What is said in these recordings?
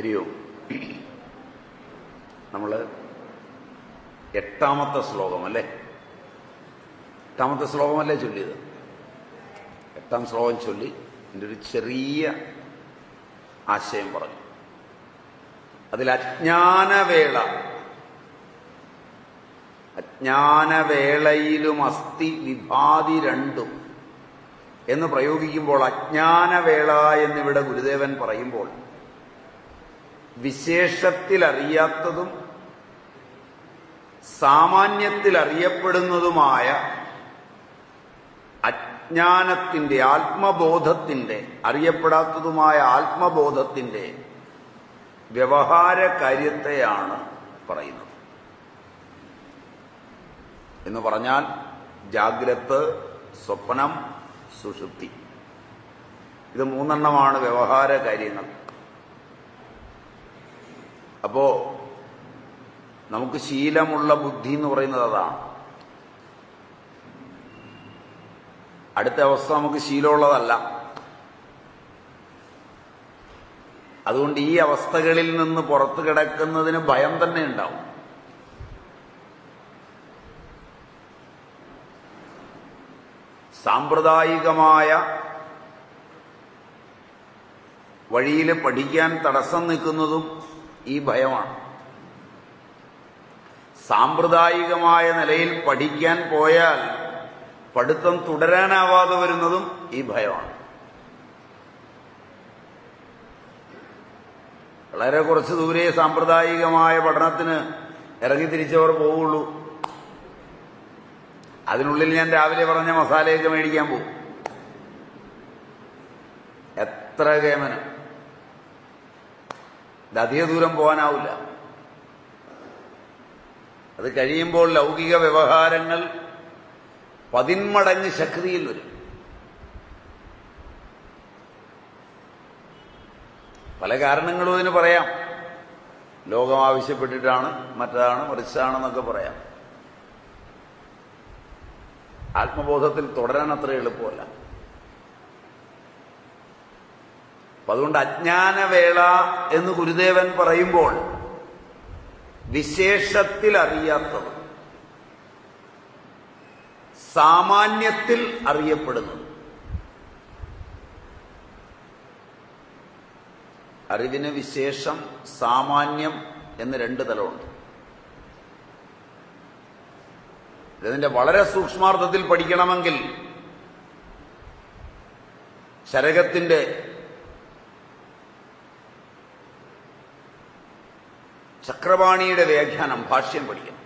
ഹരി ഓം നമ്മൾ എട്ടാമത്തെ ശ്ലോകം അല്ലേ? എട്ടാമത്തെ ശ്ലോകമല്ലേ ചൊല്ലിയത്? എട്ടാം ശ്ലോകം ചൊല്ലി എന്റെ ഒരു ചെറിയ ആശയം പറഞ്ഞു. അതിൽ അജ്ഞാനവേള. അജ്ഞാനവേളയിലും അസ്ഥി വിഭാതി രണ്ടും എന്ന് പ്രയോഗിക്കുമ്പോൾ അജ്ഞാനവേള എന്നിവിടെ ഗുരുദേവൻ പറയുമ്പോൾ വിശേഷത്തിൽ അറിയാത്തതും സാമാന്യത്തിൽ അറിയപ്പെടുന്നതുമായ അജ്ഞാനത്തിന്റെ ആത്മബോധത്തിന്റെ അറിയപ്പെടാത്തതുമായ ആത്മബോധത്തിന്റെ വ്യവഹാര കാര്യത്തെയാണ് പറയുന്നത്. എന്ന് പറഞ്ഞാൽ ജാഗ്രത് സ്വപ്നം സുഷുപ്തി ഇത് മൂന്നെണ്ണമാണ് വ്യവഹാര കാര്യങ്ങൾ അപ്പോ നമുക്ക് ശീലമുള്ള ബുദ്ധി എന്ന് പറയുന്നത് അതാണ് അടുത്ത അവസ്ഥ നമുക്ക് ശീലമുള്ളതല്ല. അതുകൊണ്ട് ഈ അവസ്ഥകളിൽ നിന്ന് പുറത്തു കിടക്കുന്നതിന് ഭയം തന്നെ ഉണ്ടാവും. സാമ്പ്രദായികമായ വഴിയിൽ പഠിക്കാൻ തടസ്സം നിൽക്കുന്നതും ഈ ഭയമാണ്. സാമ്പ്രദായികമായ നിലയിൽ പഠിക്കാൻ പോയാൽ പഠിത്തം തുടരാനാവാതെ വരുന്നതും ഈ ഭയമാണ്. വളരെ കുറച്ച് ദൂരെ സാമ്പ്രദായികമായ പഠനത്തിന് ഇറങ്ങി തിരിച്ചവർ പോവുള്ളൂ. അതിനുള്ളിൽ ഞാൻ രാവിലെ പറഞ്ഞ മസാലയൊക്കെ മേടിക്കാൻ പോകും. എത്ര കേമനം. ഇത് അധിക ദൂരം പോകാനാവില്ല അത് കഴിയുമ്പോൾ ലൗകിക വ്യവഹാരങ്ങൾ പതിന്മടങ്ങ് ശക്തിയിൽ വരും. പല കാരണങ്ങളും ഇതിന് പറയാം. ലോകം ആവശ്യപ്പെട്ടിട്ടാണ് മറ്റതാണ് മറിച്ചാണെന്നൊക്കെ പറയാം. ആത്മബോധത്തിൽ തുടരാൻ അത്ര എളുപ്പമല്ല. അപ്പൊ അതുകൊണ്ട് അജ്ഞാനവേള എന്ന് ഗുരുദേവൻ പറയുമ്പോൾ വിശേഷത്തിൽ അറിയാത്തത് സാമാന്യത്തിൽ അറിയപ്പെടുന്നത്. അറിവിന് വിശേഷം സാമാന്യം എന്ന് രണ്ട് തലമുണ്ട്. ഇതിന്റെ വളരെ സൂക്ഷ്മാർത്ഥത്തിൽ പഠിക്കണമെങ്കിൽ ശരകത്തിന്റെ ചക്രവാണിയുടെ വ്യാഖ്യാനം ഭാഷ്യം പഠിക്കണം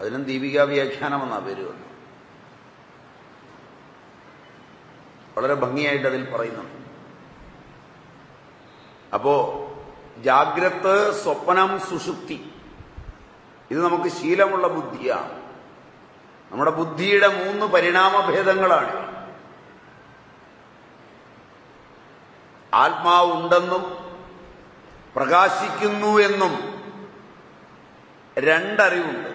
അതിനും ദീപികാ വ്യാഖ്യാനം എന്നാ പേര് വന്നു വളരെ ഭംഗിയായിട്ട് അതിൽ പറയുന്നുണ്ട്. അപ്പോ ജാഗ്രത് സ്വപ്നം സുഷുപ്തി. ഇത് നമുക്ക് ശീലമുള്ള ബുദ്ധിയാണ്. നമ്മുടെ ബുദ്ധിയുടെ മൂന്ന് പരിണാമഭേദങ്ങളാണ്. ആത്മാവുണ്ടെന്നും പ്രകാശിക്കുന്നു എന്നും രണ്ടറിവുണ്ട്.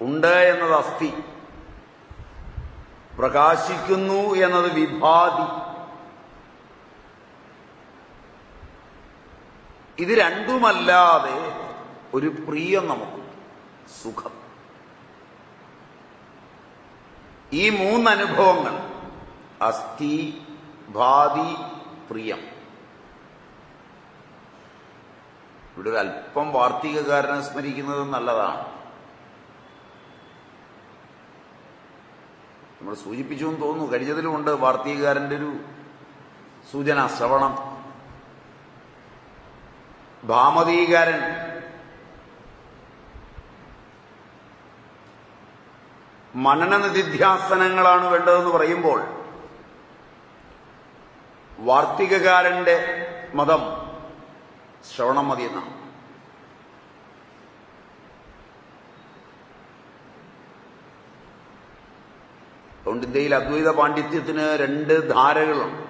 ഉണ്ട് എന്നത് അസ്ഥി പ്രകാശിക്കുന്നു എന്നത് വിഭാതി. ഇത് രണ്ടുമല്ലാതെ ഒരു പ്രിയം നമുക്ക്. സുഖം. ഈ മൂന്നനുഭവങ്ങൾ അസ്ഥി ഭാതി പ്രിയം. ഇവിടെ ഒരു അല്പം വാർത്തികകാരനെ സ്മരിക്കുന്നത് നല്ലതാണ്. നമ്മൾ സൂചിപ്പിച്ചു എന്ന് തോന്നുന്നു കഴിഞ്ഞതിലുമുണ്ട് വാർത്തീകാരന്റെ ഒരു സൂചന ശ്രവണം ഭാമതീകാരൻ മനനനിധിധ്യാസനങ്ങളാണ് വേണ്ടതെന്ന് പറയുമ്പോൾ വാർത്തികകാരന്റെ മതം ശ്രവണം മതി എന്നാണ്. അതുകൊണ്ട് ഇന്ത്യയിൽ അദ്വൈത പാണ്ഡിത്യത്തിന് രണ്ട് ധാരകളുണ്ട്.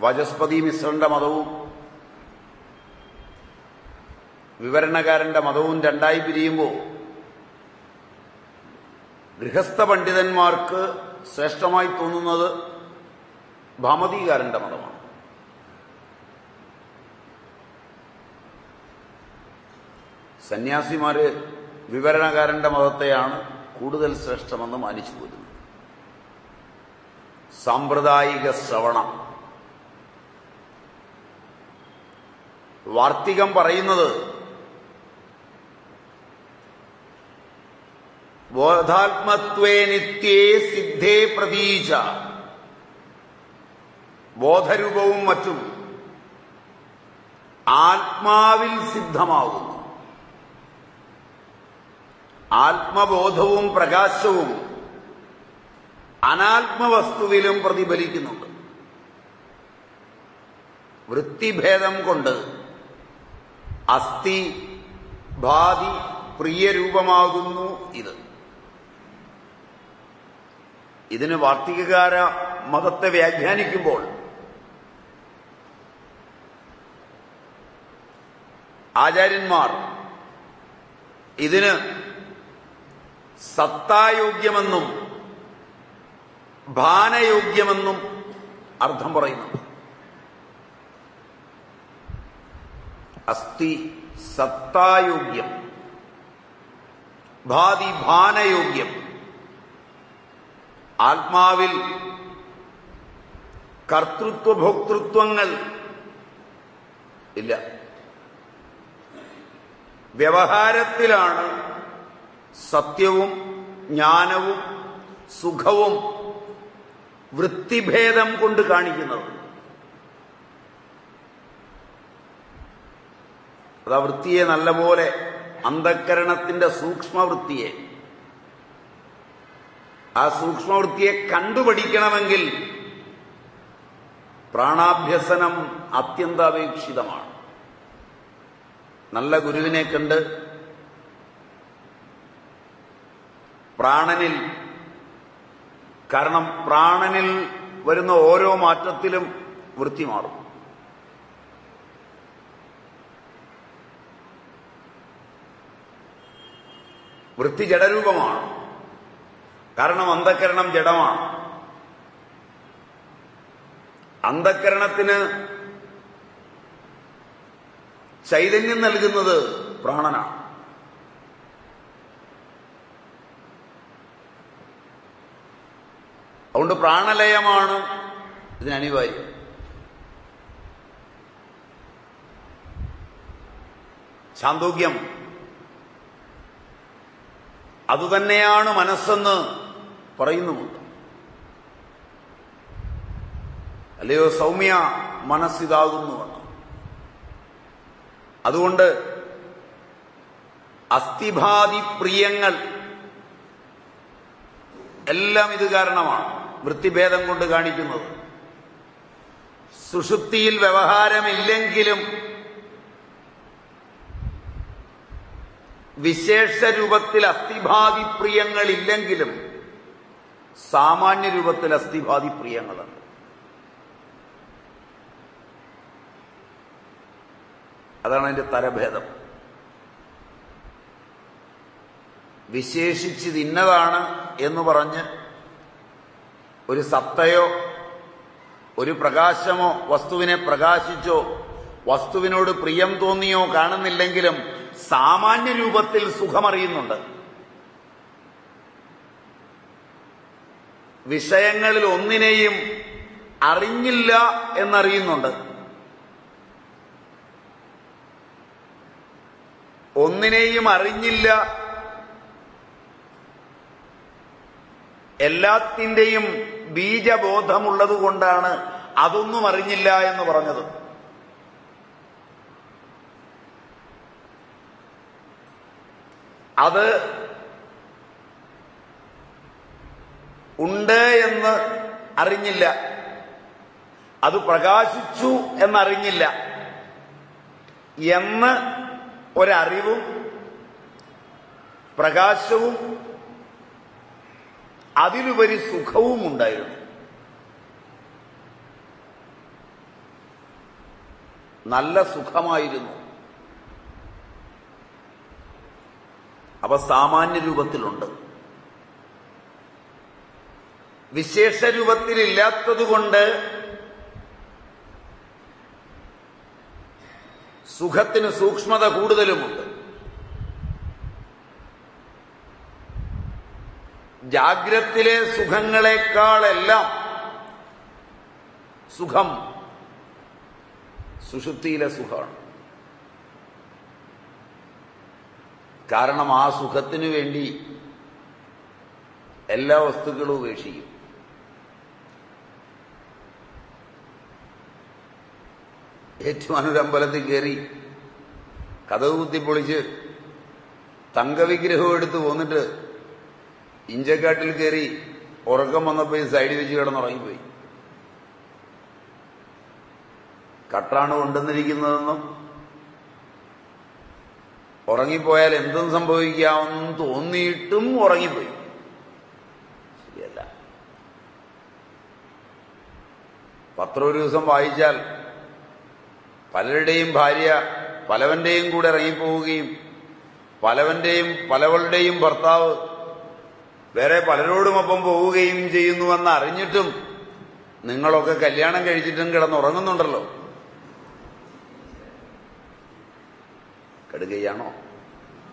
വാചസ്പതി മിശ്രന്റെ മതവും വിവരണകാരന്റെ മതവും രണ്ടായി പിരിയുമ്പോൾ ഗൃഹസ്ഥ പണ്ഡിതന്മാർക്ക് ശ്രേഷ്ഠമായി തോന്നുന്നത് ഭാമതികാരന്റെ മതമാണ്. സന്യാസിമാര് വിവരണകാരന്റെ മതത്തെയാണ് കൂടുതൽ ശ്രേഷ്ഠമെന്ന് മാനിച്ചു പോരുന്നത്. സാമ്പ്രദായിക ശ്രവണം. വാർത്തികം പറയുന്നത് ബോധാത്മത്വേ നിത്യേ സിദ്ധേ പ്രതീച ബോധരൂപവും മറ്റും ആത്മാവിൽ സിദ്ധമാകുന്നു ആത്മബോധവും പ്രകാശവും അനാത്മവസ്തുവിലും പ്രതിഫലിക്കുന്നുണ്ട്. വൃത്തിഭേദം കൊണ്ട് അസ്ഥി ഭാതി പ്രിയരൂപമാകുന്നു ഇത്. ഇതിന് വാർത്തികകാര മതത്തെ വ്യാഖ്യാനിക്കുമ്പോൾ ആചാര്യന്മാർ ഇതിന് സത്തായോഗ്യമെന്നും ഭാനയോഗ്യമെന്നും അർത്ഥം പറയുന്നുണ്ട് അസ്ഥി സത്തായോഗ്യം ഭാതി ഭാനയോഗ്യം ആത്മാവിൽ കർത്തൃത്വ ഭോക്തൃത്വങ്ങൾ ഇല്ല. വ്യവഹാരത്തിലാണ് സത്യവും ജ്ഞാനവും സുഖവും വൃത്തിഭേദം കൊണ്ട് കാണിക്കുന്നത്. അതാ വൃത്തിയെ നല്ലപോലെ അന്ധക്കരണത്തിന്റെ സൂക്ഷ്മവൃത്തിയെ. ആ സൂക്ഷ്മവൃത്തിയെ കണ്ടുപഠിക്കണമെങ്കിൽ പ്രാണാഭ്യസനം അത്യന്താപേക്ഷിതമാണ്. നല്ല ഗുരുവിനെ കണ്ട് പ്രാണനിൽ കാരണം പ്രാണനിൽ വരുന്ന ഓരോ മാറ്റത്തിലും വൃത്തി മാറും. വൃത്തി ജഡരൂപമാണ്. കാരണം അന്ധക്കരണം ജഡമാണ്. അന്ധക്കരണത്തിന് ചൈതന്യം നൽകുന്നത് പ്രാണനാണ് അതുകൊണ്ട് പ്രാണലയമാണ് ഇതിനനിവാര്യം ശാന്തോഗ്യം. അതുതന്നെയാണ് മനസ്സെന്ന് പറയുന്നുമുണ്ട്. അല്ലയോ സൗമ്യ മനസ്സിതാകുന്നുവെന്ന് അതുകൊണ്ട് അസ്ഥിഭാതി പ്രിയങ്ങൾ എല്ലാം ഇത് കാരണമാണ്. വൃത്തിഭേദം കൊണ്ട് കാണിക്കുന്നത്. സുഷുപ്തിയിൽ വ്യവഹാരമില്ലെങ്കിലും വിശേഷ രൂപത്തിൽ അസ്ഥിഭാതി പ്രിയങ്ങളില്ലെങ്കിലും സാമാന്യ രൂപത്തിൽ അസ്ഥിഭാതി പ്രിയങ്ങളാണ് അതാണ് അതിന്റെ തരഭേദം വിശേഷിച്ചത് ഇന്നതാണ് എന്ന് പറഞ്ഞ് ഒരു സത്തയോ ഒരു പ്രകാശമോ വസ്തുവിനെ പ്രകാശിച്ചോ വസ്തുവിനോട് പ്രിയം തോന്നിയോ കാണുന്നില്ലെങ്കിലും സാമാന്യ രൂപത്തിൽ സുഖമറിയുന്നുണ്ട്. വിഷയങ്ങളിൽ ഒന്നിനെയും അറിഞ്ഞില്ല എന്നറിയുന്നുണ്ട്. ഒന്നിനെയും അറിഞ്ഞില്ല എല്ലാത്തിന്റെയും ബീജബോധമുള്ളത് കൊണ്ടാണ് അതൊന്നും അറിഞ്ഞില്ല എന്ന് പറഞ്ഞത്. അത് ഉണ്ട് എന്ന് അറിഞ്ഞില്ല. അത് പ്രകാശിച്ചു എന്നറിഞ്ഞില്ല. എന്ന് ഒരറിവും പ്രകാശവും അതിലുപരി സുഖവും ഉണ്ടായിരുന്നു. നല്ല സുഖമായിരുന്നു. അവ സാമാന്യ രൂപത്തിലുണ്ട്. വിശേഷ രൂപത്തിലില്ലാത്തതുകൊണ്ട് സുഖത്തിന് സൂക്ഷ്മത കൂടുതലുമുണ്ട്. ജാഗ്രത്തിലെ സുഖങ്ങളെക്കാളെല്ലാം സുഖം സുഷുപ്തിയിലെ സുഖമാണ്. കാരണം ആ സുഖത്തിനു വേണ്ടി എല്ലാ വസ്തുക്കളും ഉപേക്ഷിക്കും. ഏറ്റുമാനൊരു അമ്പലത്തിൽ കയറി കഥവ് കുത്തിപ്പൊളിച്ച് തങ്കവിഗ്രഹം എടുത്ത് പോന്നിട്ട് ഇഞ്ചക്കാട്ടിൽ കയറി ഉറക്കം വന്നപ്പോ ഈ വെച്ച് കിടന്നുറങ്ങിപ്പോയി. കട്ടാണ് കൊണ്ടുവന്നിരിക്കുന്നതെന്നും ഉറങ്ങിപ്പോയാൽ എന്തും സംഭവിക്കാമെന്നും തോന്നിയിട്ടും ഉറങ്ങിപ്പോയി. ശരിയല്ല. പത്രം ഒരു ദിവസം വായിച്ചാൽ പലരുടെയും ഭാര്യ പലവന്റെയും കൂടെ ഇറങ്ങിപ്പോവുകയും പലവന്റെയും പലവളുടെയും ഭർത്താവ് വേറെ പലരോടുമൊപ്പം പോവുകയും ചെയ്യുന്നുവെന്ന് അറിഞ്ഞിട്ടും നിങ്ങളൊക്കെ കല്യാണം കഴിച്ചിട്ടും കിടന്നുറങ്ങുന്നുണ്ടല്ലോ. കടുകയാണോ?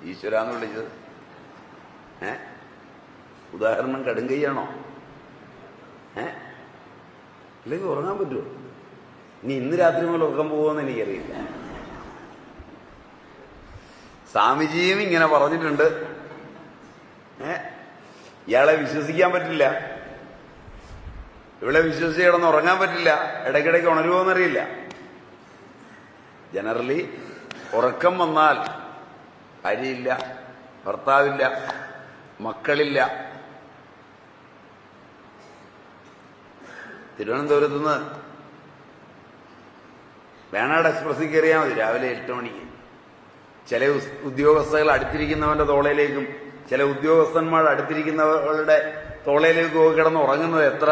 ഈശ്വരാന്ന് വിളിച്ചത്. ഏ? ഉദാഹരണം കടുങ്കയ്യാണോ? ഏ? അല്ലെങ്കിൽ ഉറങ്ങാൻ പറ്റുമോ? ഇനി ഇന്ന് രാത്രി മുതൽ ഉറക്കം പോകുമെന്ന് എനിക്കറിയില്ല. സ്വാമിജിയും ഇങ്ങനെ പറഞ്ഞിട്ടുണ്ട്. ഏ? ഇയാളെ വിശ്വസിക്കാൻ പറ്റില്ല. ഇവിടെ വിശ്വസിച്ച് കിടന്ന് ഉറങ്ങാൻ പറ്റില്ല. ഇടയ്ക്കിടയ്ക്ക് ഉണരുമോന്നറിയില്ല ജനറലി ഉറക്കം വന്നാൽ ഭാര്യയില്ല ഭർത്താവില്ല മക്കളില്ല. തിരുവനന്തപുരത്ത് നിന്ന് വേണാട് എക്സ്പ്രസ്സിൽ കയറിയാൽ മതി രാവിലെ എട്ട് മണിക്ക്. ചില ഉദ്യോഗസ്ഥകൾ അടുത്തിരിക്കുന്നവന്റെ തോളയിലേക്കും ചില ഉദ്യോഗസ്ഥന്മാർ അടുത്തിരിക്കുന്നവരുടെ തോളയിലേക്കും ഒക്കെ കിടന്ന് ഉറങ്ങുന്നത് എത്ര?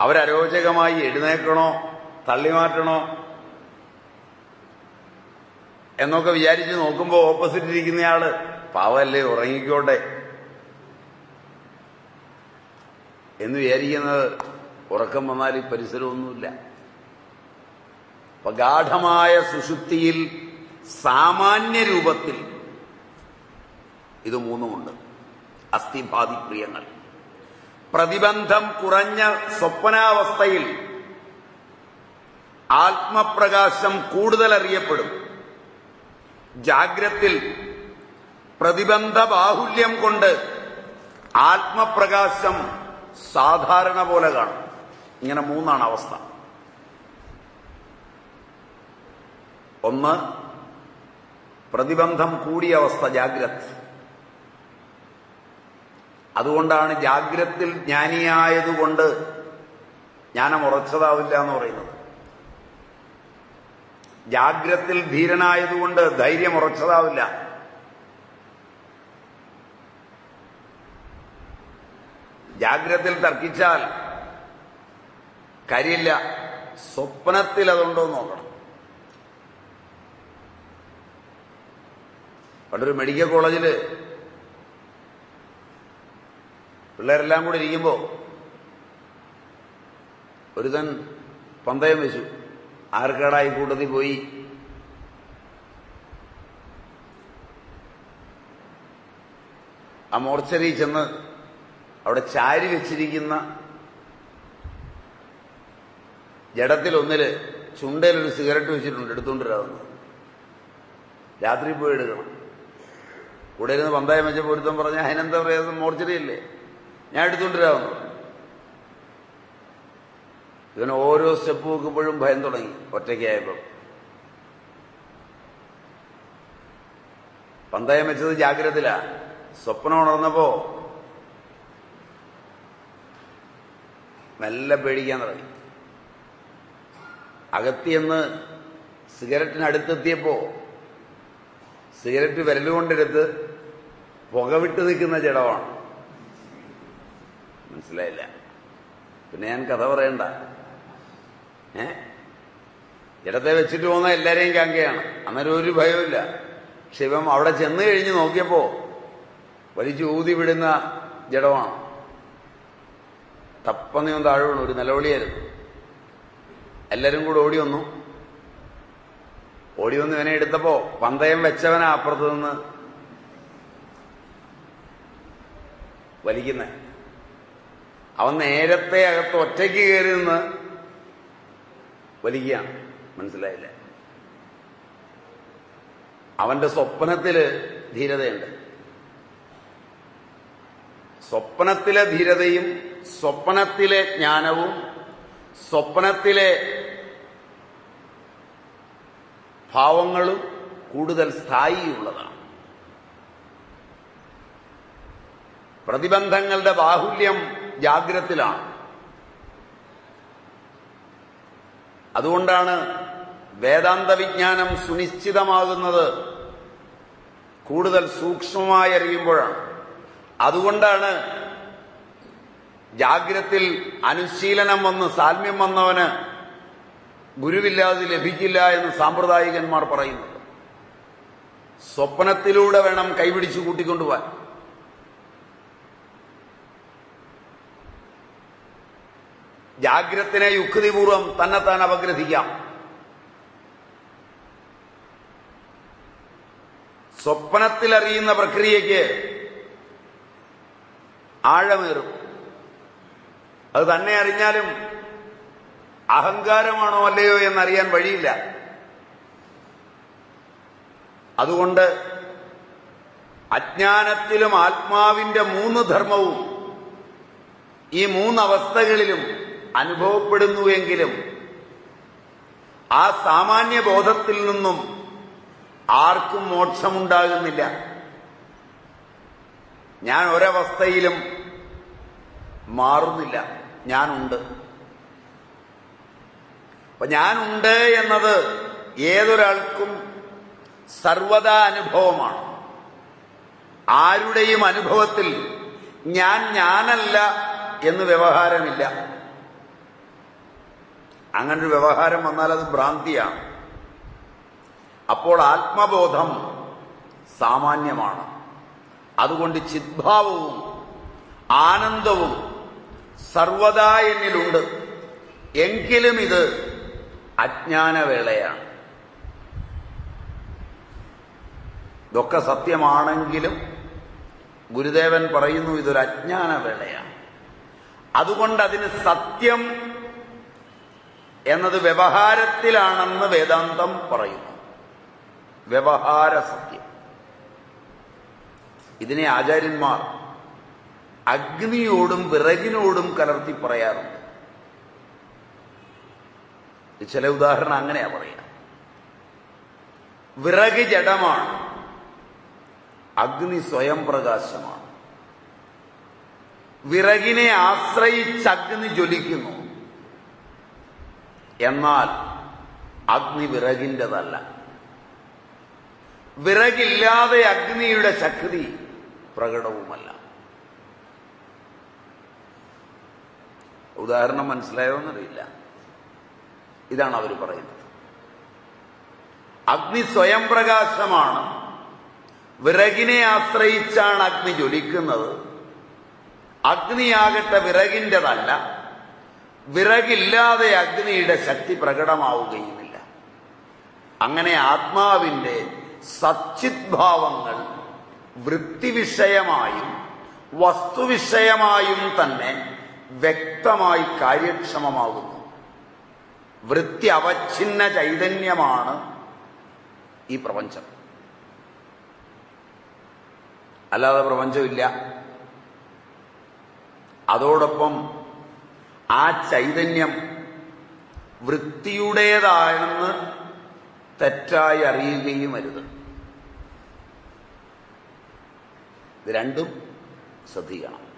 അവരരോചകമായി എഴുന്നേക്കണോ തള്ളിമാറ്റണോ എന്നൊക്കെ വിചാരിച്ച് നോക്കുമ്പോൾ ഓപ്പോസിറ്റ് ഇരിക്കുന്നയാൾ പാവല്ലേ ഉറങ്ങിക്കോട്ടെ. എന്ന് വിചാരിക്കുന്നത് ഉറക്കം വന്നാൽ ഈ പരിസരമൊന്നുമില്ല. അപ്പൊ സുഷുപ്തിയിൽ സാമാന്യ രൂപത്തിൽ ഇത് മൂന്നുമുണ്ട്. അസ്ഥിഭാതിപ്രിയങ്ങൾ പ്രതിബന്ധം കുറഞ്ഞ സ്വപ്നാവസ്ഥയിൽ ആത്മപ്രകാശം കൂടുതൽ അറിയപ്പെടും ജാഗ്രത്തിൽ പ്രതിബന്ധ ബാഹുല്യം കൊണ്ട് ആത്മപ്രകാശം സാധാരണ പോലെ കാണും. ഇങ്ങനെ മൂന്നാണ് അവസ്ഥ. ഒന്ന് പ്രതിബന്ധം കൂടിയ അവസ്ഥ ജാഗ്രത്. അതുകൊണ്ടാണ് ജാഗ്രത്തിൽ ജ്ഞാനിയായതുകൊണ്ട് ജ്ഞാനം ഉറച്ചതാവില്ല എന്ന് പറയുന്നത്. ജാഗ്രത്തിൽ ധീരനായതുകൊണ്ട് ധൈര്യം ഉറച്ചതാവില്ല. ജാഗ്രത്തിൽ തർക്കിച്ചാൽ കരിയില്ല സ്വപ്നത്തിൽ അതുണ്ടോ നോക്കണം. പണ്ടൊരു മെഡിക്കൽ കോളേജിൽ പിള്ളേരെല്ലാം കൂടി ഇരിക്കുമ്പോ ഒരുതൻ പന്തയം വെച്ചു. ആർക്കാടായി കൂട്ടത്തിൽ പോയി? ആ മോർച്ചറി ചെന്ന് അവിടെ ചാരി വെച്ചിരിക്കുന്ന ജഡത്തിൽ ചുണ്ടയിലൊരു സിഗരറ്റ് വെച്ചിട്ടുണ്ട് എടുത്തുകൊണ്ടിരാവുന്നത് രാത്രി പോയി എടുക്കണം. കൂടെ ഇരുന്ന് പന്തായ മെച്ചപ്പൊരുത്തം പൊരുത്തം പറഞ്ഞ അതിനെന്താ പറയാ മോർച്ചറിയല്ലേ? ഞാൻ എടുത്തുകൊണ്ടിരാവുന്നു ഇവന് ഓരോ സ്റ്റെപ്പ് വെക്കുമ്പോഴും ഭയം തുടങ്ങി ഒറ്റയ്ക്കായപ്പം. പന്തയം വെച്ചത് ജാഗ്രതയില സ്വപ്നം ഉണർന്നപ്പോ നല്ല പേടിക്കാൻ തുടങ്ങി. അകത്തിയെന്ന് സിഗരറ്റിനടുത്തെത്തിയപ്പോ സിഗരറ്റ് വിരലുകൊണ്ടെടുത്ത് പുകവിട്ട് നിൽക്കുന്ന ജഡമാണ്. മനസ്സിലായില്ല? പിന്നെ ഞാൻ കഥ പറയണ്ട. ഏ? ജഡത്തെ വെച്ചിട്ട് പോകുന്ന എല്ലാരെയും കാങ്കയാണ്. അന്നേരം ഒരു ഭയമില്ല ശിവം അവിടെ ചെന്ന് കഴിഞ്ഞ് നോക്കിയപ്പോ വലിച്ചു ഊതി വിടുന്ന ജഡമാണ്. തപ്പന്നിയും താഴെ വീണു ഒരു നിലവിളിയായിരുന്നു. എല്ലാരും കൂടെ ഓടി വന്നു. ഓടി വന്ന് ഇവനെ എടുത്തപ്പോ പന്തയം വെച്ചവനാ അപ്പുറത്ത് നിന്ന് വലിക്കുന്നേ. അവൻ നേരത്തെ അകത്ത് ഒറ്റയ്ക്ക് കയറി നിന്ന് വലിക്കുകയാണ് മനസ്സിലായില്ല? അവന്റെ സ്വപ്നത്തിൽ ധീരതയുണ്ട്. സ്വപ്നത്തിലെ ധീരതയും സ്വപ്നത്തിലെ ജ്ഞാനവും സ്വപ്നത്തിലെ ഭാവങ്ങളും കൂടുതൽ സ്ഥായിയുള്ളതാണ്. പ്രതിബന്ധങ്ങളുടെ ബാഹുല്യം ജാഗ്രത്തിലാണ്. അതുകൊണ്ടാണ് വേദാന്ത വിജ്ഞാനം സുനിശ്ചിതമാകുന്നത് കൂടുതൽ സൂക്ഷ്മമായി അറിയുമ്പോഴാണ്. അതുകൊണ്ടാണ് ജാഗ്രത്തിൽ അനുശീലനം വന്ന് സാൽമ്യം വന്നവന് ഗുരുവില്ലാതെ ലഭിക്കില്ല എന്ന് സാമ്പ്രദായികന്മാർ പറയുന്നത്. സ്വപ്നത്തിലൂടെ വേണം കൈപിടിച്ചു കൂട്ടിക്കൊണ്ടുപോവാൻ ജാഗ്രത്തിനെ യുക്തിപൂർവം തന്നെത്താൻ അപഗ്രഥിക്കാം. സ്വപ്നത്തിൽ അറിയുന്ന പ്രക്രിയയ്ക്ക് ആഴമേറും. അത് തന്നെ അറിഞ്ഞാലും അഹങ്കാരമാണോ അല്ലയോ എന്നറിയാൻ വഴിയില്ല. അതുകൊണ്ട് അജ്ഞാനത്തിലും ആത്മാവിന്റെ മൂന്ന് ധർമ്മവും ഈ മൂന്നവസ്ഥകളിലും അനുഭവപ്പെടുന്നുവെങ്കിലും ആ സാമാന്യ ബോധത്തിൽ നിന്നും ആർക്കും മോക്ഷമുണ്ടാകുന്നില്ല. ഞാൻ ഒരവസ്ഥയിലും മാറുന്നില്ല. ഞാനുണ്ട്. അപ്പൊ ഞാനുണ്ട് എന്നത് ഏതൊരാൾക്കും സർവതാ അനുഭവമാണ്. ആരുടെയും അനുഭവത്തിൽ ഞാൻ ഞാനല്ല എന്ന് വ്യവഹാരമില്ല. അങ്ങനൊരു വ്യവഹാരം വന്നാൽ അത് ഭ്രാന്തിയാണ്. അപ്പോൾ ആത്മബോധം സാമാന്യമാണ്. അതുകൊണ്ട് ചിദ്ഭാവവും ആനന്ദവും സർവദാ എന്നിലുണ്ട്. എങ്കിലും ഇത് അജ്ഞാനവേളയാണ്. ഇതൊക്കെ സത്യമാണെങ്കിലും ഗുരുദേവൻ പറയുന്നു ഇതൊരു അജ്ഞാനവേളയാണ്. അതുകൊണ്ട് അതിന് സത്യം എന്നത് വ്യവഹാരത്തിലാണെന്ന് വേദാന്തം പറയുന്നു. വ്യവഹാര സത്യം. ഇതിനെ ആചാര്യന്മാർ അഗ്നിയോടും വിറകിനോടും കലർത്തി പറയാറുണ്ട്. ചില ഉദാഹരണം അങ്ങനെയാ പറയാ. വിറക് ജഡമാണ്. അഗ്നി സ്വയം പ്രകാശമാണ്. വിറകിനെ ആശ്രയിച്ച് അഗ്നി ജ്വലിക്കുന്നു. എന്നാൽ അഗ്നി വിറകിന്റെതല്ല. വിറകില്ലാതെ അഗ്നിയുടെ ശക്തി പ്രകടവുമല്ല. ഉദാഹരണം മനസ്സിലായോ എന്നറിയില്ല. ഇതാണ് അവർ പറയുന്നത്. അഗ്നി സ്വയം പ്രകാശമാണ്. വിറകിനെ ആശ്രയിച്ചാണ് അഗ്നി ജ്വലിക്കുന്നത്. അഗ്നിയാകട്ടെ വിറകിന്റെതല്ല. വിറകില്ലാതെ അഗ്നിയുടെ ശക്തി പ്രകടമാവുകയുമില്ല. അങ്ങനെ ആത്മാവിന്റെ സച്ചിദ്ഭാവങ്ങൾ വൃത്തിവിഷയമായും വസ്തുവിഷയമായും തന്നെ വ്യക്തമായി കാര്യക്ഷമമാകുന്നു. വൃത്തി അവച്ഛിന്ന ചൈതന്യമാണ് ഈ പ്രപഞ്ചം. അല്ലാതെ പ്രപഞ്ചമില്ല. അതോടൊപ്പം ആ ചൈതന്യം വൃത്തിയുടേതാണെന്ന് തെറ്റായി അറിയുകയും അരുത്. രണ്ടും ശ്രദ്ധിക്കണം.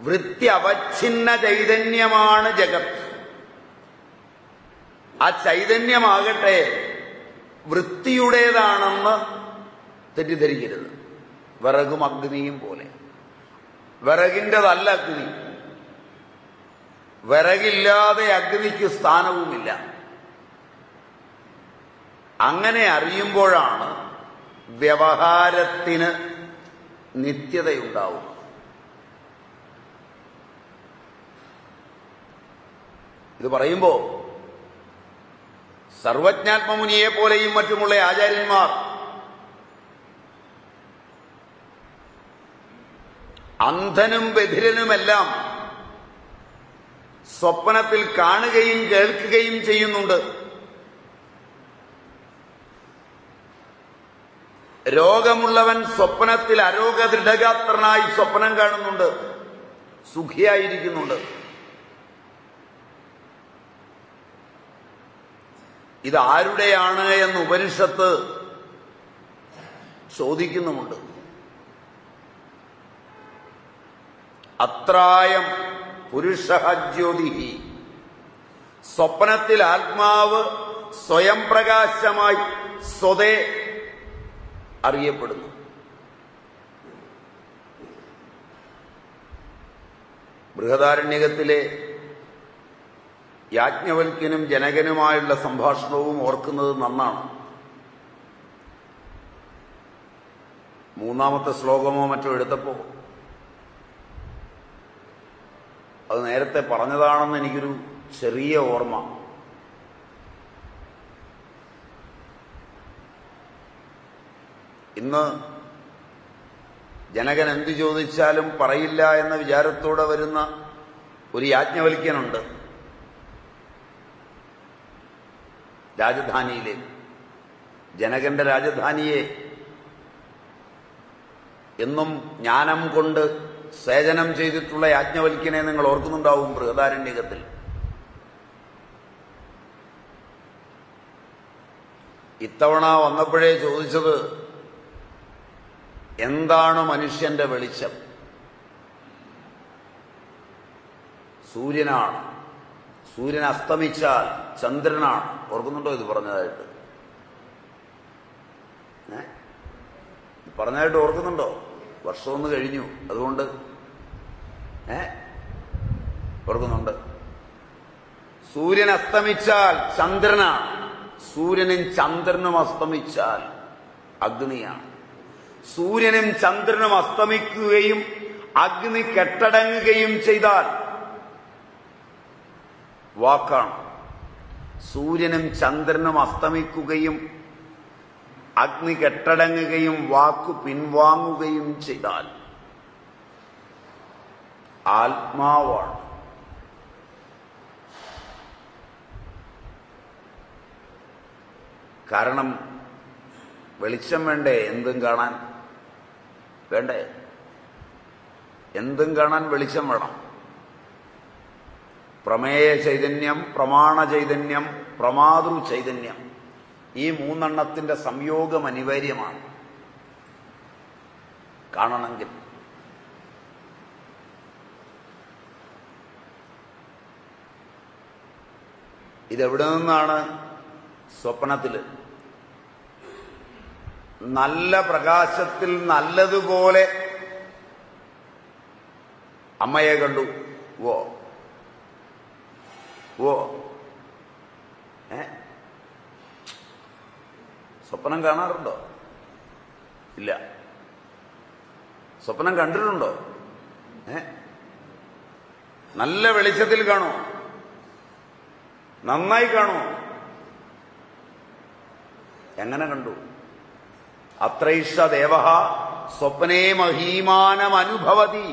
വൃത്തി അവച്ഛിന്ന ചൈതന്യമാണ് ജഗത്. ആ ചൈതന്യമാകട്ടെ വൃത്തിയുടേതാണെന്ന് തെറ്റിദ്ധരിക്കരുത്. വിറകും അഗ്നിയും പോലെ. വിറകിന്റെതല്ല അഗ്നി. വിറകില്ലാതെ അഗ്നിക്ക് സ്ഥാനവുമില്ല. അങ്ങനെ അറിയുമ്പോഴാണ് വ്യവഹാരത്തിന് നിത്യതയുണ്ടാവുക. ഇത് പറയുമ്പോൾ സർവജ്ഞാത്മമുനിയെ പോലെയും മറ്റുമുള്ള ആചാര്യന്മാർ അന്ധനും ബധിരനുമെല്ലാം സ്വപ്നത്തിൽ കാണുകയും കേൾക്കുകയും ചെയ്യുന്നുണ്ട്. രോഗമുള്ളവൻ സ്വപ്നത്തിൽ അരോഗദൃഢഗാത്രനായി സ്വപ്നം കാണുന്നുണ്ട്. സുഖിയായിരിക്കുന്നുണ്ട്. ഇത് ആരുടെയാണ് എന്ന് ഉപനിഷത്ത് ചോദിക്കുന്നുമുണ്ട്. അത്രായം പുരുഷ ജ്യോതിഹി സ്വപ്നത്തിൽ ആത്മാവ് സ്വയം പ്രകാശമായി സ്വതേ അറിയപ്പെടുന്നു. ബൃഹദാരണ്യകത്തിലെ യാജ്ഞവൽക്കനും ജനകനുമായുള്ള സംഭാഷണവും ഓർക്കുന്നത് നന്നാണ്. മൂന്നാമത്തെ ശ്ലോകമോ മറ്റോ എടുത്തപ്പോ അത് നേരത്തെ പറഞ്ഞതാണെന്ന് എനിക്കൊരു ചെറിയ ഓർമ്മ. ഇന്ന് ജനകൻ എന്തു ചോദിച്ചാലും പറയില്ല എന്ന വിചാരത്തോടെ വരുന്ന ഒരു യാജ്ഞവൽക്കനുണ്ട് രാജധാനിയിലെ. ജനകന്റെ രാജധാനിയെ. എന്നും ജ്ഞാനം കൊണ്ട് സേചനം ചെയ്തിട്ടുള്ള യാജ്ഞവൽക്കനെ നിങ്ങൾ ഓർക്കുന്നുണ്ടാവും ബൃഹദാരണ്യകത്തിൽ. ഇത്തവണ വന്നപ്പോഴേ ചോദിച്ചത് എന്താണ് മനുഷ്യന്റെ വെളിച്ചം? സൂര്യനാണ്. സൂര്യൻ അസ്തമിച്ചാൽ ചന്ദ്രനാണ്. ഓർക്കുന്നുണ്ടോ ഇത് പറഞ്ഞതായിട്ട്? പറഞ്ഞതായിട്ട് ഓർക്കുന്നുണ്ടോ? വർഷമൊന്ന് കഴിഞ്ഞു. അതുകൊണ്ട് ഏ? ഓർക്കുന്നുണ്ട്. സൂര്യൻ അസ്തമിച്ചാൽ ചന്ദ്രനാണ് സൂര്യനും ചന്ദ്രനും അസ്തമിച്ചാൽ അഗ്നിയാണ്. സൂര്യനും ചന്ദ്രനും അസ്തമിക്കുകയും അഗ്നി കെട്ടടങ്ങുകയും ചെയ്താൽ വാക്കാണ്. സൂര്യനും ചന്ദ്രനും അസ്തമിക്കുകയും അഗ്നി കെട്ടടങ്ങുകയും വാക്കു പിൻവാങ്ങുകയും ചെയ്താൽ ആത്മാവാണ്. കാരണം വെളിച്ചം വേണ്ടേ എന്തും കാണാൻ? വേണ്ടേ? എന്തും കാണാൻ വെളിച്ചം വേണം. പ്രമേയ ചൈതന്യം പ്രമാണ ചൈതന്യം പ്രമാതൃ ചൈതന്യം. ഈ മൂന്നെണ്ണത്തിന്റെ സംയോഗം അനിവാര്യമാണ്. കാണണമെങ്കിൽ ഇതെവിടെ നിന്നാണ്? സ്വപ്നത്തിൽ നല്ല പ്രകാശത്തിൽ നല്ലതുപോലെ അമ്മയെ കണ്ടു. ഓ ഓ ഏ? സ്വപ്നം കാണാറുണ്ടോ? ഇല്ല. സ്വപ്നം കണ്ടിട്ടുണ്ടോ? ഏ? നല്ല വെളിച്ചത്തിൽ കാണൂ നന്നായി കാണൂ. എങ്ങനെ കണ്ടു? അത്രൈഷ ദേവ സ്വപ്നേ മഹീമാനമനുഭവതി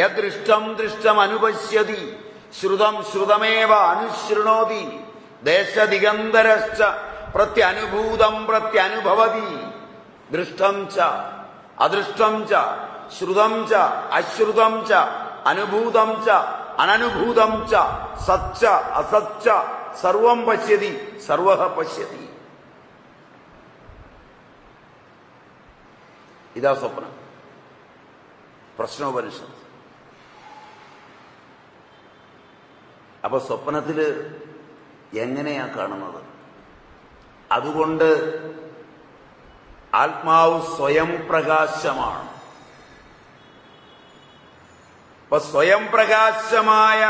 യദൃഷ്ടം ദൃഷ്ടം അനുപശ്യതി ശ്രുതം ശ്രുതമേവ അനുശൃണോതി ദേശദിഗന്തരശ്ച പ്രത്യനുഭൂതം പ്രത്യനുഭവതി ദൃഷ്ടം ച അദൃഷ്ടം ച ശ്രുതം ച അശ്രുതം ച അനുഭൂതം ച അനനുഭൂതം ച സച്ച അസച്ച സർവം പശ്യതി സർവഹ പശ്യതി. ഇതാ സ്വപ്നം. പ്രശ്നോപനിഷത്ത്. അപ്പൊ സ്വപ്നത്തിൽ എങ്ങനെയാ കാണുന്നത്? അതുകൊണ്ട് ആത്മാവ് സ്വയം പ്രകാശമാണ്. അപ്പൊ സ്വയം പ്രകാശമായ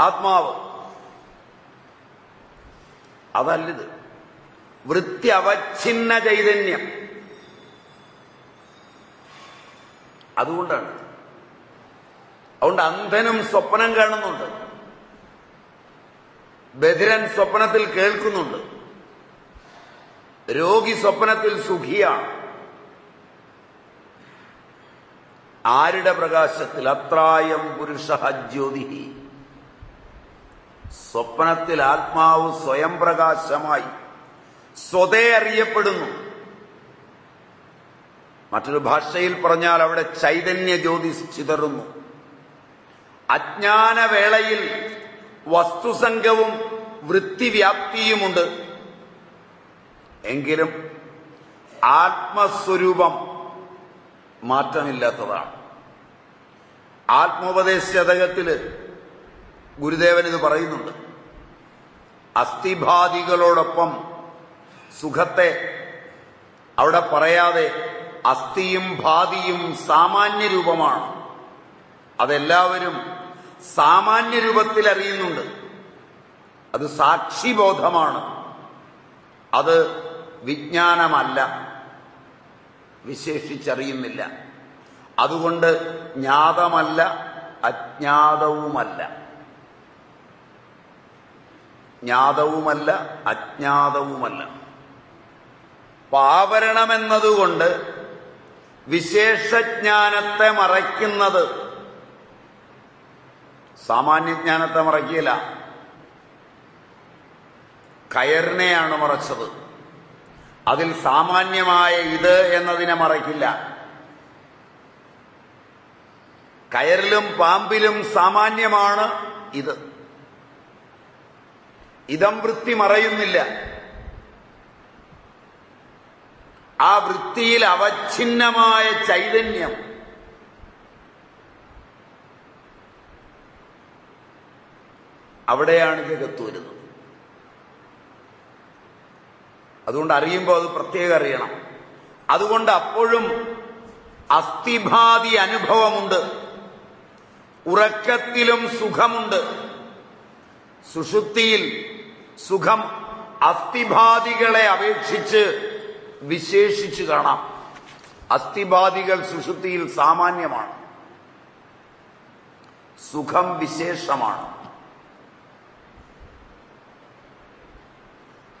ആത്മാവ് അതല്ലിത്. വൃത്തി അവച്ഛിന്ന ചൈതന്യം. അതുകൊണ്ടാണ്. അതുകൊണ്ട് അന്ധനും സ്വപ്നം കാണുന്നുണ്ട്. ബധിരൻ സ്വപ്നത്തിൽ കേൾക്കുന്നുണ്ട്. രോഗി സ്വപ്നത്തിൽ സുഖിയാണ്. ആരുടെ പ്രകാശത്തിൽ? അത്രായം പുരുഷ ജ്യോതി സ്വപ്നത്തിൽ ആത്മാവ് സ്വയം പ്രകാശമായി സ്വതേ അറിയപ്പെടുന്നു. മറ്റൊരു ഭാഷയിൽ പറഞ്ഞാൽ അവിടെ ചൈതന്യ ജ്യോതി ചിതറുന്നു. അജ്ഞാനവേളയിൽ വസ്തുസംഘവും വൃത്തിവ്യാപ്തിയുമുണ്ട്. എങ്കിലും ആത്മസ്വരൂപം മാറ്റമില്ലാത്തതാണ്. ആത്മോപദേശ ശതകത്തിൽ ഗുരുദേവൻ ഇത് പറയുന്നുണ്ട്. അസ്ഥിഭാദികളോടൊപ്പം സുഖത്തെ അവിടെ പറയാതെ അസ്ഥിയും ഭാതിയും സാമാന്യ രൂപമാണ് അതെല്ലാവരും സാമാന്യ രൂപത്തിൽ അറിയുന്നുണ്ട്. അത് സാക്ഷിബോധമാണ്. അത് വിജ്ഞാനമല്ല. വിശേഷിച്ചറിയുന്നില്ല. അതുകൊണ്ട് ജ്ഞാതമല്ല അജ്ഞാതവുമല്ല. ജ്ഞാതവുമല്ല അജ്ഞാതവുമല്ല. പാവരണമെന്നതുകൊണ്ട് വിശേഷജ്ഞാനത്തെ മറയ്ക്കുന്നത് സാമാന്യജ്ഞാനത്തെ മറയ്ക്കില്ല കയറിനെയാണ് മറച്ചത്. അതിൽ സാമാന്യമായ ഇത് എന്നതിനെ മറയ്ക്കില്ല. കയറിലും പാമ്പിലും സാമാന്യമാണ് ഇത്. ഇതം വൃത്തി മറയുന്നില്ല. ആ വൃത്തിയിൽ അവച്ഛിന്നമായ ചൈതന്യം. അവിടെയാണ് ജഗത്ത് വരുന്നത്. അതുകൊണ്ട് അറിയുമ്പോൾ അത് പ്രത്യേകം അറിയണം. അതുകൊണ്ട് അപ്പോഴും അസ്ഥിഭാതി അനുഭവമുണ്ട്. ഉറക്കത്തിലും സുഖമുണ്ട്. സുഷുപ്തിയിൽ സുഖം അസ്ഥിഭാദികളെ അപേക്ഷിച്ച് വിശേഷിച്ചു കാണാം. അസ്ഥിബാധികൾ സുഷുതിയിൽ സാമാന്യമാണ്. സുഖം വിശേഷമാണ്.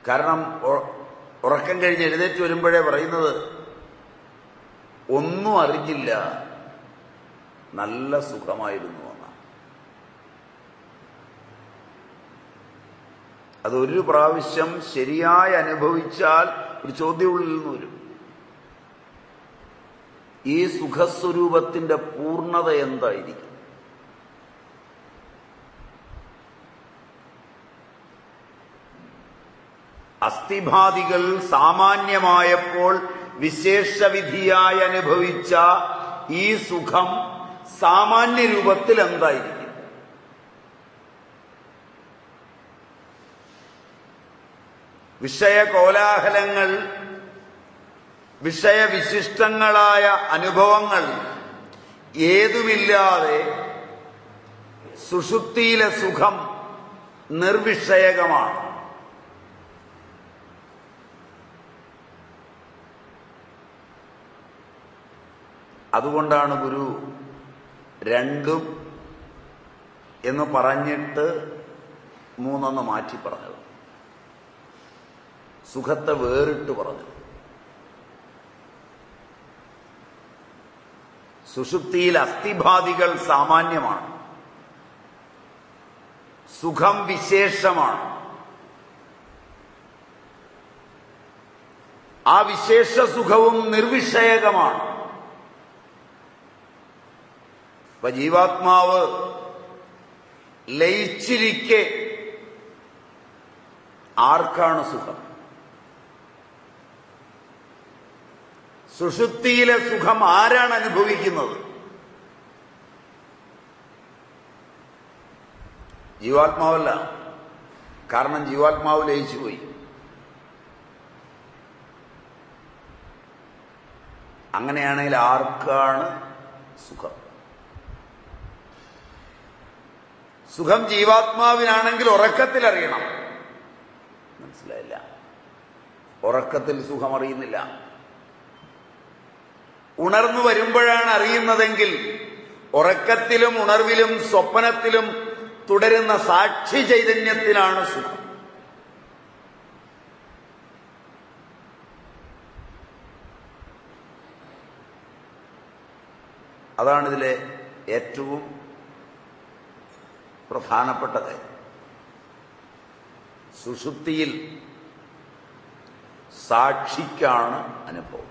കാരണം ഉറക്കം കഴിഞ്ഞ് എഴുന്നേറ്റ് വരുമ്പോഴേ പറയുന്നത് ഒന്നും അറിഞ്ഞില്ല. നല്ല സുഖമായിരുന്നു എന്നാണ് അതൊരു പ്രാവശ്യം ശരിയായി അനുഭവിച്ചാൽ ഒരു ചോദ്യം ഉള്ളിൽ നിന്ന് വരും. ഈ സുഖസ്വരൂപത്തിന്റെ പൂർണത എന്തായിരിക്കും? അസ്ഥിഭാദികൾ സാമാന്യമായപ്പോൾ വിശേഷവിധിയായി അനുഭവിച്ച ഈ സുഖം സാമാന്യ രൂപത്തിൽ എന്തായിരിക്കും? വിഷയകോലാഹലങ്ങൾ വിഷയവിശിഷ്ടങ്ങളായ അനുഭവങ്ങൾ ഏതുമില്ലാതെ സുഷുപ്തിയിലെ സുഖം നിർവിഷയകമാണ്. അതുകൊണ്ടാണ് ഗുരു രണ്ടും എന്ന് പറഞ്ഞിട്ട് മൂന്നൊന്ന് മാറ്റി പറഞ്ഞത്. സുഖത്തെ വേറിട്ട് പറഞ്ഞു. സുഷുപ്തിയിൽ അസ്ഥിഭാദികൾ സാമാന്യമാണ്. സുഖം വിശേഷമാണ്. ആ വിശേഷ സുഖവും നിർവിഷയകമാണ്. ഇപ്പൊ ജീവാത്മാവ് ലയിച്ചിരിക്കെ ആർക്കാണ് സുഖം? സുഷുപ്തിയിലെ സുഖം ആരാണ് അനുഭവിക്കുന്നത്? ജീവാത്മാവല്ല. കാരണം ജീവാത്മാവ് ലയിച്ചുപോയി. അങ്ങനെയാണെങ്കിൽ ആർക്കാണ് സുഖം? സുഖം ജീവാത്മാവിനാണെങ്കിൽ ഉറക്കത്തിൽ അറിയണം. മനസ്സിലായില്ല. ഉറക്കത്തിൽ സുഖമറിയുന്നില്ല. ഉണർന്നു വരുമ്പോഴാണ് അറിയുന്നതെങ്കിൽ ഉറക്കത്തിലും ഉണർവിലും സ്വപ്നത്തിലും തുടരുന്ന സാക്ഷി ചൈതന്യത്തിലാണ് സുഖം. അതാണിതിലെ ഏറ്റവും പ്രധാനപ്പെട്ടത് സുഷുപ്തിയിൽ സാക്ഷിക്കാണ് അനുഭവം.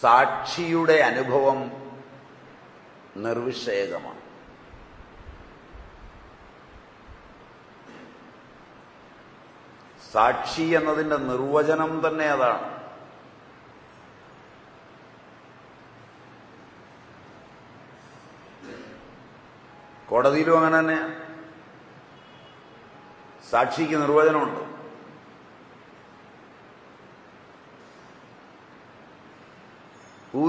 സാക്ഷിയുടെ അനുഭവം നിർവിഷേകമാണ്. സാക്ഷി എന്നതിന്റെ നിർവചനം തന്നെ അതാണ്. കോടതിയിലും അങ്ങനെ തന്നെ സാക്ഷിക്ക് നിർവചനമുണ്ട്. Who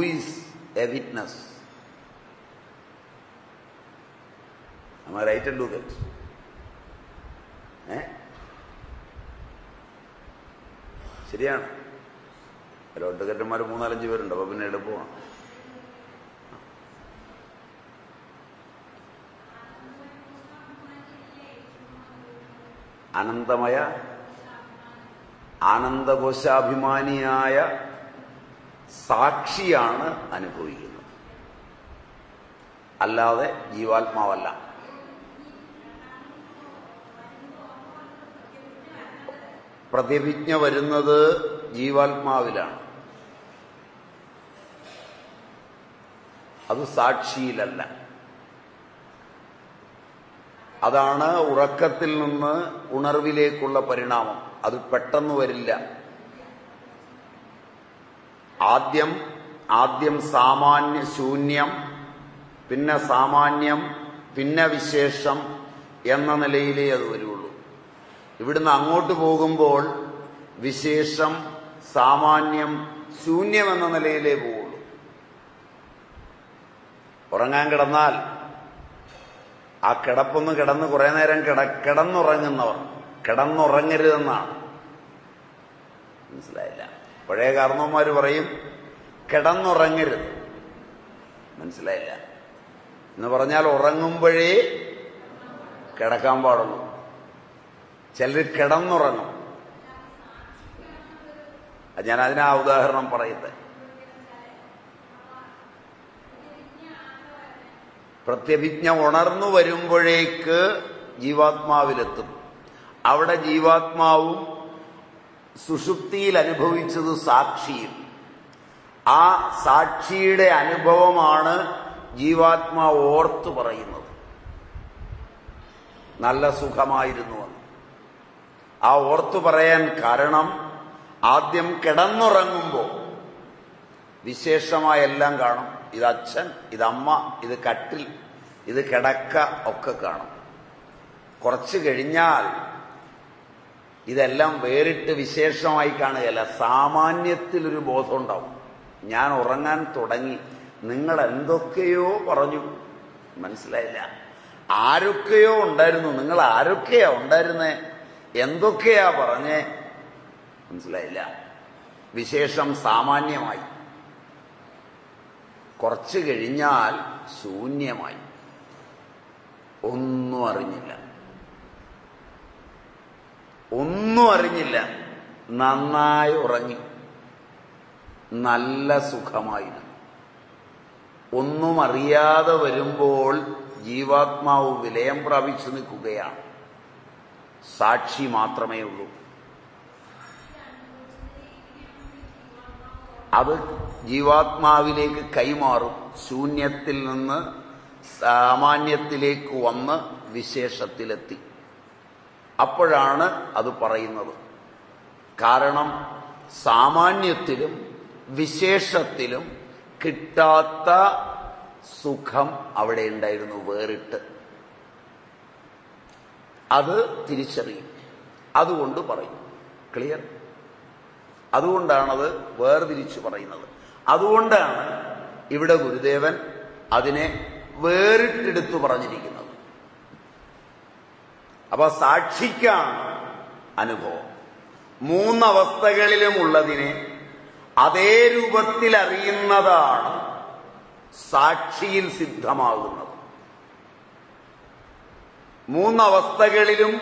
Am I right right do that? Eh? ശരിയാണ് ലോട്ടുകറ്റന്മാർ മൂന്നാലഞ്ച് പേരുണ്ട് അപ്പൊ പിന്നെ എളുപ്പമാണ് അനന്തമയ ആനന്ദകോശാഭിമാനിയായ സാക്ഷിയാണ് അനുഭവിക്കുന്നത്. അല്ലാതെ ജീവാത്മാവല്ല. പ്രതിവിജ്ഞ വരുന്നത് ജീവാത്മാവിലാണ്. അത് സാക്ഷിയിലല്ല. അതാണ് ഉറക്കത്തിൽ നിന്ന് ഉണർവിലേക്കുള്ള പരിണാമം. അത് പെട്ടെന്ന് വരില്ല. ആദ്യം ആദ്യം സാമാന്യ ശൂന്യം പിന്നെ സാമാന്യം പിന്നെ വിശേഷം എന്ന നിലയിലേ അത് വരുള്ളൂ. ഇവിടുന്ന് അങ്ങോട്ട് പോകുമ്പോൾ വിശേഷം സാമാന്യം ശൂന്യം എന്ന നിലയിലേ പോവുള്ളൂ. ഉറങ്ങാൻ കിടന്നാൽ ആ കിടപ്പൊന്ന് കിടന്ന് കുറെ നേരം കിട കിടന്നുറങ്ങുന്നവർ. കിടന്നുറങ്ങരുതെന്നാണ്. മനസ്സിലായില്ല? പഴയ കാരണവന്മാർ പറയും കിടന്നുറങ്ങരുത്. മനസ്സിലായില്ല? എന്ന് പറഞ്ഞാൽ ഉറങ്ങുമ്പോഴേ കിടക്കാൻ പാടുള്ളൂ. ചിലർ കിടന്നുറങ്ങും. ഞാൻ അതിനാ ഉദാഹരണം പറയുന്നത് പ്രത്യഭിജ്ഞ ഉണർന്നു വരുമ്പോഴേക്ക് ജീവാത്മാവിലെത്തും. അവിടെ ജീവാത്മാവും സുഷുപ്തിയിൽ അനുഭവിച്ചത് സാക്ഷിയും. ആ സാക്ഷിയുടെ അനുഭവമാണ് ജീവാത്മാവ് ഓർത്തു പറയുന്നത്. നല്ല സുഖമായിരുന്നുവെന്ന് ആ ഓർത്തു പറയാൻ കാരണം ആദ്യം കിടന്നുറങ്ങുമ്പോൾ വിശേഷമായ എല്ലാം കാണും. ഇത് അച്ഛൻ ഇത് അമ്മ ഇത് കട്ടിൽ ഇത് കിടക്ക ഒക്കെ കാണും. കുറച്ചു കഴിഞ്ഞാൽ ഇതെല്ലാം വേറിട്ട് വിശേഷമായി കാണുകയല്ല. സാമാന്യത്തിലൊരു ബോധം ഉണ്ടാവും ഞാൻ ഉറങ്ങാൻ തുടങ്ങി. നിങ്ങൾ എന്തൊക്കെയോ പറഞ്ഞു. മനസ്സിലായില്ല. ആരൊക്കെയോ ഉണ്ടായിരുന്നു. നിങ്ങൾ ആരൊക്കെയാ ഉണ്ടായിരുന്നേ? എന്തൊക്കെയാ പറഞ്ഞേ? മനസ്സിലായില്ല. വിശേഷം സാമാന്യമായി. കുറച്ചു കഴിഞ്ഞാൽ ശൂന്യമായി. ഒന്നും അറിഞ്ഞില്ല. ഒന്നും അറിഞ്ഞില്ല. നന്നായി ഉറങ്ങി. നല്ല സുഖമായിരുന്നു. ഒന്നും അറിയാതെ വരുമ്പോൾ ജീവാത്മാവ് വിലയം പ്രാപിച്ചു നിൽക്കുകയാണ്. സാക്ഷി മാത്രമേ ഉള്ളൂ. അത് ജീവാത്മാവിലേക്ക് കൈമാറും. ശൂന്യത്തിൽ നിന്ന് സാമാന്യത്തിലേക്ക് വന്ന് വിശേഷത്തിലെത്തി. അപ്പോഴാണ് അത് പറയുന്നത്. കാരണം സാമാന്യത്തിലും വിശേഷത്തിലും കിട്ടാത്ത സുഖം അവിടെ ഉണ്ടായിരുന്നു വേറിട്ട്. അത് തിരിച്ചറിയും. അതുകൊണ്ട് പറയും. ക്ലിയർ? അതുകൊണ്ടാണത് വേർതിരിച്ചു പറയുന്നത്. അതുകൊണ്ടാണ് ഇവിടെ ഗുരുദേവൻ അതിനെ വേറിട്ടെടുത്തു പറഞ്ഞിരിക്കുന്നത്. അപ്പൊ സാക്ഷിക്കാണ് അനുഭവം. മൂന്നവസ്ഥകളിലും ഉള്ളതിനെ അതേ രൂപത്തിൽ അറിയുന്നതാണ് സാക്ഷിയിൽ സിദ്ധമാകുന്നത്. മൂന്നവസ്ഥകളിലും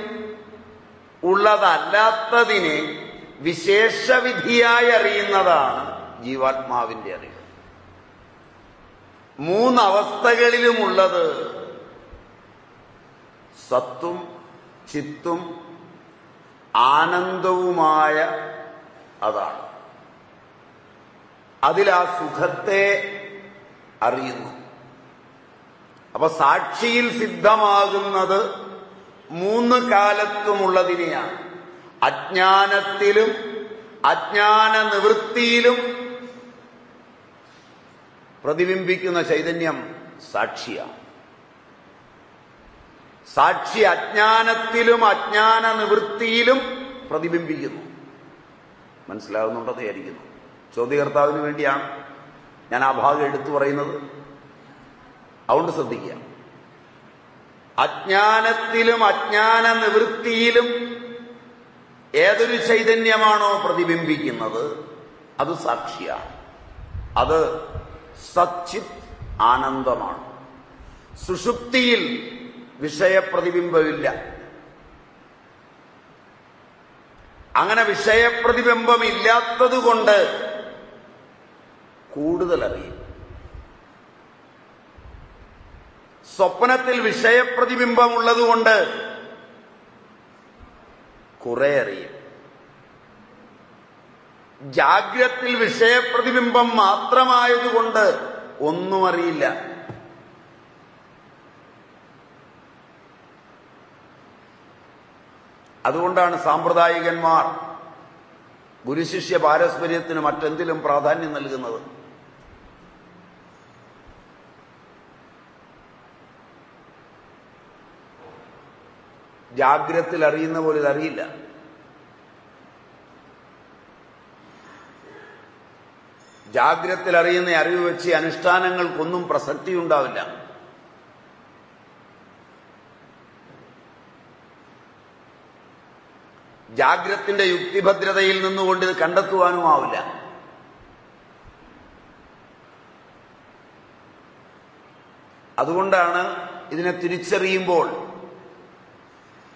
ഉള്ളതല്ലാത്തതിനെ വിശേഷവിധിയായി അറിയുന്നതാണ് ജീവാത്മാവിന്റെ അറിവ്. മൂന്നവസ്ഥകളിലുമുള്ളത് സത്തും ചിത്തും ആനന്ദവുമായ അതാണ്. അതിലാ സുഖത്തെ അറിയുന്നു. അപ്പൊ സാക്ഷിയിൽ സിദ്ധമാകുന്നത് മൂന്ന് കാലത്തുമുള്ളതിനെയാണ്. അജ്ഞാനത്തിലും അജ്ഞാന നിവൃത്തിയിലും പ്രതിബിംബിക്കുന്ന ചൈതന്യം സാക്ഷിയാണ്. സാക്ഷി അജ്ഞാനത്തിലും അജ്ഞാന നിവൃത്തിയിലും പ്രതിബിംബിക്കുന്നു. മനസ്സിലാകുന്നുണ്ടെന്ന് വിചാരിക്കുന്നു. ചോദ്യകർത്താവിന് വേണ്ടിയാണ് ഞാൻ ആ ഭാഗം എടുത്തു പറയുന്നത്. അതുകൊണ്ട് ശ്രദ്ധിക്കുക. അജ്ഞാനത്തിലും അജ്ഞാന നിവൃത്തിയിലും ഏതൊരു ചൈതന്യമാണോ പ്രതിബിംബിക്കുന്നത്? അത് സാക്ഷിയാണ്. അത് സച്ചിത് ആനന്ദമാണ്. സുഷുപ്തിയിൽ വിഷയപ്രതിബിംബമില്ല. അങ്ങനെ വിഷയപ്രതിബിംബമില്ലാത്തതുകൊണ്ട് കൂടുതൽ അറിയും സ്വപ്നത്തിൽ വിഷയപ്രതിബിംബമുള്ളതുകൊണ്ട് കുറെ അറിയും ജാഗ്രത്തിൽ വിഷയപ്രതിബിംബം മാത്രമായതുകൊണ്ട് ഒന്നും അറിയില്ല അതുകൊണ്ടാണ് സാമ്പ്രദായികന്മാർ ഗുരുശിഷ്യ പാരസ്പര്യത്തിന് മറ്റെന്തിലും പ്രാധാന്യം നൽകുന്നത്. ജാഗ്രത്തിൽ അറിയുന്ന പോലെ ഇതറിയില്ല ജാഗ്രത്തിൽ അറിയുന്ന അറിവ് വെച്ച് അനുഷ്ഠാനങ്ങൾക്കൊന്നും പ്രസക്തി ഉണ്ടാവില്ല ജാഗ്രത്തിന്റെ യുക്തിഭദ്രതയിൽ നിന്നുകൊണ്ട് ഇത് കണ്ടെത്തുവാനുമാവില്ല അതുകൊണ്ടാണ് ഇതിനെ തിരിച്ചറിയുമ്പോൾ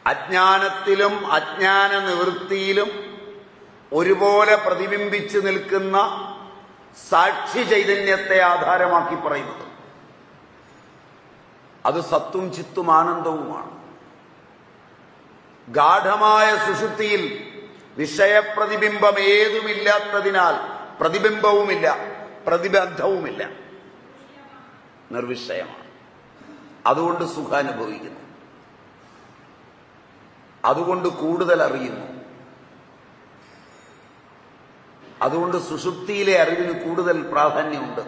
അജ്ഞാനത്തിലും അജ്ഞാന നിവൃത്തിയിലും ഒരുപോലെ പ്രതിബിംബിച്ചു നിൽക്കുന്ന സാക്ഷി ചൈതന്യത്തെ ആധാരമാക്കി പറയുന്നത്. അത് സത്തും ചിത്തും ആനന്ദവുമാണ്. ഗാഠമായ സുഷുപ്തിയിൽ വിഷയപ്രതിബിംബം ഏതുമില്ലാത്തതിനാൽ പ്രതിബിംബവുമില്ല പ്രതിബന്ധവുമില്ല. നിർവിഷയമാണ്. അതുകൊണ്ട് സുഖാനുഭവിക്കുന്നു അതുകൊണ്ട് കൂടുതൽ അറിയുന്നു അതുകൊണ്ട് സുഷുപ്തിയിലെ അറിവിന് കൂടുതൽ പ്രാധാന്യമുണ്ട്.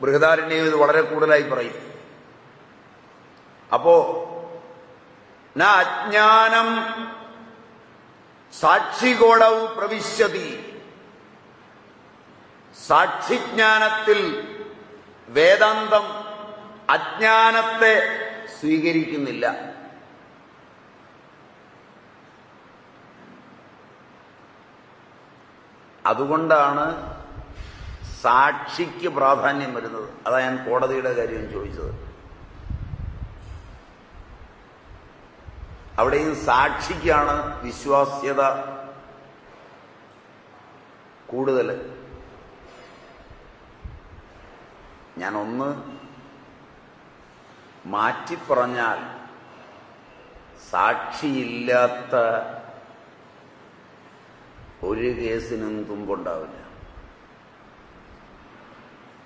ബൃഹദാരണ്യം ഇത് വളരെ കൂടുതലായി പറയും. അപ്പോ ന അജ്ഞാനം സാക്ഷികോടവ് പ്രവിശ്യതി. സാക്ഷിജ്ഞാനത്തിൽ വേദാന്തം അജ്ഞാനത്തെ സ്വീകരിക്കുന്നില്ല. അതുകൊണ്ടാണ് സാക്ഷിക്ക് പ്രാധാന്യം വരുന്നത്. അതാ ഞാൻ കോടതിയുടെ കാര്യം ചോദിച്ചത്. അവിടെയും സാക്ഷിക്കാണ് വിശ്വാസ്യത കൂടുതൽ. ഞാനൊന്ന് മാറ്റിപ്പറഞ്ഞാൽ സാക്ഷിയില്ലാത്ത ഒരു കേസിനും തുമ്പുണ്ടാവില്ല.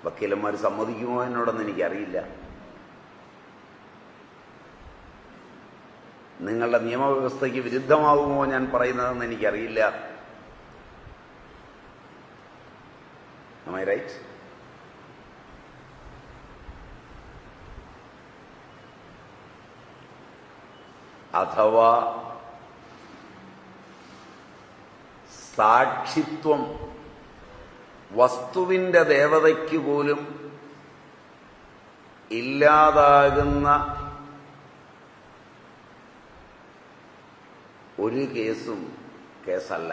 വക്കീലന്മാർ സമ്മതിക്കുമോ എന്നോടൊന്നും എനിക്കറിയില്ല. നിങ്ങളുടെ നിയമവ്യവസ്ഥയ്ക്ക് വിരുദ്ധമാകുമോ ഞാൻ പറയുന്നതെന്ന് എനിക്കറിയില്ല. റൈറ്റ് അഥവാ സാക്ഷിത്വം വസ്തുവിന്റെ ദേവതയ്ക്ക് പോലും ഇല്ലാതാകുന്ന ഒരു കേസും കേസല്ല.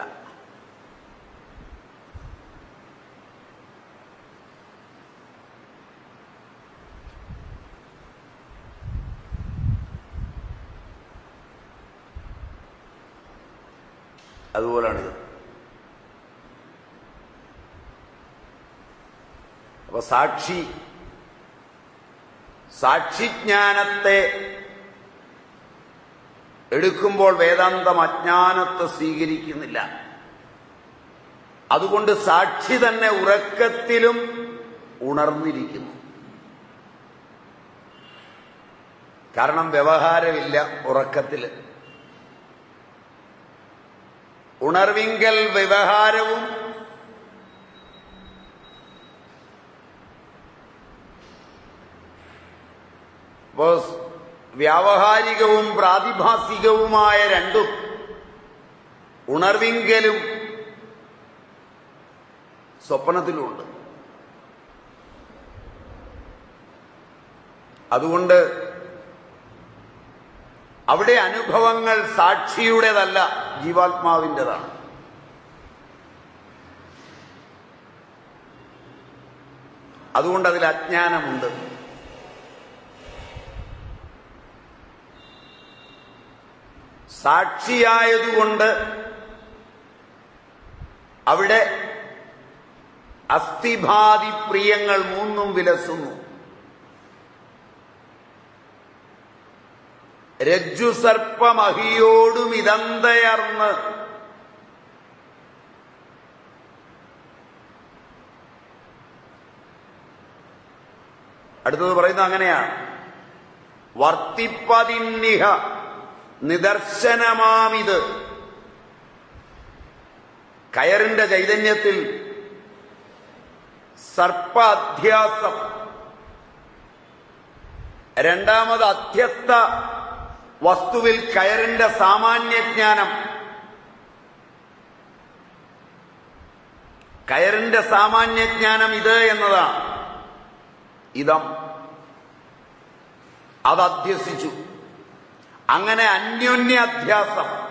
അതുപോലാണിത് അപ്പൊ സാക്ഷി സാക്ഷിജ്ഞാനത്തെ എടുക്കുമ്പോൾ വേദാന്തം അജ്ഞാനത്തെ സ്വീകരിക്കുന്നില്ല. അതുകൊണ്ട് സാക്ഷി തന്നെ ഉറക്കത്തിലും ഉണർന്നിരിക്കുന്നു. കാരണം വ്യവഹാരമില്ല ഉറക്കത്തിൽ ഉണർവിങ്കൽ വ്യവഹാരവും അപ്പോ വ്യാവഹാരികവും പ്രാതിഭാസികവുമായ രണ്ടും ഉണർവിങ്കലും സ്വപ്നത്തിലുമുണ്ട് അതുകൊണ്ട് അവിടെ അനുഭവങ്ങൾ സാക്ഷിയുടേതല്ല ജീവാത്മാവിന്റെതാണ്. അതുകൊണ്ട് അതിൽ അജ്ഞാനമുണ്ട്. സാക്ഷിയായതുകൊണ്ട് അവിടെ അസ്ഥിഭാതി പ്രിയങ്ങൾ മൂന്നും വിലസുന്നു. രജ്ജുസർപ്പമഹിയോടും ഇതന്തയർന്ന് അടുത്തത് പറയുന്നത് അങ്ങനെയാണ്. വർത്തിപ്പതിന്നിഹ നിദർശനമാമിത്. കയറിന്റെ ചൈതന്യത്തിൽ സർപ്പ അധ്യാസം രണ്ടാമത് അധ്യസ്ഥ വസ്തുവിൽ കയറിന്റെ സാമാന്യജ്ഞാനം. കയറിന്റെ സാമാന്യജ്ഞാനം ഇത് എന്നതാണ്. ഇതം. അത് അധ്യസിച്ചു അങ്ങനെ അന്യോന്യ അധ്യാസം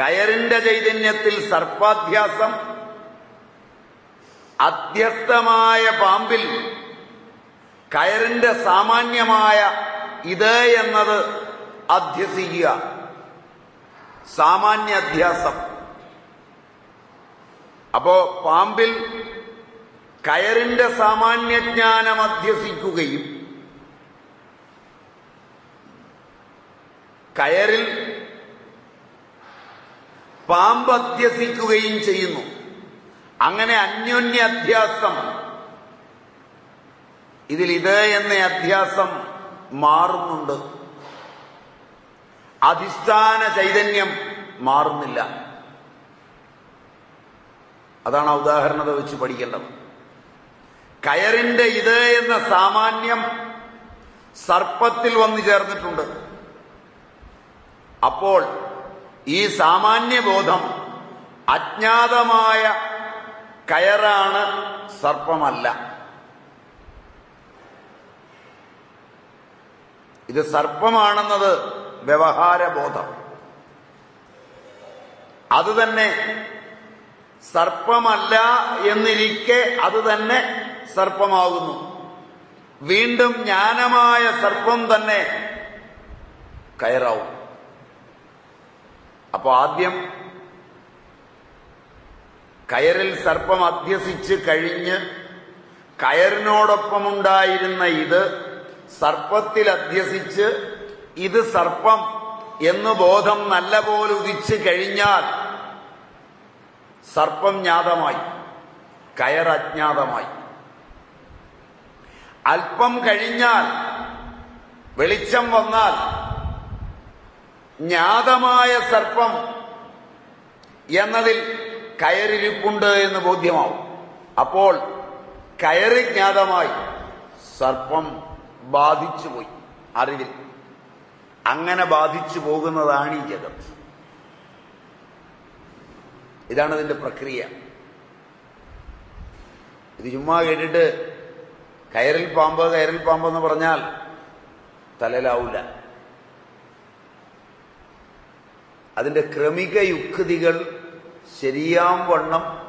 കയറിന്റെ ചൈതന്യത്തിൽ സർപ്പാധ്യാസം. അധ്യസ്ഥമായ പാമ്പിൽ കയറിന്റെ സാമാന്യമായ ഇത് എന്നത് അധ്യസിക്കുക. സാമാന്യ അധ്യാസം അപ്പോ പാമ്പിൽ കയറിന്റെ സാമാന്യജ്ഞാനം അധ്യസിക്കുകയും കയറിൽ പാമ്പ് അധ്യസിക്കുകയും ചെയ്യുന്നു. അങ്ങനെ അന്യോന്യ അധ്യാസം. ഇതിൽ ഇത് എന്ന അധ്യാസം മാറുന്നുണ്ട്. അധിഷ്ഠാന ചൈതന്യം മാറുന്നില്ല. അതാണ് ഉദാഹരണത വെച്ച് പഠിക്കേണ്ടത്. കയറിന്റെ ഇത് എന്ന സാമാന്യം സർപ്പത്തിൽ വന്നു ചേർന്നിട്ടുണ്ട്. അപ്പോൾ ഈ സാമാന്യബോധം അജ്ഞാതമായ കയറാണ് സർപ്പമല്ല. ഇത് സർപ്പമാണെന്നത് വ്യവഹാരബോധം. അത് തന്നെ സർപ്പമല്ല എന്നിരിക്കെ അത് തന്നെ സർപ്പമാകുന്നു. വീണ്ടും ജ്ഞാനമായ സർപ്പം തന്നെ കയറാവും. അപ്പൊ ആദ്യം കയറിൽ സർപ്പം അധ്യസിച്ച് കഴിഞ്ഞ് കയറിനോടൊപ്പമുണ്ടായിരുന്ന ഇത് സർപ്പത്തിൽ അധ്യസിച്ച് ഇത് സർപ്പം എന്ന് ബോധം നല്ല പോലെ ഉദിച്ചു കഴിഞ്ഞാൽ സർപ്പം ജ്ഞാതമായി കയർ അജ്ഞാതമായി. അല്പം കഴിഞ്ഞാൽ വെളിച്ചം വന്നാൽ ജ്ഞാതമായ സർപ്പം എന്നതിൽ കയറിരിപ്പുണ്ട് എന്ന് ബോധ്യമാവും. അപ്പോൾ കയറി ജ്ഞാതമായി സർപ്പം ബാധിച്ചുപോയി അറിവിൽ. അങ്ങനെ ബാധിച്ചു പോകുന്നതാണ് ഈ ജഗത്ത് ഇതാണ് ഇതിന്റെ പ്രക്രിയ. ഇത് ചുമ്മാ കേട്ടിട്ട് കയറിൽ പാമ്പ് കയറിൽ പാമ്പെന്ന് പറഞ്ഞാൽ തലയിലാവൂല അതിന്റെ ക്രമിക യുക്തികൾ ശരിയാം വണ്ണം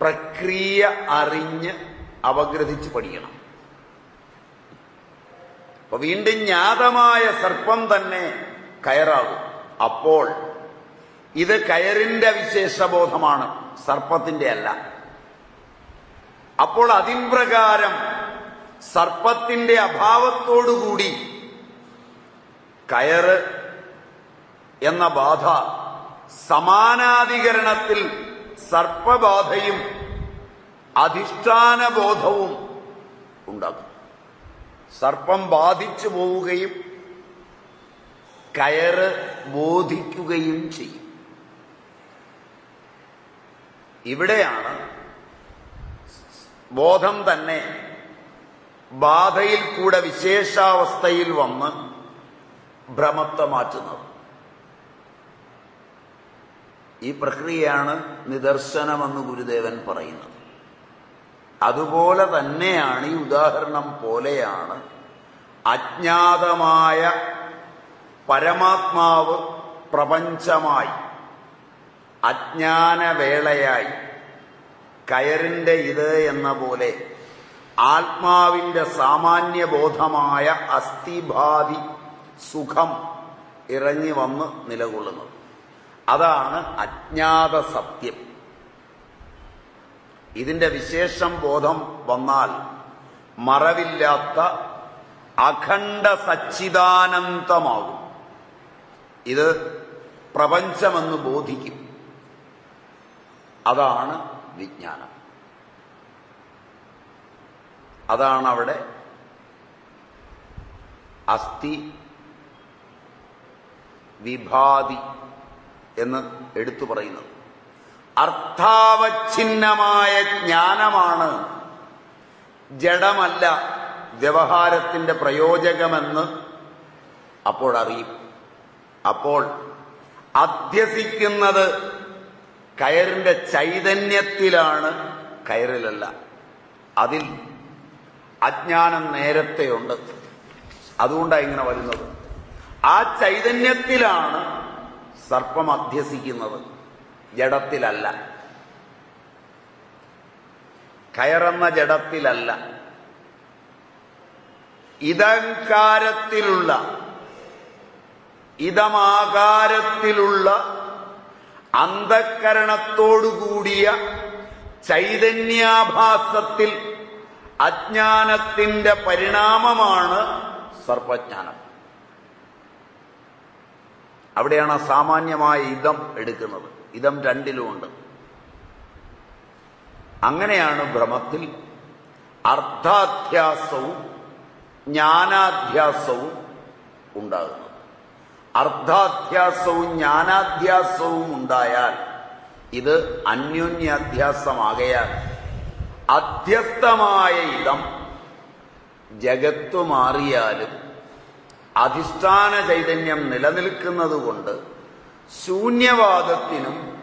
പ്രക്രിയ അറിഞ്ഞ് അവഗ്രഹിച്ച് പഠിക്കണം. അപ്പൊ വീണ്ടും ജ്ഞാതമായ സർപ്പം തന്നെ കയറാകും. അപ്പോൾ ഇത് കയറിന്റെ വിശേഷബോധമാണ് സർപ്പത്തിന്റെ അല്ല. അപ്പോൾ അതിൻ പ്രകാരം സർപ്പത്തിന്റെ അഭാവത്തോടുകൂടി കയറ് എന്ന ബാധ സമാനാധികരണത്തിൽ സർപ്പബാധയും അധിഷ്ഠാനബോധവും ഉണ്ടാകും. സർപ്പം ബാധിച്ചു പോവുകയും കയറ് ബോധിക്കുകയും ചെയ്യും. ഇവിടെയാണ് ബോധം തന്നെ ബാധയിൽ കൂടെ വിശേഷാവസ്ഥയിൽ വന്ന് ഭ്രമത്തെ മാറ്റുന്നത്. ഈ പ്രക്രിയയാണ് നിദർശനമെന്ന് ഗുരുദേവൻ പറയുന്നത്. അതുപോലെ തന്നെയാണ് ഈ ഉദാഹരണം പോലെയാണ് അജ്ഞാതമായ പരമാത്മാവ് പ്രപഞ്ചമായി അജ്ഞാനവേളയായി കയറിന്റെ ഇത് എന്ന പോലെ ആത്മാവിന്റെ സാമാന്യബോധമായ അസ്ഥിഭാതി സുഖം ഇറങ്ങി വന്ന് നിലകൊള്ളുന്നത്. അതാണ് അജ്ഞാത സത്യം ഇതിന്റെ വിശേഷം ബോധം വന്നാൽ മറവില്ലാത്ത അഖണ്ഡ സച്ചിദാനന്തമാകും ഇത് പ്രപഞ്ചമെന്ന് ബോധിക്കും. അതാണ് വിജ്ഞാനം. അതാണ് അവിടെ അസ്ഥി വിഭാതി എന്ന് എടുത്തു പറയുന്നത്. അർത്ഥാവച്ഛിന്നമായ ജ്ഞാനമാണ് ജഡമല്ല വ്യവഹാരത്തിന്റെ പ്രയോജകമെന്ന് അപ്പോൾ അറിയും. അപ്പോൾ അധ്യസിക്കുന്നത് കയറിന്റെ ചൈതന്യത്തിലാണ് കയറിലല്ല. അതിൽ അജ്ഞാനം നേരത്തെയുണ്ട്. അതുകൊണ്ടാണ് ഇങ്ങനെ വരുന്നത്. ആ ചൈതന്യത്തിലാണ് സർപ്പം അധ്യസിക്കുന്നത് ജഡത്തിലല്ല. കയറെന്ന ജഡത്തിലല്ല. ഇതങ്കാരത്തിലുള്ള ഇതമാകാരത്തിലുള്ള അന്ധക്കരണത്തോടുകൂടിയ ചൈതന്യാഭാസത്തിൽ അജ്ഞാനത്തിന്റെ പരിണാമമാണ് സർപ്പജ്ഞാനം. അവിടെയാണ് സാമാന്യമായ ഇതം എടുക്കുന്നത്. ഇതം രണ്ടിലുമുണ്ട് അങ്ങനെയാണ് ഭ്രമത്തിൽ അർത്ഥാധ്യാസവും ജ്ഞാനാധ്യാസവും ഉണ്ടാകുന്നത്. അർത്ഥാധ്യാസവും ജ്ഞാനാധ്യാസവും ഉണ്ടായാൽ ഇത് അന്യോന്യാധ്യാസമാകയാൽ അധ്യസ്ഥമായ ഇതം ജഗത്തു മാറിയാലും അധിഷ്ഠാന ചൈതന്യം നിലനിൽക്കുന്നതുകൊണ്ട് ശൂന്യവാദത്തിനും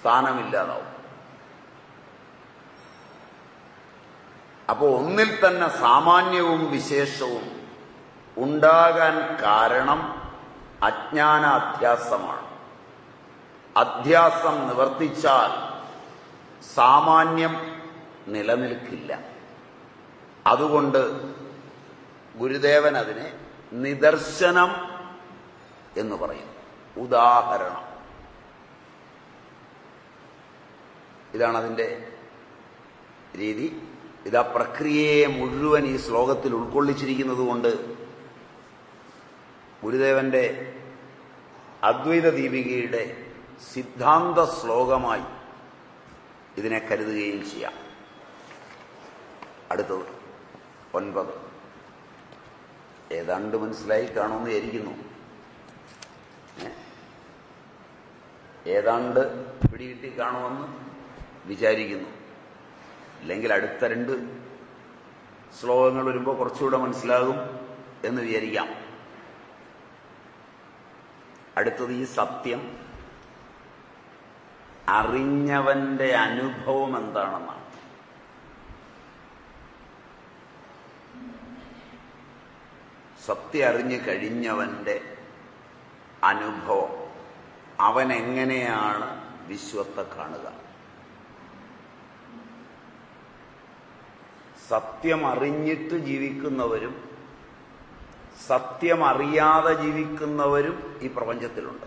സ്ഥാനമില്ലാതാവും. അപ്പോൾ ഒന്നിൽ തന്നെ സാമാന്യവും വിശേഷവും ഉണ്ടാകാൻ കാരണം അജ്ഞാനാധ്യാസമാണ്. അധ്യാസം നിവർത്തിച്ചാൽ സാമാന്യം നിലനിൽക്കില്ല. അതുകൊണ്ട് ഗുരുദേവൻ അതിനെ നിദർശനം എന്ന് പറയുന്നു ഉദാഹരണം. ഇതാണ് അതിന്റെ രീതി. ഇത് പ്രക്രിയയെ മുഴുവൻ ഈ ശ്ലോകത്തിൽ ഉൾക്കൊള്ളിച്ചിരിക്കുന്നത് കൊണ്ട് ഗുരുദേവന്റെ അദ്വൈത ദീപികയുടെ സിദ്ധാന്ത ശ്ലോകമായി ഇതിനെ കരുതുകയും ചെയ്യാം. അടുത്തത് ഒൻപത്. ഏതാണ്ട് മനസ്സിലായി കാണുമെന്ന് വിചാരിക്കുന്നു? ഏതാണ്ട് പിടികിട്ടി കാണുമെന്ന് വിചാരിക്കുന്നു. അല്ലെങ്കിൽ അടുത്ത രണ്ട് ശ്ലോകങ്ങൾ വരുമ്പോൾ കുറച്ചുകൂടെ മനസ്സിലാകും എന്ന് വിചാരിക്കാം. അടുത്തത് ഈ സത്യം അറിഞ്ഞവന്റെ അനുഭവം എന്താണെന്നാണ്. സത്യം അറിഞ്ഞു കഴിഞ്ഞവന്റെ അനുഭവം. അവൻ എങ്ങനെയാണ് വിശ്വത്തെ കാണുക? സത്യം അറിഞ്ഞിട്ട് ജീവിക്കുന്നവരും സത്യം അറിയാതെ ജീവിക്കുന്നവരും ഈ പ്രപഞ്ചത്തിലുണ്ട്.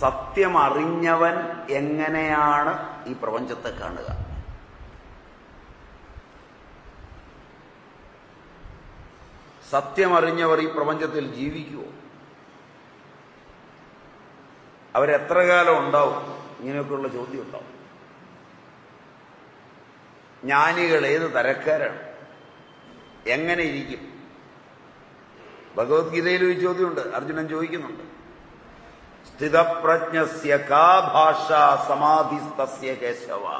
സത്യം അറിഞ്ഞവൻ എങ്ങനെയാണ് ഈ പ്രപഞ്ചത്തെ കാണുക? സത്യമറിഞ്ഞവർ ഈ പ്രപഞ്ചത്തിൽ ജീവിക്കുമോ അവരെത്ര കാലം ഉണ്ടാവും? ഇങ്ങനെയൊക്കെയുള്ള ചോദ്യം ഉണ്ടാവും. ജ്ഞാനികൾ ഏത് തരക്കാരാണ്? എങ്ങനെ ഇരിക്കും? ഭഗവത്ഗീതയിൽ ഒരു ചോദ്യമുണ്ട്. അർജുനൻ ചോദിക്കുന്നുണ്ട്. സ്ഥിതപ്രജ്ഞസ്യ കാ ഭാഷ സമാധിസ്തസ്യ കേശവ.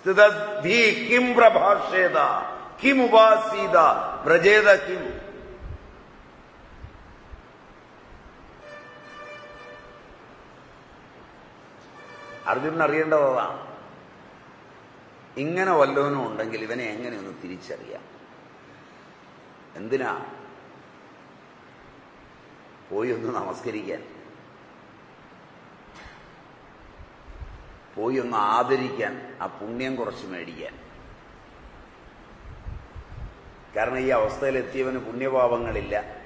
സ്ഥിതധി കിം പ്രഭാഷേത? കിം ഉപാസീത? വ്രജേത കിം? അർജുനൻ അറിയേണ്ടത് അതാണ് ഇങ്ങനെ വല്ലവനും ഉണ്ടെങ്കിൽ ഇവനെ എങ്ങനെയൊന്ന് തിരിച്ചറിയാം? എന്തിനാ? പോയി ഒന്ന് നമസ്കരിക്കാൻ. പോയി ഒന്ന് ആദരിക്കാൻ ആ പുണ്യം കുറച്ച് മേടിക്കാൻ. കാരണം ഈ അവസ്ഥയിലെത്തിയവന് പുണ്യപാപങ്ങളില്ല.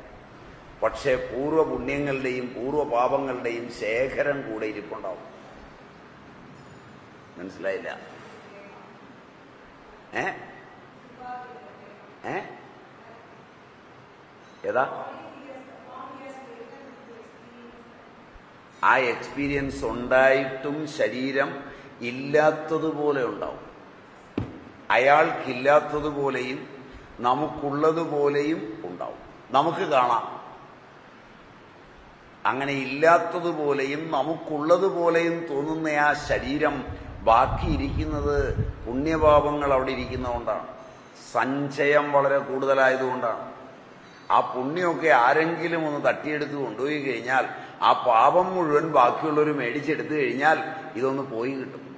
പക്ഷേ പൂർവ പുണ്യങ്ങളുടെയും പൂർവ പാപങ്ങളുടെയും ശേഖരം കൂടെ ഇരിപ്പുണ്ടാവും. മനസ്സിലായില്ല. ഏ? ഏ? ഏതാ? ആ എക്സ്പീരിയൻസ് ഉണ്ടായിട്ടും ശരീരം ഇല്ലാത്തതുപോലെ ഉണ്ടാവും. അയാൾക്കില്ലാത്തതുപോലെയും നമുക്കുള്ളതുപോലെയും ഉണ്ടാവും. നമുക്ക് കാണാം. അങ്ങനെ ഇല്ലാത്തതുപോലെയും നമുക്കുള്ളതുപോലെയും തോന്നുന്ന ആ ശരീരം ബാക്കിയിരിക്കുന്നത് പുണ്യപാപങ്ങൾ അവിടെ ഇരിക്കുന്നതുകൊണ്ടാണ്. സഞ്ചയം വളരെ കൂടുതലായതുകൊണ്ടാണ്. ആ പുണ്യമൊക്കെ ആരെങ്കിലും ഒന്ന് തട്ടിയെടുത്ത് കൊണ്ടുപോയി കഴിഞ്ഞാൽ ആ പാപം മുഴുവൻ ബാക്കിയുള്ളവർ മേടിച്ചെടുത്തു കഴിഞ്ഞാൽ ഇതൊന്ന് പോയി കിട്ടും.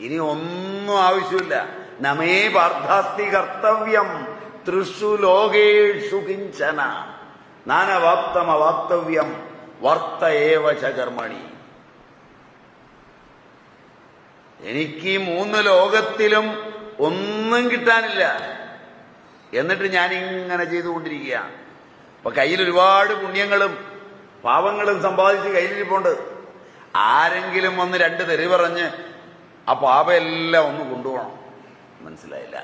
ഇനി ഒന്നും ആവശ്യമില്ല. നമേ പാർത്ഥാസ്തി കർത്തവ്യം തൃഷു ലോകേഷു കിഞ്ചന. നാനവാപ്തമവാപ്തവ്യം വർത്ത ഏവ ച എനിക്ക് ഈ മൂന്ന് ലോകത്തിലും ഒന്നും കിട്ടാനില്ല. എന്നിട്ട് ഞാനിങ്ങനെ ചെയ്തുകൊണ്ടിരിക്കുകയാണ് അപ്പൊ കയ്യിൽ ഒരുപാട് പുണ്യങ്ങളും പാവങ്ങളും സമ്പാദിച്ച് കയ്യിലിരിപ്പുണ്ട്. ആരെങ്കിലും ഒന്ന് രണ്ട് തെറി പറഞ്ഞ് ആ പാപമെല്ലാം ഒന്ന് കൊണ്ടുപോകണം. മനസ്സിലായില്ല.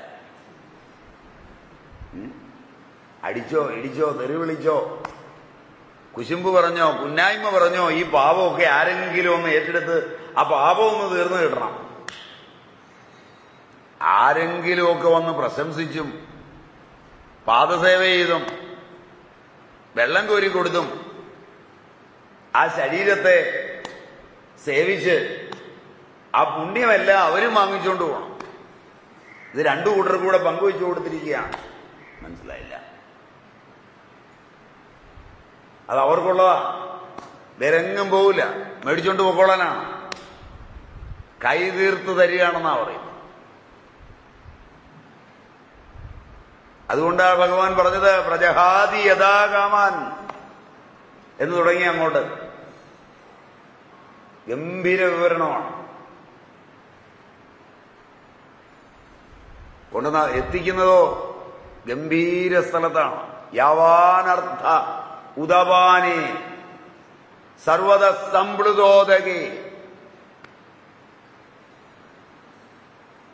അടിച്ചോ ഇടിച്ചോ തെറി വിളിച്ചോ കുശുമ്പ് പറഞ്ഞോ കുന്നായ്മ പറഞ്ഞോ ഈ പാപമൊക്കെ ആരെങ്കിലും ഒന്ന് ഏറ്റെടുത്ത് ആ പാപം ഒന്ന് തീർന്നു കിട്ടണം. ആരെങ്കിലുമൊക്കെ വന്ന് പ്രശംസിച്ചും പാദസേവ ചെയ്തും വെള്ളം കോരി കൊടുത്തും ആ ശരീരത്തെ സേവിച്ച് ആ പുണ്യമെല്ലാം അവരും വാങ്ങിച്ചുകൊണ്ട് പോകണം ഇത് രണ്ടു കൂട്ടർ കൂടെ പങ്കുവെച്ചു കൊടുത്തിരിക്കുകയാണ്. മനസ്സിലായില്ല. അത് അവർക്കുള്ളതാ. വേറെങ്ങും പോവില്ല. മേടിച്ചോണ്ട് പൊക്കോളാനാണ്. കൈ തീർത്ത് തരികയാണെന്നാ പറയുന്നത്. അതുകൊണ്ടാണ് ഭഗവാൻ പറഞ്ഞത് പ്രജഹാതി യഥാകാമാൻ എന്ന് തുടങ്ങി അങ്ങോട്ട്. ഗംഭീര വിവരണമാണ്. കൊണ്ടുവന്ന എത്തിക്കുന്നതോ ഗംഭീര സ്ഥലത്താണ്. യാവാനർത്ഥ ഉദവാനെ സർവത സംപ്ലുതോദകെ.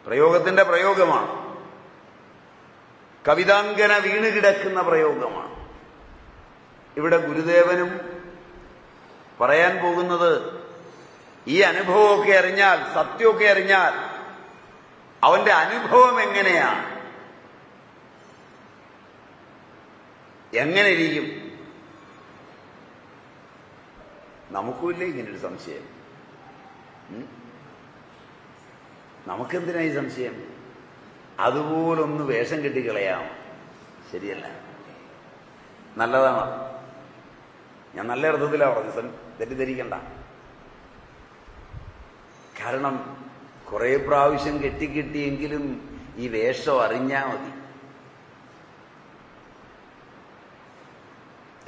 പ്രയോഗത്തിന്റെ പ്രയോഗമാണ്. കവിതാങ്കന വീണുകിടക്കുന്ന പ്രയോഗമാണ്. ഇവിടെ ഗുരുദേവനും പറയാൻ പോകുന്നത് ഈ അനുഭവമൊക്കെ അറിഞ്ഞാൽ സത്യമൊക്കെ അറിഞ്ഞാൽ അവന്റെ അനുഭവം എങ്ങനെയാണ്? എങ്ങനെ ഇരിക്കും? നമുക്കുമില്ലേ ഇങ്ങനൊരു സംശയം? നമുക്കെന്തിനായി സംശയം? അതുപോലൊന്ന് വേഷം കെട്ടിക്കളയാം. ശരിയല്ല. നല്ലതാണ്. ഞാൻ നല്ല അർത്ഥത്തിലാണ് പറഞ്ഞു സം- തെറ്റിദ്ധരിക്കണ്ട. കാരണം കുറെ പ്രാവശ്യം കെട്ടിക്കിട്ടിയെങ്കിലും ഈ വേഷം അറിഞ്ഞാ മതി.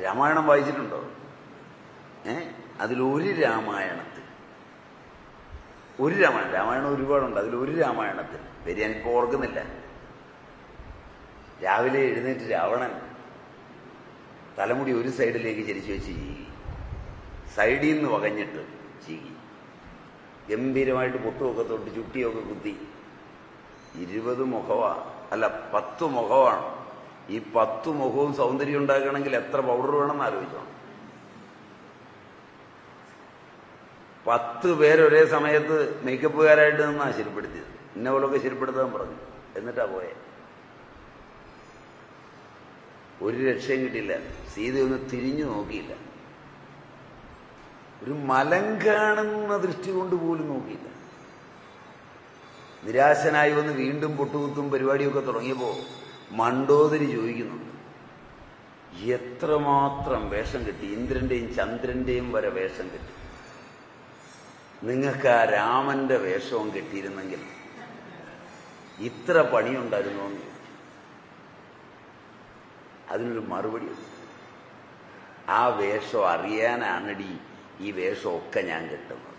രാമായണം വായിച്ചിട്ടുണ്ടോ? ഏ? അതിലൊരു രാമായണത്തിൽ. ഒരു രാമായണം രാമായണം ഒരുപാടുണ്ട്. അതിലൊരു രാമായണത്തിൽ. ഞാനിപ്പോൾ ഓർക്കുന്നില്ല. രാവിലെ എഴുന്നേറ്റ് രാവണൻ തലമുടി ഒരു സൈഡിലേക്ക് ചരിച്ചു വെച്ച് ചീകി. സൈഡിൽ നിന്ന് വകഞ്ഞിട്ട് ചീകി. ഗംഭീരമായിട്ട് പൊട്ടുമൊക്കെ തൊട്ട് ചുട്ടിയൊക്കെ കുത്തി. ഇരുപത് മുഖവാ. അല്ല പത്ത് മുഖമാണ് ഈ പത്ത് മുഖവും സൗന്ദര്യം ഉണ്ടാക്കണമെങ്കിൽ എത്ര പൗഡർ വേണമെന്ന് ആലോചിച്ചോണം പത്ത് പേരൊരേ സമയത്ത് മേക്കപ്പുകാരായിട്ട് നിന്ന് ശരിപ്പെടുത്തിയത് ഇന്ന പോലൊക്കെ ശരിപ്പെടുത്താൻ പറഞ്ഞു. എന്നിട്ടാ പോയെ. ഒരു രക്ഷയും കിട്ടിയില്ല. സീതയൊന്ന് തിരിഞ്ഞു നോക്കിയില്ല. ഒരു മലം കാണുന്ന ദൃഷ്ടി കൊണ്ട് പോലും നോക്കിയില്ല. നിരാശനായി വന്ന് വീണ്ടും പൊട്ടുകുത്തും പരിപാടിയൊക്കെ തുടങ്ങിയപ്പോൾ മണ്ടോദരി ചോദിക്കുന്നുണ്ട്. എത്രമാത്രം വേഷം കിട്ടി? ഇന്ദ്രന്റെയും ചന്ദ്രന്റെയും വരെ വേഷം കിട്ടി. നിങ്ങൾക്ക് ആ രാമന്റെ വേഷവും കിട്ടിയിരുന്നെങ്കിൽ ഇത്ര പണിയുണ്ടായിരുന്നു എന്ന്. ചോദിച്ചു. അതിനൊരു മറുപടി ആ വേഷം അറിയാനാണടി ഈ വേഷമൊക്കെ ഞാൻ കിട്ടുന്നത്.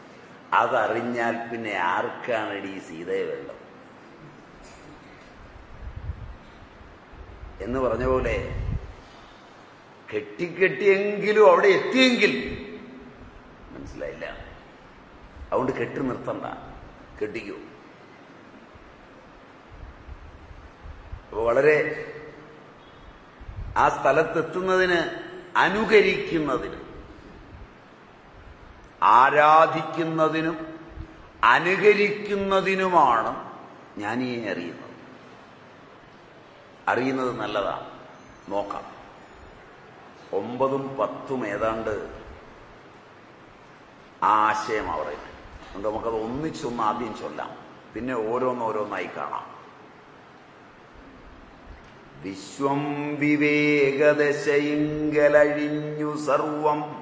അതറിഞ്ഞാൽ പിന്നെ ആർക്കാണടി സീതയെ വേണ്ടത്? എന്ന് പറഞ്ഞ പോലെ കെട്ടിക്കെട്ടിയെങ്കിലും അവിടെ എത്തിയെങ്കിൽ മനസ്സിലായില്ല. അതുകൊണ്ട് കെട്ടി നിർത്തണ്ട. കെട്ടിക്കൂ. അപ്പൊ വളരെ ആ സ്ഥലത്തെത്തുന്നതിന് അനുകരിക്കുന്നതിന് ആരാധിക്കുന്നതിനും അനുകരിക്കുന്നതിനുമാണ് ഈ അറിയുന്നത്. അറിയുന്നത് നല്ലതാണ്. നോക്കാം. ഒമ്പതും പത്തും ഏതാണ്ട് ആ ആശയം അതുകൊണ്ട് നമുക്കത് ഒന്നിച്ചൊന്ന് ആദ്യം ചൊല്ലാം. പിന്നെ ഓരോന്നോരോന്നായി കാണാം. വിശ്വം വിവേകദശയിങ്കലഴിഞ്ഞു സർവം.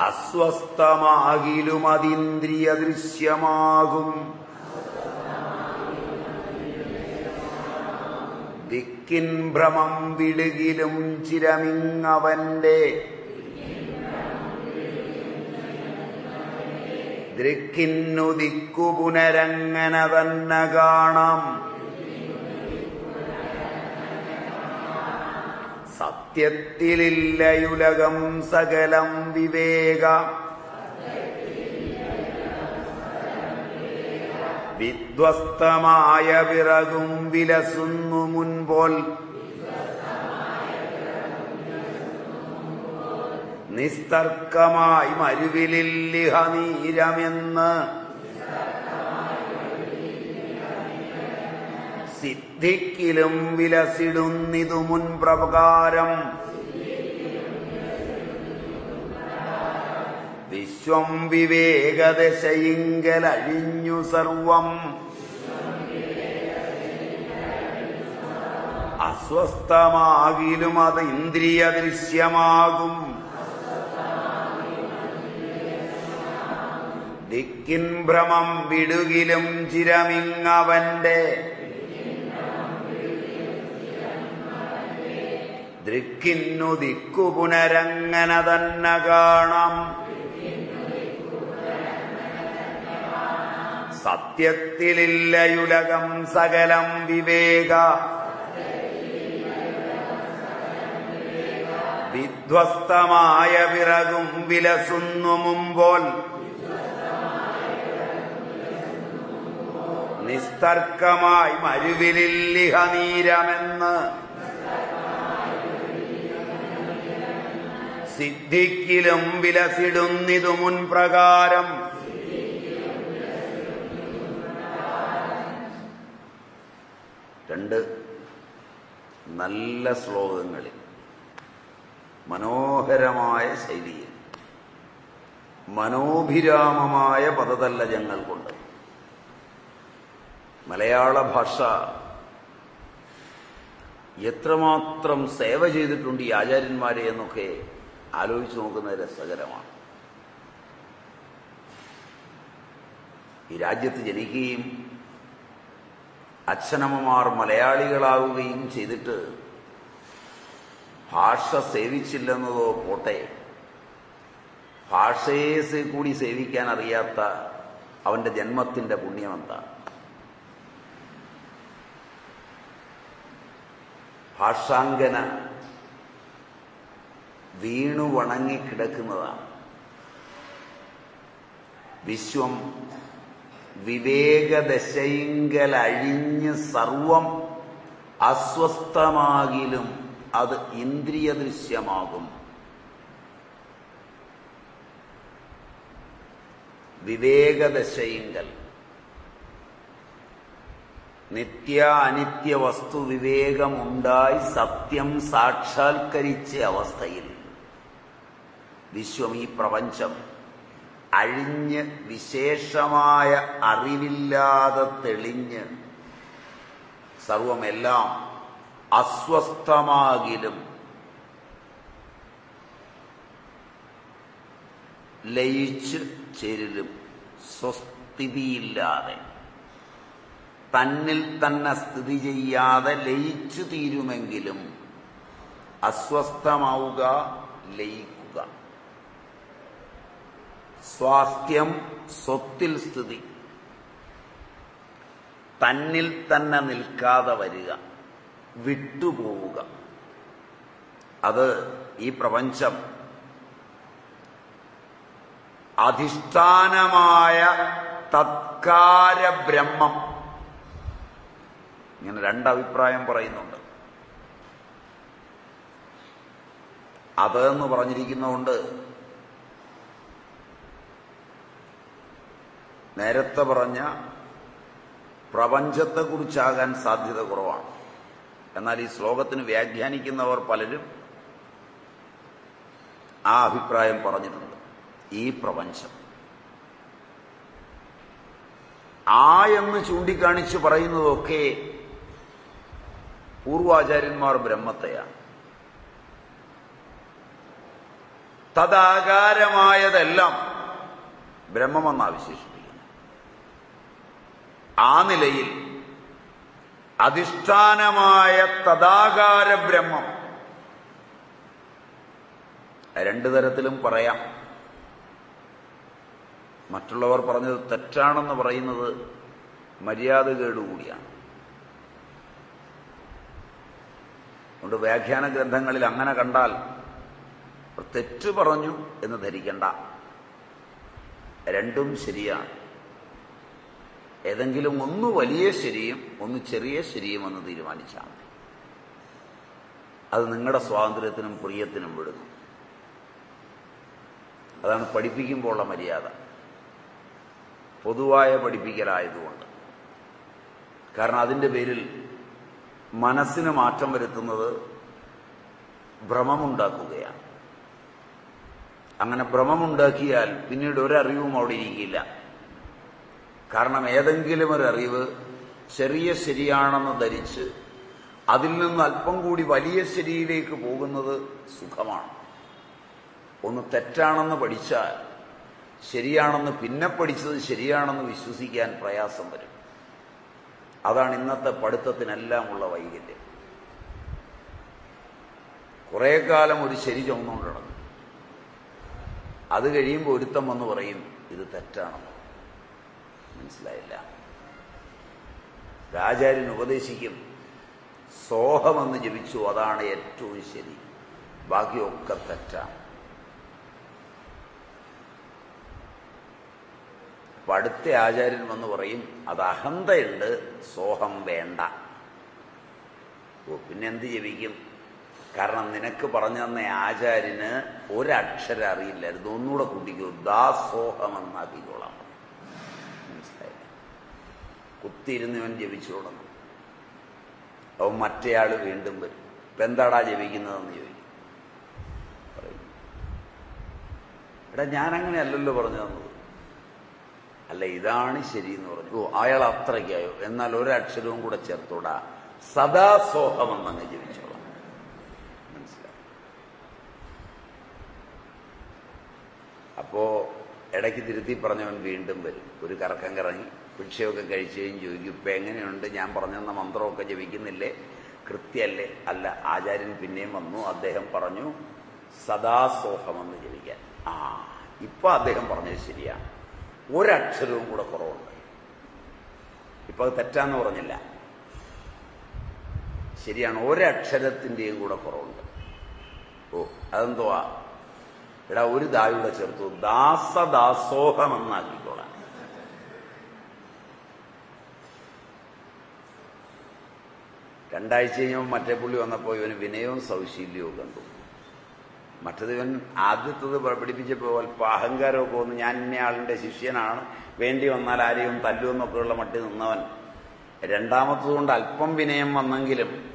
അസ്വസ്ഥമാകിലും അതീന്ദ്രിയ ദൃശ്യമാകും ദിക്കിൻ ഭ്രമം വിടുകിലും ചിരമിങ്ങവന്റെ ദൃക്കിന്നു ദിക്കു പുനരങ്ങന തന്നെ കാണാം സത്യത്തിലില്ലയുലകം സകലം വിവേക. വിധ്വസ്തമായ വിറകും വിലസുന്നു മുൻപോൽ നിസ്തർക്കമായി മരുവിലില്ലിഹ നീരമെന്ന്. സിദ്ധിക്കിലും വിലസിടുന്നിതു മുൻപ്രകാരം വിശ്വം വിവേകദശയിങ്കലഴിഞ്ഞു സർവം. അസ്വസ്ഥമാകിലും അത് ഇന്ദ്രിയ ദൃശ്യമാകും ദിക്കിൻ ഭ്രമം വിടുകിലും ചിരമിങ്ങവന്റെ. ദൃക്കിന്നു ദിക്കു പുനരങ്ങന തന്നെ കാണാം. സത്യത്തിലില്ലയുലകം സകലം വിവേക. വിധ്വസ്തമായ വിറകും വിലസുന്നു മുമ്പോൽ നിസ്തർക്കമായി മരുവിലില്ലിഹ നീരമെന്ന്. സിദ്ധിക്കിലും വിലസിടുന്നിതു മുൻപ്രകാരം. രണ്ട് നല്ല ശ്ലോകങ്ങളിൽ. മനോഹരമായ ശൈലിയിൽ. മനോഭിരാമമായ പദതല്ലജങ്ങൾ കൊണ്ട്. മലയാള ഭാഷ എത്രമാത്രം സേവ ചെയ്തിട്ടുണ്ട് ഈ ആചാര്യന്മാരെ എന്നൊക്കെ ആലോചിച്ചു നോക്കുന്നത് രസകരമാണ്. ഈ രാജ്യത്ത് ജനിക്കുകയും അച്ഛനമ്മമാർ മലയാളികളാവുകയും ചെയ്തിട്ട് ഭാഷ സേവിച്ചില്ലെന്നതോ പോട്ടെ ഭാഷയെ കൂടി സേവിക്കാൻ അറിയാത്ത അവന്റെ ജന്മത്തിന്റെ പുണ്യമെന്താ ഭാഷാങ്കന വീണു വണങ്ങിക്കിടക്കുന്നതാണ് വിശ്വം വിവേകദശയിങ്കലഴിഞ്ഞ് സർവം അസ്വസ്ഥമാകിലും അത് ഇന്ദ്രിയ ദൃശ്യമാകും വിവേകദശയിങ്കൽ. നിത്യ അനിത്യ വസ്തു വിവേകമുണ്ടായി സത്യം സാക്ഷാത്കരിച്ച അവസ്ഥയിൽ. വിശ്വം ഈ പ്രപഞ്ചം അഴിഞ്ഞ് വിശേഷമായ അറിവില്ലാതെ തെളിഞ്ഞ് സർവമെല്ലാം അസ്വസ്ഥമാകിലും ലയിച്ച് ചേരിലും സ്വസ്ഥിതിയില്ലാതെ തന്നിൽ തന്നെ സ്ഥിതി ചെയ്യാതെ ലയിച്ചു തീരുമെങ്കിലും അസ്വസ്ഥമാവുക ലയിക്കുക. സ്വാസ്ഥ്യം സ്വത്തിൽ സ്ഥിതി. തന്നിൽ തന്നെ നിൽക്കാതെ വരിക വിട്ടുപോവുക. അത് ഈ പ്രപഞ്ചം അധിഷ്ഠാനമായ തത്കാര ബ്രഹ്മം ഇങ്ങനെ രണ്ടഭിപ്രായം പറയുന്നുണ്ട്. അത് എന്ന് പറഞ്ഞിരിക്കുന്നതുകൊണ്ട് നേരത്തെ പറഞ്ഞ പ്രപഞ്ചത്തെക്കുറിച്ചാകാൻ സാധ്യത കുറവാണ്. എന്നാൽ ഈ ശ്ലോകത്തിന് വ്യാഖ്യാനിക്കുന്നവർ പലരും ആ അഭിപ്രായം പറഞ്ഞിട്ടുണ്ട്. ഈ പ്രപഞ്ചം. ആ എന്ന് ചൂണ്ടിക്കാണിച്ച് പറയുന്നതൊക്കെ പൂർവാചാര്യന്മാർ ബ്രഹ്മത്തെയാണ്. തദാകാരമായതെല്ലാം ബ്രഹ്മമെന്നാണ് വിശേഷിപ്പിക്കുന്നത്. ആ നിലയിൽ അധിഷ്ഠാനമായ തദാകാര ബ്രഹ്മം രണ്ടു തരത്തിലും പറയാം. മറ്റുള്ളവർ പറഞ്ഞത് തെറ്റാണെന്ന് പറയുന്നത് മര്യാദകേടുകൂടിയാണ്. അതുകൊണ്ട് വ്യാഖ്യാന ഗ്രന്ഥങ്ങളിൽ അങ്ങനെ കണ്ടാൽ തെറ്റ് പറഞ്ഞു എന്ന് ധരിക്കണ്ട. രണ്ടും ശരിയാണ്. ഏതെങ്കിലും ഒന്ന് വലിയ ശരിയും ഒന്ന് ചെറിയ ശരിയും എന്ന് തീരുമാനിച്ചാൽ മതി. അത് നിങ്ങളുടെ സ്വാതന്ത്ര്യത്തിനും പ്രിയത്തിനും വിടുന്നു. അതാണ് പഠിപ്പിക്കുമ്പോഴുള്ള മര്യാദ. പൊതുവായ പഠിപ്പിക്കലായതുകൊണ്ട്. കാരണം അതിന്റെ പേരിൽ മനസ്സിന് മാറ്റം വരുത്തുന്നത് ഭ്രമമുണ്ടാക്കുകയാണ്. അങ്ങനെ ഭ്രമമുണ്ടാക്കിയാൽ പിന്നീട് ഒരറിവും അവിടെ ഇരിക്കില്ല. കാരണം ഏതെങ്കിലും ഒരു അറിവ് ചെറിയ ശരിയാണെന്ന് ധരിച്ച് അതിൽ നിന്ന് അല്പം കൂടി വലിയ ശരിയിലേക്ക് പോകുന്നത് സുഖമാണ്. ഒന്ന് തെറ്റാണെന്ന് പഠിച്ചാൽ ശരിയാണെന്ന് പിന്നെ പഠിച്ചത് ശരിയാണെന്ന് വിശ്വസിക്കാൻ പ്രയാസം വരും. അതാണ് ഇന്നത്തെ പഠിത്തത്തിനെല്ലാം ഉള്ള വൈകല്യം. കുറെ കാലം ഒരു ശരി ചുമന്നുകൊണ്ട് അത് കഴിയുമ്പോൾ ഒരുത്തം വന്ന് പറയും ഇത് തെറ്റാണെന്ന്. മനസ്സിലായില്ല. രാജാര്യൻ ഉപദേശിക്കും സോഹമെന്ന് ജപിച്ചു അതാണ് ഏറ്റവും ശരി. ബാക്കിയൊക്കെ തെറ്റാണ്. അപ്പൊ അടുത്ത ആചാര്യൻ വന്ന് പറയും അത് അഹന്തയുണ്ട് സോഹം വേണ്ട. ഓ പിന്നെ എന്ത് ജപിക്കും? കാരണം നിനക്ക് പറഞ്ഞു തന്ന ആചാര്യന് ഒരക്ഷരം അറിയില്ലായിരുന്നു. ഒന്നുകൂടെ കൂട്ടിക്കോ ദാസോഹമെന്നാക്കിക്കോളാം മനസ്സിലായില്ല കുത്തിയിരുന്നവൻ ജപിച്ചു തുടങ്ങും. അവൻ മറ്റേയാൾ വീണ്ടും വരും. ഇപ്പൊ എന്താടാ ജപിക്കുന്നതെന്ന് ചോദിക്കും. പറയും. എടാ ഞാനങ്ങനെയല്ലല്ലോ പറഞ്ഞു തന്നത്. അല്ല ഇതാണ് ശരി എന്ന് പറഞ്ഞു. ഓ അയാൾ അത്രയ്ക്കായോ? എന്നാൽ ഒരക്ഷരവും കൂടെ ചേർത്തോടാ. സദാ സോഹമെന്നങ്ങ് ജപിച്ചോളാം മനസ്സിലായി? അപ്പോ ഇടയ്ക്ക് തിരുത്തി പറഞ്ഞവൻ വീണ്ടും വരും. ഒരു കറക്കം കറങ്ങി ഭിക്ഷയൊക്കെ കഴിച്ചു ചോദിക്കും ഇപ്പൊ എങ്ങനെയുണ്ട്? ഞാൻ പറഞ്ഞെന്ന മന്ത്രമൊക്കെ ജപിക്കുന്നില്ലേ? കൃത്യല്ലേ. അല്ല ആചാര്യൻ പിന്നെയും വന്നു. അദ്ദേഹം പറഞ്ഞു സദാസോഹമെന്ന് ജപിക്കാൻ. ആ ഇപ്പൊ അദ്ദേഹം പറഞ്ഞത് ശരിയാണ് ഒരക്ഷരവും കൂടെ കുറവുണ്ട്. ഇപ്പൊ അത് തെറ്റാന്ന് പറഞ്ഞില്ല. ശരിയാണ് ഒരക്ഷരത്തിന്റെയും കൂടെ കുറവുണ്ട്. ഓ അതെന്തുവാ? എടാ ഒരു ദായുടെ ചേർത്തു. ദാസദാസോഹം എന്നാക്കിക്കോളാം. രണ്ടാഴ്ച കഴിഞ്ഞപ്പോൾ മറ്റേ പുള്ളി വന്നപ്പോൾ ഇവന് വിനയവും സൗശീല്യവും കണ്ടു. മറ്റത് ഇവൻ ആദ്യത്തത് പഠിപ്പിച്ചപ്പോൾ അല്പം അഹങ്കാരമൊക്കെ വന്നു. ഞാൻ ഇന്നയാളിന്റെ ശിഷ്യനാണ്. വേണ്ടി വന്നാൽ ആരെയും തല്ലുമെന്നൊക്കെയുള്ള മട്ടി നിന്നവൻ. രണ്ടാമത്തതുകൊണ്ട് അല്പം വിനയം വന്നെങ്കിലും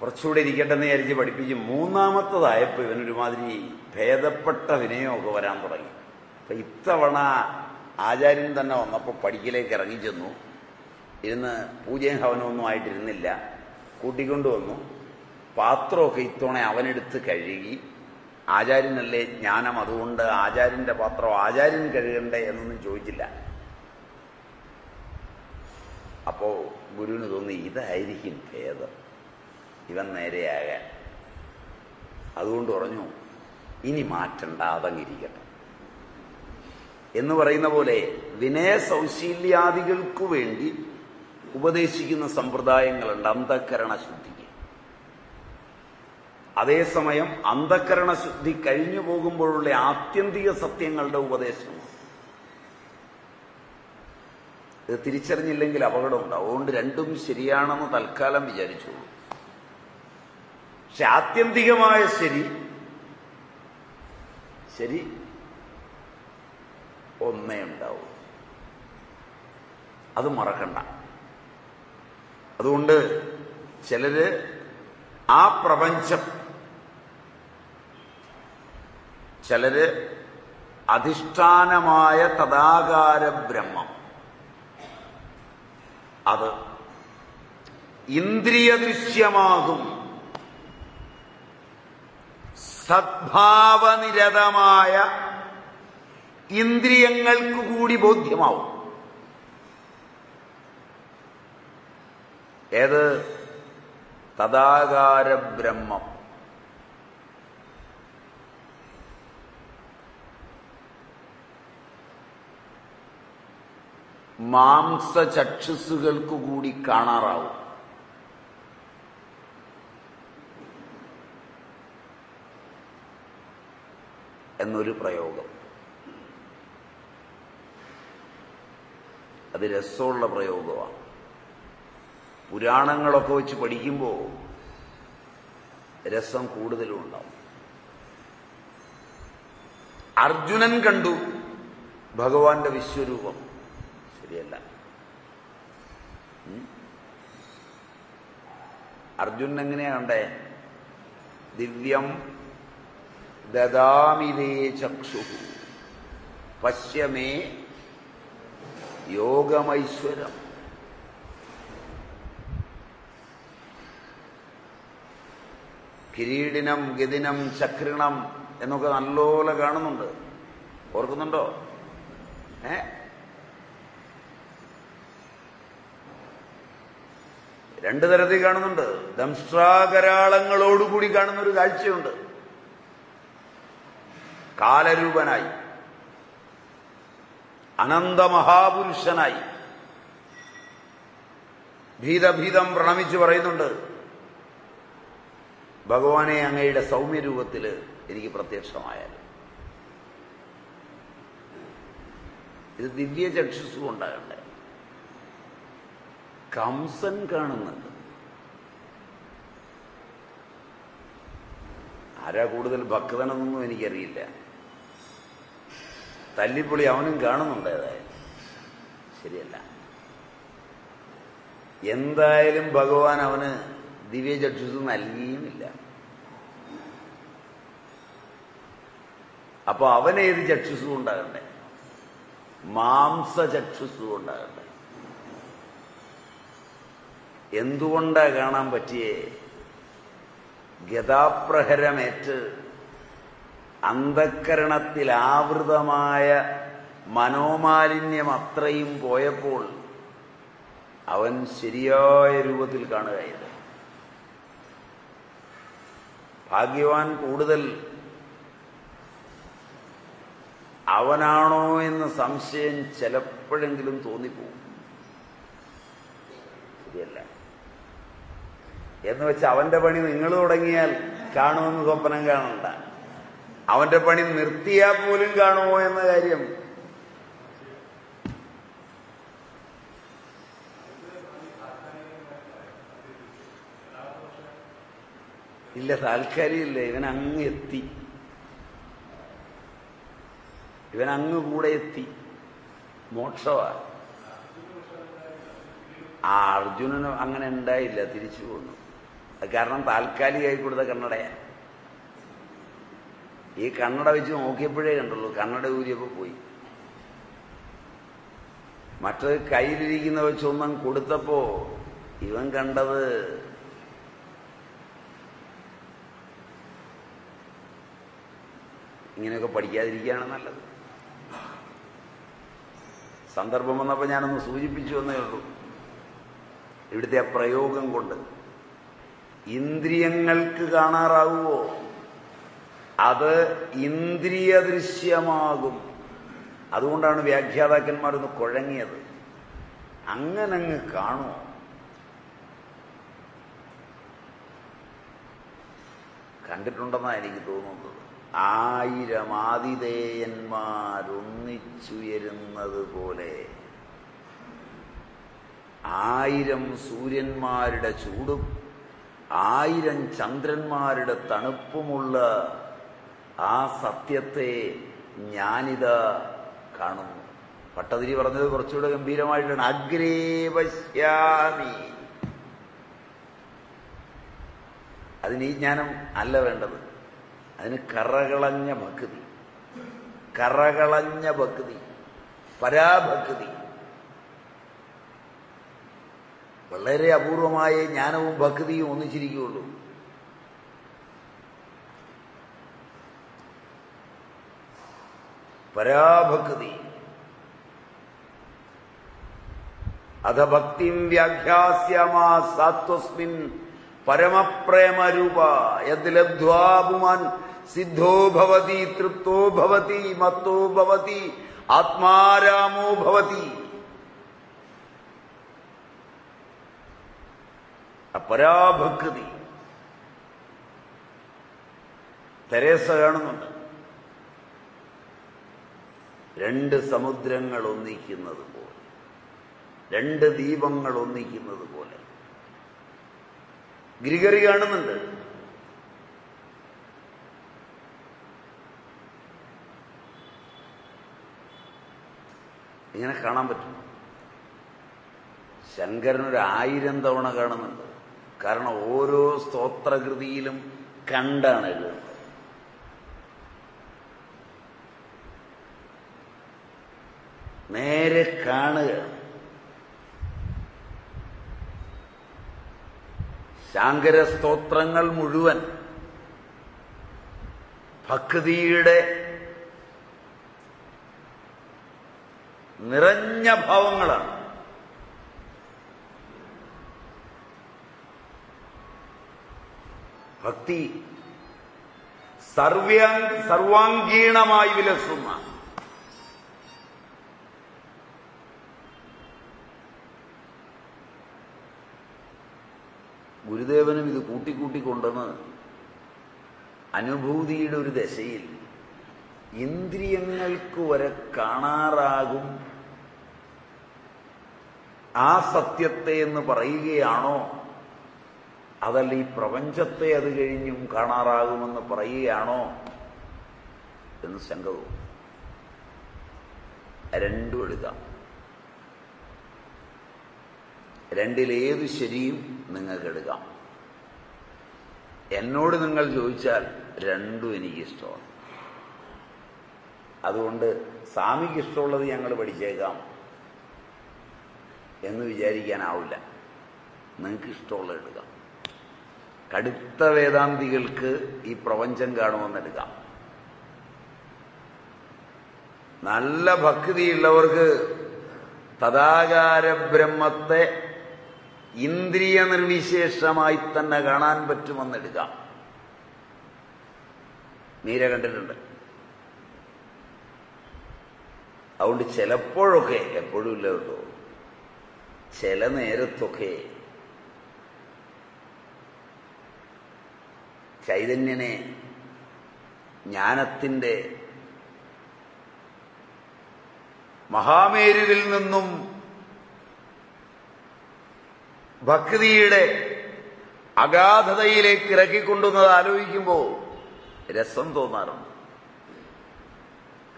കുറച്ചുകൂടി ഇരിക്കട്ടെ എന്ന് വിചാരിച്ച് പഠിപ്പിച്ച് മൂന്നാമത്തതായപ്പോൾ ഇവനൊരുമാതിരി ഭേദപ്പെട്ട വിനയമൊക്കെ വരാൻ തുടങ്ങി. അപ്പൊ ഇത്തവണ ആചാര്യൻ തന്നെ വന്നപ്പോൾ പഠിക്കലേക്ക് ഇറങ്ങിച്ചെന്നു. ഇരുന്ന് പൂജയും ഹവനമൊന്നും ആയിട്ടിരുന്നില്ല. കൂട്ടിക്കൊണ്ടുവന്നു. പാത്രമൊക്കെ ഇത്തവണ അവനെടുത്ത് കഴുകി. ആചാര്യനല്ലേ ജ്ഞാനം? അതുകൊണ്ട് ആചാര്യന്റെ പാത്രം ആചാര്യൻ കഴുകണ്ടേ എന്നൊന്നും ചോദിച്ചില്ല. അപ്പോ ഗുരുവിന് തോന്നി ഇതായിരിക്കും ഭേദം. ഇവൻ നേരെയാകാൻ. അതുകൊണ്ട് പറഞ്ഞു ഇനി മാറ്റണ്ട അതങ്ങിരിക്കട്ടെ. എന്ന് പറയുന്ന പോലെ വിനയ സൗശീല്യാദികൾക്കു വേണ്ടി ഉപദേശിക്കുന്ന സമ്പ്രദായങ്ങളുണ്ട്. അന്ധക്കരണ ശുദ്ധിക്ക് അതേസമയം അന്ധക്കരണ ശുദ്ധി കഴിഞ്ഞു പോകുമ്പോഴുള്ള ആത്യന്തിക സത്യങ്ങളുടെ ഉപദേശം ഇത് തിരിച്ചറിഞ്ഞില്ലെങ്കിൽ അപകടമുണ്ട് അതുകൊണ്ട് രണ്ടും ശരിയാണെന്ന് തൽക്കാലം വിചാരിച്ചോളൂ. പക്ഷെ ആത്യന്തികമായ ശരി ശരി ഒന്നേ ഉണ്ടാവും. അത് മറക്കണ്ട. അതുകൊണ്ട് ചിലര് ആ പ്രപഞ്ചം ചിലര് അധിഷ്ഠാനമായ തഥാകാര ബ്രഹ്മം. അത് ഇന്ദ്രിയദൃശ്യമാകും. സദ്ഭാവനിരതമായ ഇന്ദ്രിയങ്ങൾക്ക് കൂടി ബോധ്യമാവും. ഏത്? തഥാകാര ബ്രഹ്മം. മാംസചക്ഷുസുകൾക്ക് കൂടി കാണാറാവും. എന്നൊരു പ്രയോഗം. അത് രസമുള്ള പ്രയോഗമാണ്. പുരാണങ്ങളൊക്കെ വെച്ച് പഠിക്കുമ്പോൾ രസം കൂടുതലും ഉണ്ടാവും അർജുനൻ കണ്ടു ഭഗവാന്റെ വിശ്വരൂപം. ശരിയല്ല? അർജുനൻ എങ്ങനെയാണ്ടേ ദിവ്യം ദദാമിതേ ചക്ഷു. പശ്യമേ യോഗമൈശ്വരം. കിരീടിനം ഗതിനം ചക്രിണം എന്നൊക്കെ നല്ലപോലെ കാണുന്നുണ്ട്. ഓർക്കുന്നുണ്ടോ? ഏ? രണ്ടു തരത്തിൽ കാണുന്നുണ്ട്. ദംഷ്ട്രാകരാളങ്ങളോടുകൂടി കാണുന്ന ഒരു കാഴ്ചയുണ്ട്. കാലരൂപനായി. അനന്തമഹാപുരുഷനായി. ഭീതഭീതം പ്രണമിച്ച് പറയുന്നുണ്ട്. ഭഗവാനെ അങ്ങയുടെ സൗമ്യരൂപത്തിൽ എനിക്ക് പ്രത്യക്ഷമായാൽ ഇത് ദിവ്യ ചക്ഷുസ് കംസൻ കാണുന്നുണ്ട് ആരാ കൂടുതൽ ഭക്തനെന്നൊന്നും എനിക്കറിയില്ല. തല്ലിപ്പൊളി അവനും കാണുന്നുണ്ട് ഏതായാലും. ശരിയല്ല. എന്തായാലും ഭഗവാൻ അവന് ദിവ്യചക്ഷുസ് നൽകിയുമില്ല. അപ്പൊ അവനേത് ചക്ഷുസും ഉണ്ടാകണ്ടേ മാംസചക്ഷുസും ഉണ്ടാകണ്ടേ എന്തുകൊണ്ടാ കാണാൻ പറ്റിയേ? ഗതാപ്രഹരമേറ്റ് അന്ധക്കരണത്തിൽ ആവൃതമായ മനോമാലിന്യം അത്രയും പോയപ്പോൾ അവൻ ശരിയായ രൂപത്തിൽ കാണുകയില്ല ഭാഗ്യവാൻ കൂടുതൽ അവനാണോ എന്ന് സംശയം ചിലപ്പോഴെങ്കിലും തോന്നിപ്പോവും ശരിയല്ല എന്ന് വെച്ച് അവന്റെ പണി നിങ്ങൾ തുടങ്ങിയാൽ കാണുമെന്ന് സ്വപ്നം കാണണ്ട. അവന്റെ പണി നിർത്തിയാൽ പോലും കാണുമോ എന്ന കാര്യം. ഇല്ല താൽക്കാലികമില്ല. ഇവൻ അങ്ങ് എത്തി. ഇവൻ അങ്ങ് കൂടെ എത്തി. മോക്ഷവാ ആ അർജുനന് അങ്ങനെ ഉണ്ടായില്ല തിരിച്ചു പോന്നു. കാരണം താൽക്കാലികമായി കൊടുത്ത കണ്ണടയാ. ഈ കണ്ണട വെച്ച് നോക്കിയപ്പോഴേ കണ്ടുള്ളൂ. കണ്ണട ഊരിയപ്പോ പോയി. മറ്റത് കയ്യിലിരിക്കുന്ന വെച്ചൊന്നും കൊടുത്തപ്പോ ഇവൻ കണ്ടത് ഇങ്ങനെയൊക്കെ പഠിക്കാതിരിക്കുകയാണ് നല്ലത്. സന്ദർഭം വന്നപ്പോൾ ഞാനൊന്ന് സൂചിപ്പിച്ചു എന്നേ ഉള്ളൂ. ഇവിടുത്തെ ആ പ്രയോഗം കൊണ്ട് ഇന്ദ്രിയങ്ങൾക്ക് കാണാറാവുമോ അത് ഇന്ദ്രിയ ദൃശ്യമാകും. അതുകൊണ്ടാണ് വ്യാഖ്യാതാക്കന്മാരൊന്ന് കുഴങ്ങിയത്. അങ്ങനങ്ങ് കാണുമോ കണ്ടിട്ടുണ്ടെന്നാണ് എനിക്ക് തോന്നുന്നത്. ആയിരം ആതിഥേയന്മാരൊന്നിച്ചുയരുന്നത് പോലെ ആയിരം സൂര്യന്മാരുടെ ചൂടും ആയിരം ചന്ദ്രന്മാരുടെ തണുപ്പുമുള്ള ആ സത്യത്തെ ഞാനിത് കാണുന്നു. പട്ടതിരി പറഞ്ഞത് കുറച്ചുകൂടെ ഗംഭീരമായിട്ടാണ്. അഗ്രേവശ്യാമി അതിന് ഈ ജ്ഞാനം അല്ല വേണ്ടത്. അതിന് കറകളഞ്ഞ ഭക്തി. കറകളഞ്ഞ ഭക്തി. പരാഭക്തി. വളരെ അപൂർവമായ ജ്ഞാനവും ഭക്തിയും ഒന്നിച്ചിരിക്കുകയുള്ളൂ. പരാഭക്തി. അധ ഭക്തിം വ്യാഖ്യാസ്യമാ സാത്വസ്മിൻ പരമപ്രേമരൂപ. യത് ലബ്ധ്വാ പുമാൻ സിദ്ധോ ഭവതി തൃപ്തോ ഭവതി മത്തോ ഭവതി ആത്മാരാമോ ഭവതി. അപരാഭക്തി. തെരേസ കാണുന്നുണ്ട്. രണ്ട് സമുദ്രങ്ങൾ ഒന്നിക്കുന്നത് പോലെ രണ്ട് ദീപങ്ങൾ ഒന്നിക്കുന്നത് പോലെ. ഗ്രിഗറി കാണുന്നുണ്ട്. ഇങ്ങനെ കാണാൻ പറ്റും. ശങ്കരനൊരു ആയിരം തവണ കാണുന്നുണ്ട്. കാരണം ഓരോ സ്തോത്രകൃതിയിലും കണ്ടാണ് എഴുതുന്നത് നേരെ കാണുക. ശാങ്കര സ്തോത്രങ്ങൾ മുഴുവൻ ഭക്തിയുടെ നിറഞ്ഞ ഭാവങ്ങളാണ്. ഭക്തി. സർവ സർവാംഗീണമായി വിലസുന്ന. ഗുരുദേവനും ഇത് കൂട്ടിക്കൂട്ടിക്കൊണ്ടെന്ന് അനുഭൂതിയുടെ ഒരു ദശയിൽ ഇന്ദ്രിയങ്ങൾക്ക് വരെ കാണാറാകും ആ സത്യത്തെ എന്ന് പറയുകയാണോ അതല്ല ഈ പ്രപഞ്ചത്തെ അത് കഴിഞ്ഞും കാണാറാകുമെന്ന് പറയുകയാണോ എന്ന് ശങ്ക രണ്ടും എടുക്കാം രണ്ടിലേത് ശരിയും നിങ്ങൾക്ക് എടുക്കാം. എന്നോട് നിങ്ങൾ ചോദിച്ചാൽ രണ്ടും എനിക്കിഷ്ടമാണ് അതുകൊണ്ട് സ്വാമിക്ക് ഇഷ്ടമുള്ളത് ഞങ്ങൾ പഠിച്ചേക്കാം എന്ന് വിചാരിക്കാനാവില്ല. നിങ്ങൾക്ക് ഇഷ്ടമുള്ളത് എടുക്കാം. കടുത്ത വേദാന്തികൾക്ക് ഈ പ്രപഞ്ചം കാണുമെന്നെടുക്കാം. നല്ല ഭക്തിയുള്ളവർക്ക് തഥാകാര ബ്രഹ്മത്തെ ഇന്ദ്രിയ നിർവിശേഷമായി തന്നെ കാണാൻ പറ്റുമെന്നെടുക്കാം. നീര കണ്ടിട്ടുണ്ട്. അതുകൊണ്ട് ചിലപ്പോഴൊക്കെ എപ്പോഴും ഇല്ല കേട്ടോ ചില നേരത്തൊക്കെ ചൈതന്യനെ ജ്ഞാനത്തിന്റെ മഹാമേരുവിൽ നിന്നും ഭക്തിയുടെ അഗാധതയിലേക്ക് ഇറക്കിക്കൊണ്ടുവന്നത് ആലോചിക്കുമ്പോൾ രസം തോന്നാറുണ്ട്.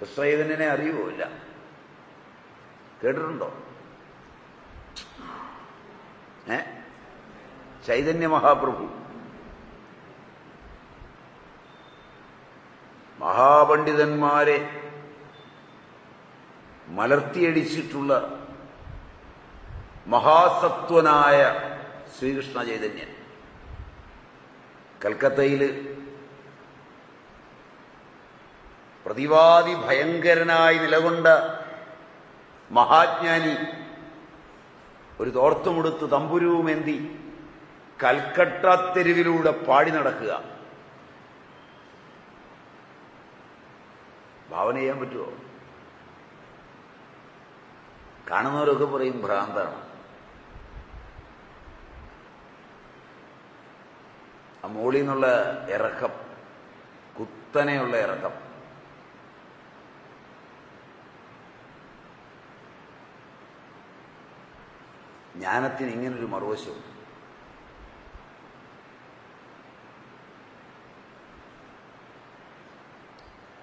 കൃഷ്ണചൈതന്യനെ അറിയുമില്ല കേട്ടിട്ടുണ്ടോ? ഏ? ചൈതന്യ മഹാപ്രഭു മഹാപണ്ഡിതന്മാരെ മലർത്തിയടിച്ചിട്ടുള്ള മഹാസത്വനായ ശ്രീകൃഷ്ണ ചൈതന്യൻ. കൽക്കത്തയിൽ പ്രതിവാദി ഭയങ്കരനായി നിലകൊണ്ട മഹാജ്ഞാനി ഒരു തോർത്തുമുടുത്ത് തമ്പുരുവുമെന്തി കൽക്കട്ട തെരുവിലൂടെ പാടി നടക്കുക. ഭാവന ചെയ്യാൻ പറ്റുമോ കാണുന്നവരൊക്കെ പറയും ഭ്രാന്താണ്. ആ മോളിൽ നിന്നുള്ള ഇറക്കം കുത്തനെയുള്ള ഇറക്കം. ജ്ഞാനത്തിന് ഇങ്ങനൊരു മറുവശമുണ്ട്.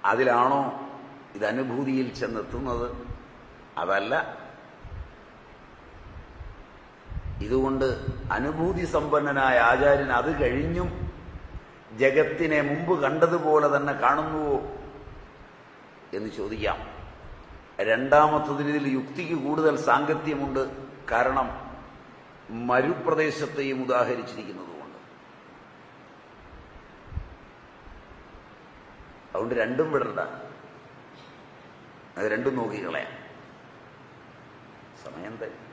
അതിലാണോ ഇത് അനുഭൂതിയിൽ ചെന്നെത്തുന്നത്? അതല്ല. ഇതുകൊണ്ട് അനുഭൂതി സമ്പന്നനായ ആചാര്യൻ അത് കഴിഞ്ഞും ജഗത്തിനെ മുമ്പ് കണ്ടതുപോലെ തന്നെ കാണുന്നുവോ എന്ന് ചോദിക്കാം. രണ്ടാമത്തതിൽ യുക്തിക്ക് കൂടുതൽ സാങ്കത്യമുണ്ട്. കാരണം മരുപ്രദേശത്തെയും ഉദാഹരിച്ചിരിക്കുന്നതുകൊണ്ട് അതുകൊണ്ട് രണ്ടും വിടണ്ട. അത് രണ്ടും നോക്കിക്കളയാം സമയം തരും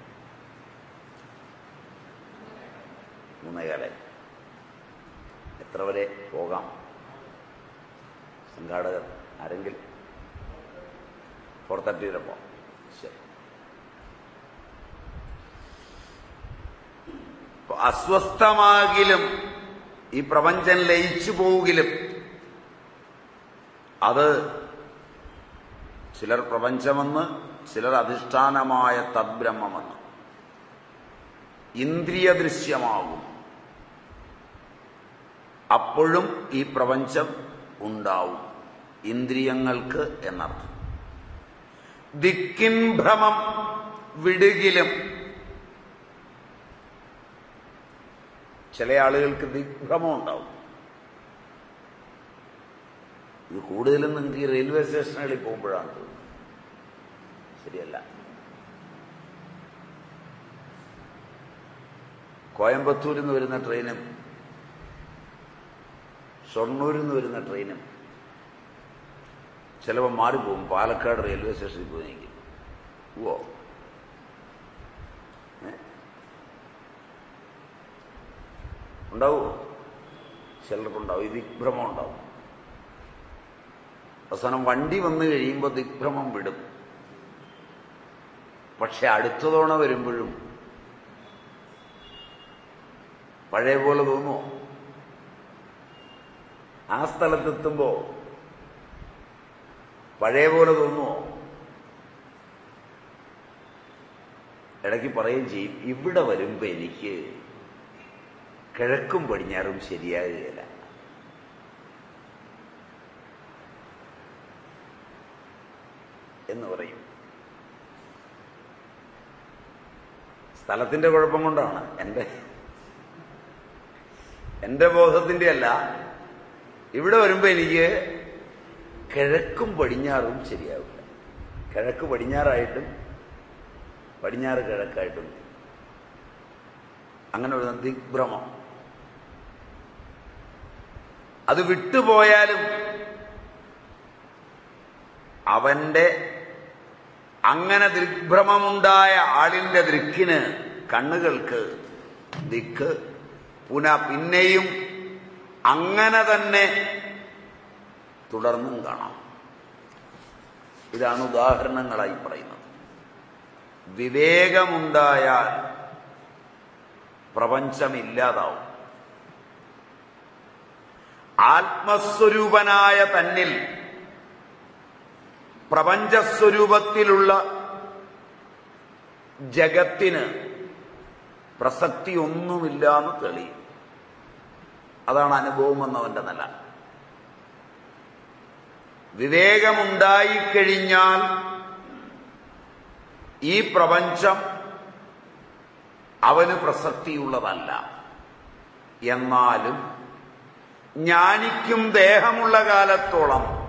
മൂന്നേകാലെ എത്ര വരെ പോകാം? സംഘാടകർ ആരെങ്കിലും? ഫോർ തേർട്ടി വരെ പോകാം അസ്വസ്ഥമാകിലും ഈ പ്രപഞ്ചം ലയിച്ചു പോവുകിലും അത് ചിലർ പ്രപഞ്ചമെന്ന് ചിലർ അധിഷ്ഠാനമായ തദ്ബ്രഹ്മമെന്ന്. ഇന്ദ്രിയ ദൃശ്യമാകും അപ്പോഴും ഈ പ്രപഞ്ചം ഉണ്ടാവും. ഇന്ദ്രിയങ്ങൾക്ക് എന്നർത്ഥം. ദിക്കിൻ ഭ്രമം വിടുകിലും. ചില ആളുകൾക്ക് ദിഗ്ഭ്രമം ഉണ്ടാവും. ഇത് കൂടുതലും നിങ്ങൾക്ക് ഈ റെയിൽവേ സ്റ്റേഷനുകളിൽ പോകുമ്പോഴാണ് തോന്നുന്നത്. ശരിയല്ല. കോയമ്പത്തൂരിൽ നിന്ന് വരുന്ന ട്രെയിനും ഷൊർണൂരിൽ നിന്ന് വരുന്ന ട്രെയിനും ചിലപ്പോൾ മാറിപ്പോകും പാലക്കാട് റെയിൽവേ സ്റ്റേഷനിൽ പോയെങ്കിൽ. ഓ ഉണ്ടാവുമോ ചിലർക്കുണ്ടാവും. ഈ വിഭ്രമം ഉണ്ടാവും. അവസാനം വണ്ടി വന്നു കഴിയുമ്പോൾ ദിഗ്ഭ്രമം വിടും. പക്ഷെ അടുത്ത തവണ വരുമ്പോഴും പഴയ പോലെ തോന്നുമോ ആ സ്ഥലത്തെത്തുമ്പോ പഴയ പോലെ തോന്നുമോ ഇടയ്ക്ക് പറയുകയും ചെയ്യും ഇവിടെ വരുമ്പോ എനിക്ക് കിഴക്കും പടിഞ്ഞാറും ശരിയാകുകയില്ല. എന്ന് പറയും. സ്ഥലത്തിന്റെ കുഴപ്പം കൊണ്ടാണ്. എന്റെ എന്റെ ബോധത്തിന്റെ അല്ല. ഇവിടെ വരുമ്പോ എനിക്ക് കിഴക്കും പടിഞ്ഞാറും ശരിയാവില്ല. കിഴക്ക് പടിഞ്ഞാറായിട്ടും പടിഞ്ഞാറ് കിഴക്കായിട്ടും. അങ്ങനെ ഒരു ദിഗ്ഭ്രമം. അത് വിട്ടുപോയാലും അവന്റെ അങ്ങനെ ദൃഗ്ഭ്രമമുണ്ടായ ആളിന്റെ ദൃക്കിന് കണ്ണുകൾക്ക് ദിക്ക്. പുന പിന്നെയും അങ്ങനെ തന്നെ തുടർന്നും കാണാം. ഇതാണ് ഉദാഹരണങ്ങളായി പറയുന്നത്. വിവേകമുണ്ടായാൽ പ്രപഞ്ചമില്ലാതാവും. ആത്മസ്വരൂപനായ തന്നിൽ പ്രപഞ്ചസ്വരൂപത്തിലുള്ള ജഗത്തിന് പ്രസക്തി ഒന്നുമില്ല എന്ന് തെളിയും അതാണ് അനുഭവം എന്നവന്റെ നില. വിവേകമുണ്ടായിക്കഴിഞ്ഞാൽ ഈ പ്രപഞ്ചം അവന് പ്രസക്തിയുള്ളതല്ല. എന്നാലും ജ്ഞാനിക്കും ദേഹമുള്ള കാലത്തോളം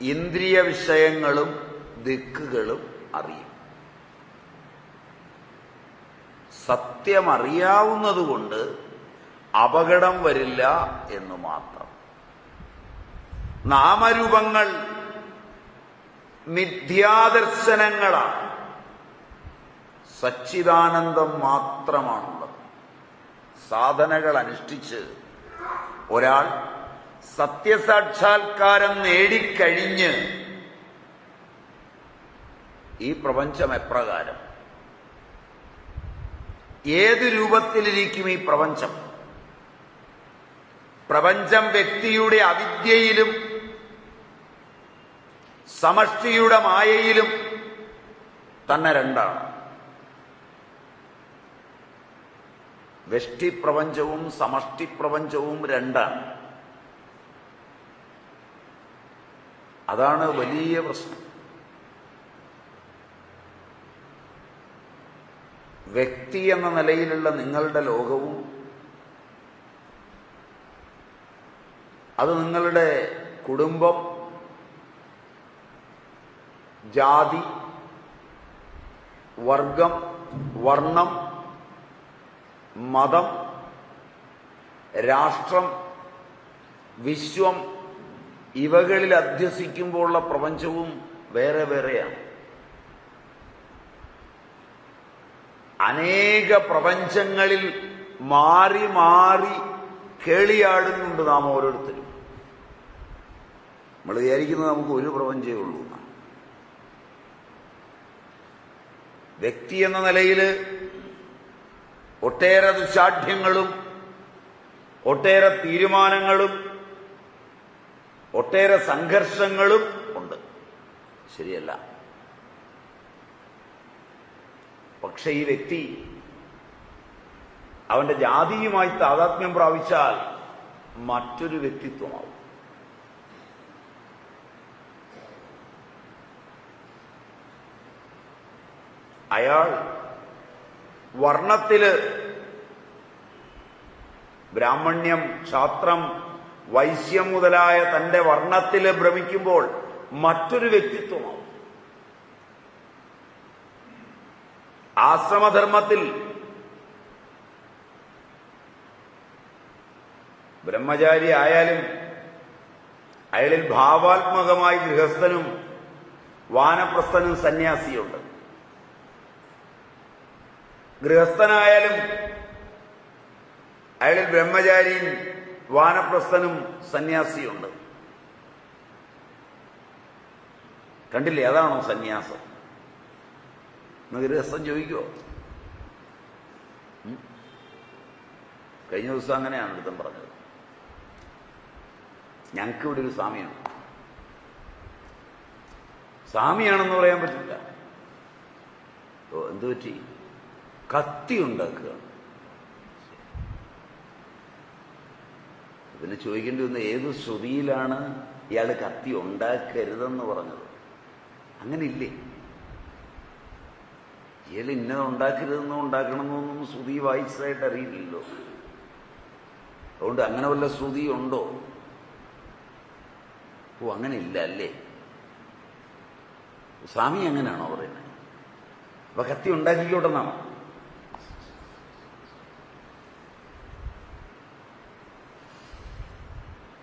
ഇന്ദ്രിയ വിഷയങ്ങളും ദിക്കുകളും അറിയും. സത്യമറിയാവുന്നതുകൊണ്ട് അപകടം വരില്ല എന്ന് മാത്രം. നാമരൂപങ്ങൾ മിഥ്യാദർശനങ്ങളാണ്. സച്ചിദാനന്ദം മാത്രമാണുള്ളത്. സാധനകൾ അനുഷ്ഠിച്ച് ഒരാൾ സത്യസാക്ഷാത്കാരം നേടിക്കഴിഞ്ഞ് ഈ പ്രപഞ്ചം എപ്രകാരം? ഏത് രൂപത്തിലിരിക്കും ഈ പ്രപഞ്ചം? പ്രപഞ്ചം വ്യക്തിയുടെ അവിദ്യയിലും സമഷ്ടിയുടെ മായയിലും തന്നെ രണ്ടാണ്. വ്യഷ്ടിപ്രപഞ്ചവും സമഷ്ടിപ്രപഞ്ചവും രണ്ടാണ്. അതാണ് വലിയ പ്രശ്നം. വ്യക്തി എന്ന നിലയിലുള്ള നിങ്ങളുടെ ലോകവും അത് നിങ്ങളുടെ കുടുംബം ജാതി വർഗം വർണം മതം രാഷ്ട്രം വിശ്വം ഇവകളിൽ അധ്യസിക്കുമ്പോഴുള്ള പ്രപഞ്ചവും വേറെ വേറെയാണ്. അനേക പ്രപഞ്ചങ്ങളിൽ മാറി മാറി കേളിയാടുന്നുണ്ട് നാം ഓരോരുത്തരും. നമ്മൾ വിചാരിക്കുന്നത് നമുക്ക് ഒരു പ്രപഞ്ചമേ ഉള്ളൂ വ്യക്തി എന്ന നിലയിൽ ഒട്ടേറെ ദുശാഠ്യങ്ങളും ഒട്ടേറെ തീരുമാനങ്ങളും ഒട്ടേറെ സംഘർഷങ്ങളും ഉണ്ട്. ശരിയല്ല. പക്ഷെ ഈ വ്യക്തി അവന്റെ ജാതിയുമായി താതാത്മ്യം പ്രാപിച്ചാൽ മറ്റൊരു വ്യക്തിത്വമാവും. അയാൾ വർണത്തിൽ ബ്രാഹ്മണ്യം ക്ഷാത്രം വൈശ്യം മുതലായ തന്റെ വർണത്തിൽ ഭ്രമിക്കുമ്പോൾ മറ്റൊരു വ്യക്തിത്വമാവും. ആശ്രമധർമ്മത്തിൽ ബ്രഹ്മചാരി ആയാലും അയാളിൽ ഭാവാത്മകമായി ഗൃഹസ്ഥനും വാനപ്രസ്ഥനും സന്യാസിയുണ്ട്. ഗൃഹസ്ഥനായാലും അയാളിൽ ബ്രഹ്മചാരിയും വാനപ്രസ്ഥനും സന്യാസിയുണ്ട്. കണ്ടില്ലേ? അതാണോ സന്യാസം? ഗൃഹസ്ഥൻ ചോദിക്കുമോ? കഴിഞ്ഞ ദിവസം അങ്ങനെയാണ് അടുത്തം പറഞ്ഞത്. ഞങ്ങൾക്ക് ഇവിടെ ഒരു സ്വാമിയാണ് സ്വാമിയാണെന്ന് പറയാൻ പറ്റില്ല. എന്തു പറ്റി കത്തി ഉണ്ടാക്കുകയാണ് പിന്നെ ചോദിക്കേണ്ടി വന്ന ഏത് ശ്രുതിയിലാണ് ഇയാൾ കത്തി ഉണ്ടാക്കരുതെന്ന് പറഞ്ഞത്? അങ്ങനെ ഇല്ലേ ഇയാൾ ഇന്നത് ഉണ്ടാക്കരുതെന്നോ ഉണ്ടാക്കണമെന്നൊന്നും ശ്രുതി വായിച്ചതായിട്ട് അറിയില്ലല്ലോ. അതുകൊണ്ട് അങ്ങനെ വല്ല ശ്രുതി ഉണ്ടോ? ഓ അങ്ങനെ ഇല്ല അല്ലേ? സ്വാമി അങ്ങനെയാണോ പറയുന്നത്? അപ്പൊ കത്തി ഉണ്ടാക്കിക്കോട്ടെന്നാണോ?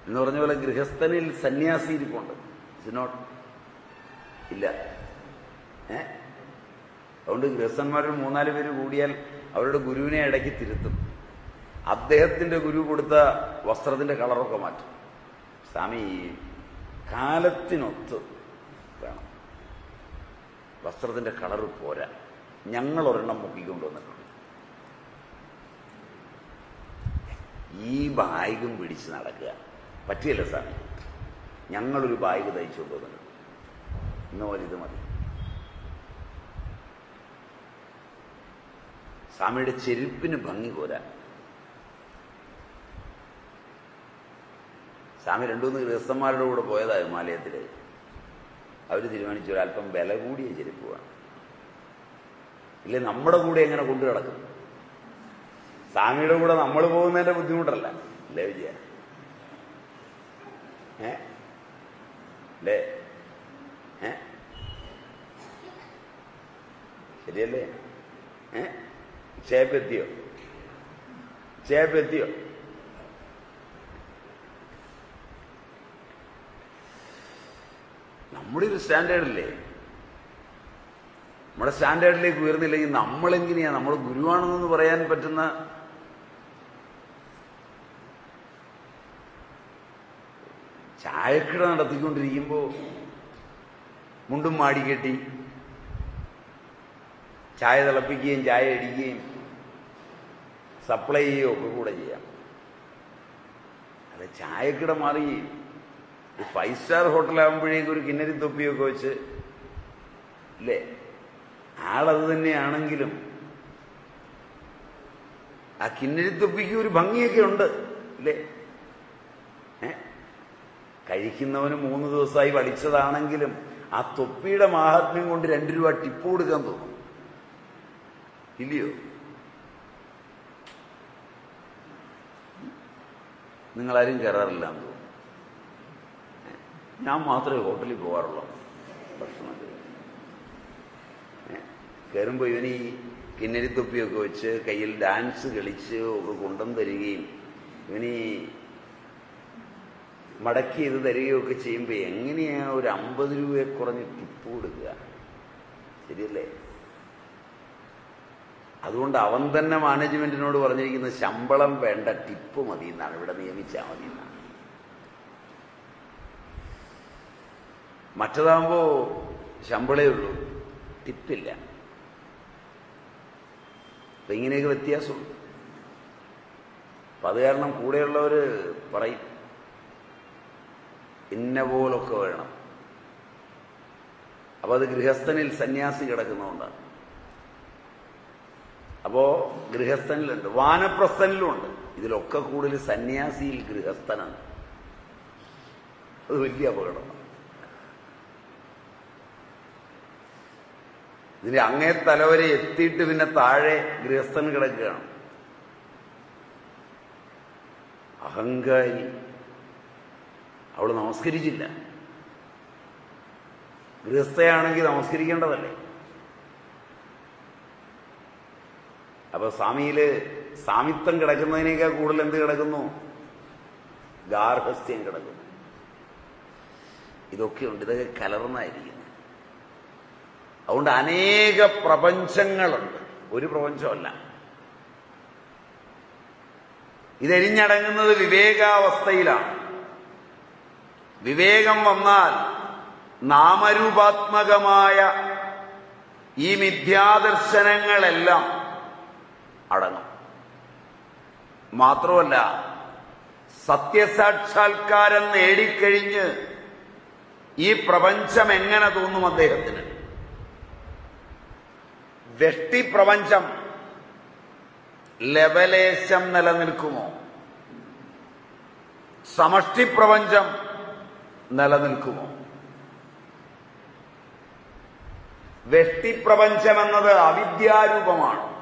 എന്ന് പറഞ്ഞ പോലെ ഗൃഹസ്ഥനിൽ സന്യാസി ഇരിപ്പുണ്ട്. നോട്ട് ഇല്ല. ഏ? അതുകൊണ്ട് ഗൃഹസ്ഥന്മാരിൽ മൂന്നാൽ പേര് കൂടിയാൽ അവരുടെ ഗുരുവിനെ ഇടയ്ക്ക് തിരുത്തും. അദ്ദേഹത്തിന്റെ ഗുരു കൊടുത്ത വസ്ത്രത്തിന്റെ കളറൊക്കെ മാറ്റും. സ്വാമി കാലത്തിനൊത്ത് വേണം. വസ്ത്രത്തിന്റെ കളർ പോരാ. ഞങ്ങൾ ഒരെണ്ണം മുക്കിക്കൊണ്ടുവന്നിട്ടുണ്ട് ഈ ബാഗും പിടിച്ച് നടക്കുക. പറ്റിയല്ല സാർ? ഞങ്ങളൊരു ബാഗ് തയ്ച്ചുകൊണ്ട് വന്നിട്ടുണ്ട് ഇന്ന് ഇത് മതി. സ്വാമിയുടെ ചെരുപ്പിന് ഭംഗി പോരാ. സ്വാമി രണ്ടുമൂന്ന് ഗൃഹസ്ഥന്മാരുടെ കൂടെ പോയതാ ഹിമാലയത്തിൽ അവർ തീരുമാനിച്ചു ഒരല്പം വില കൂടിയ ചെരുപ്പ് വേണം. ഇല്ലേ നമ്മുടെ കൂടെ എങ്ങനെ കൊണ്ടു കിടക്കും സ്വാമിയുടെ കൂടെ നമ്മൾ പോകുന്നതിന്റെ ബുദ്ധിമുട്ടല്ല. അല്ലേ വിജയ? ഏ? അല്ലേ ശരിയല്ലേ? ഏ? ചേപ്പെത്തിയോ ചേപ്പെത്തിയോ നമ്മുടെ ഒരു സ്റ്റാൻഡേർഡില്ലേ? നമ്മുടെ സ്റ്റാൻഡേർഡിലേക്ക് ഉയർന്നില്ലെങ്കിൽ നമ്മളെങ്ങനെയാ? നമ്മൾ ഗുരുവാണെന്ന് പറയാൻ പറ്റുന്ന ചായക്കിട നടത്തിക്കൊണ്ടിരിക്കുമ്പോ മുണ്ടും മാടിക്കെട്ടി ചായ തിളപ്പിക്കുകയും ചായ അടിക്കുകയും സപ്ലൈ ചെയ്യുകയും ഒക്കെ കൂടെ ചെയ്യാം. അത് ചായക്കിട മാറി ഫൈവ് സ്റ്റാർ ഹോട്ടലാകുമ്പോഴേക്കും ഒരു കിന്നരി തൊപ്പിയൊക്കെ വെച്ച് അല്ലേ? ആളത് തന്നെയാണെങ്കിലും ആ കിന്നരി തൊപ്പിക്ക് ഒരു ഭംഗിയൊക്കെ ഉണ്ട് ഇല്ലേ ഏ കഴിക്കുന്നവന് മൂന്ന് ദിവസമായി വടിച്ചതാണെങ്കിലും ആ തൊപ്പിയുടെ മാഹാത്മ്യം കൊണ്ട് രണ്ടു രൂപ ടിപ്പ് കൊടുക്കാൻ തോന്നും. ഇല്ലയോ? നിങ്ങളാരും കയറാറില്ല എന്ന് തോന്നുന്നു ഞാൻ മാത്രമേ ഹോട്ടലിൽ പോകാറുള്ളൂ ഭക്ഷണം കയറുമ്പോൾ ഇവന് ഈ കിന്നരിത്തൊപ്പിയൊക്കെ വെച്ച് കയ്യിൽ ഡാൻസ് കളിച്ച് ഒക്കെ കൊണ്ടും തരികയും ഇവന് മടക്കി ഇത് തരികയൊക്കെ ചെയ്യുമ്പോൾ എങ്ങനെയാ ഒരു അമ്പത് രൂപയെ കുറഞ്ഞ് ടിപ്പ് കൊടുക്കുക? ശരിയല്ലേ? അതുകൊണ്ട് അവൻ തന്നെ മാനേജ്മെന്റിനോട് പറഞ്ഞിരിക്കുന്ന ശമ്പളം വേണ്ട ടിപ്പ് മതി എന്നാണ്. ഇവിടെ നിയമിച്ചാൽ മതി എന്നാണ്. മറ്റതാകുമ്പോ ശമ്പളേ ഉള്ളൂ. ടിപ്പില്ല. അപ്പൊ ഇങ്ങനെയൊക്കെ വ്യത്യാസമുണ്ട് അപ്പൊ അത് കാരണം കൂടെയുള്ളവര് പറയും. ഇന്ന പോലൊക്കെ വേണം. അപ്പൊ അത് ഗൃഹസ്ഥനിൽ സന്യാസി കിടക്കുന്നതുകൊണ്ടാണ്. അപ്പോ ഗൃഹസ്ഥനിലുണ്ട് വാനപ്രസ്ഥനിലുമുണ്ട്. ഇതിലൊക്കെ കൂടുതൽ സന്യാസിയിൽ ഗൃഹസ്ഥനാണ്. അത് വലിയ അപകടമാണ് ഇതിന്റെ അങ്ങേ തലവരെ എത്തിയിട്ട് പിന്നെ താഴെ ഗൃഹസ്ഥൻ കിടക്കുകയാണ്. അഹങ്കാരി. അവൾ നമസ്കരിച്ചില്ല. ഗൃഹസ്ഥയാണെങ്കിൽ നമസ്കരിക്കേണ്ടതല്ലേ? അപ്പൊ സ്വാമിയിൽ സാമിത്വം കിടക്കുന്നതിനേക്കാൾ കൂടുതൽ എന്ത് കിടക്കുന്നു? ഗാർഹസ്ഥ്യം കിടക്കുന്നു. ഇതൊക്കെയുണ്ട്. ഇതൊക്കെ കലർന്നായിരിക്കുന്നു. അതുകൊണ്ട് അനേക പ്രപഞ്ചങ്ങളുണ്ട്. ഒരു പ്രപഞ്ചമല്ല ഇതെരിഞ്ഞടങ്ങുന്നത് വിവേകാവസ്ഥയിലാണ്. വിവേകം വന്നാൽ നാമരൂപാത്മകമായ ഈ മിഥ്യാദർശനങ്ങളെല്ലാം അടങ്ങും. മാത്രമല്ല സത്യസാക്ഷാത്കാരം നേടിക്കഴിഞ്ഞ് ഈ പ്രപഞ്ചം എങ്ങനെ തോന്നും അദ്ദേഹത്തിന്? വ്യഷ്ടിപ്രപഞ്ചം ലവലേശം നിലനിൽക്കുമോ? സമഷ്ടിപ്രപഞ്ചം നിലനിൽക്കുമോ? വ്യഷ്ടിപ്രപഞ്ചമെന്നത് അവിദ്യാരൂപമാണ്.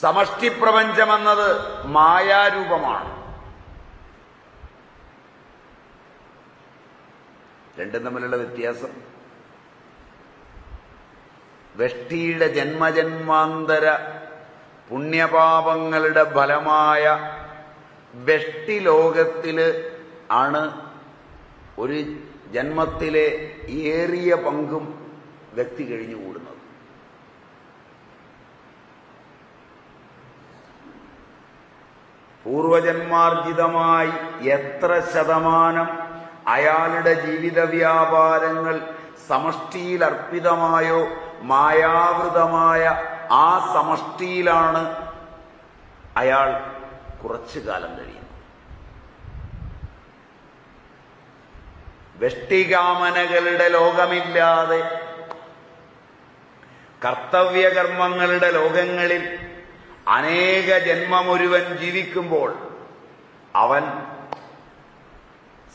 സമഷ്ടിപ്രപഞ്ചമെന്നത് മായാരൂപമാണ്. രണ്ടും തമ്മിലുള്ള വ്യത്യാസം. വ്യഷ്ടിയുടെ ജന്മജന്മാന്തര പുണ്യപാപങ്ങളുടെ ഫലമായ വ്യഷ്ടി ലോകത്തിൽ ആണ് ഒരു ജന്മത്തിലെ ഏറിയ പങ്കും വ്യക്തി കഴിഞ്ഞുകൂടുന്നത് പൂർവജന്മാർജിതമായി എത്ര ശതമാനം അയാളുടെ ജീവിത വ്യാപാരങ്ങൾ സമഷ്ടിയിലർപ്പിതമായോ മായാവൃതമായ ആ സമഷ്ടിയിലാണ് അയാൾ കുറച്ചു കാലം കഴിയുന്നത്. വെഷ്ടികാമനകളുടെ ലോകമില്ലാതെ കർത്തവ്യകർമ്മങ്ങളുടെ ലോകങ്ങളിൽ അനേക ജന്മമൊരുവൻ ജീവിക്കുമ്പോൾ അവൻ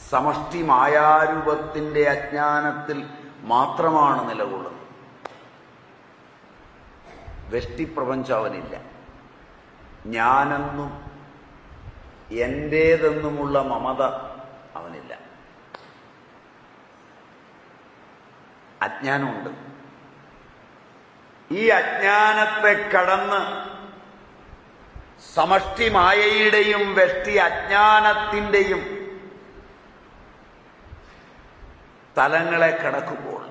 സമഷ്ടി മായാരൂപത്തിന്റെ അജ്ഞാനത്തിൽ മാത്രമാണ് നിലകൊള്ളുന്നത്. വെഷ്ടിപ്രപഞ്ചം അവനില്ല. ഞാനെന്നും എന്റേതെന്നുമുള്ള മമത അവനില്ല. അജ്ഞാനമുണ്ട്. ഈ അജ്ഞാനത്തെ കടന്ന് സമഷ്ടി മായയുടെയും വ്യഷ്ടി അജ്ഞാനത്തിന്റെയും തലങ്ങളെ കടക്കുമ്പോൾ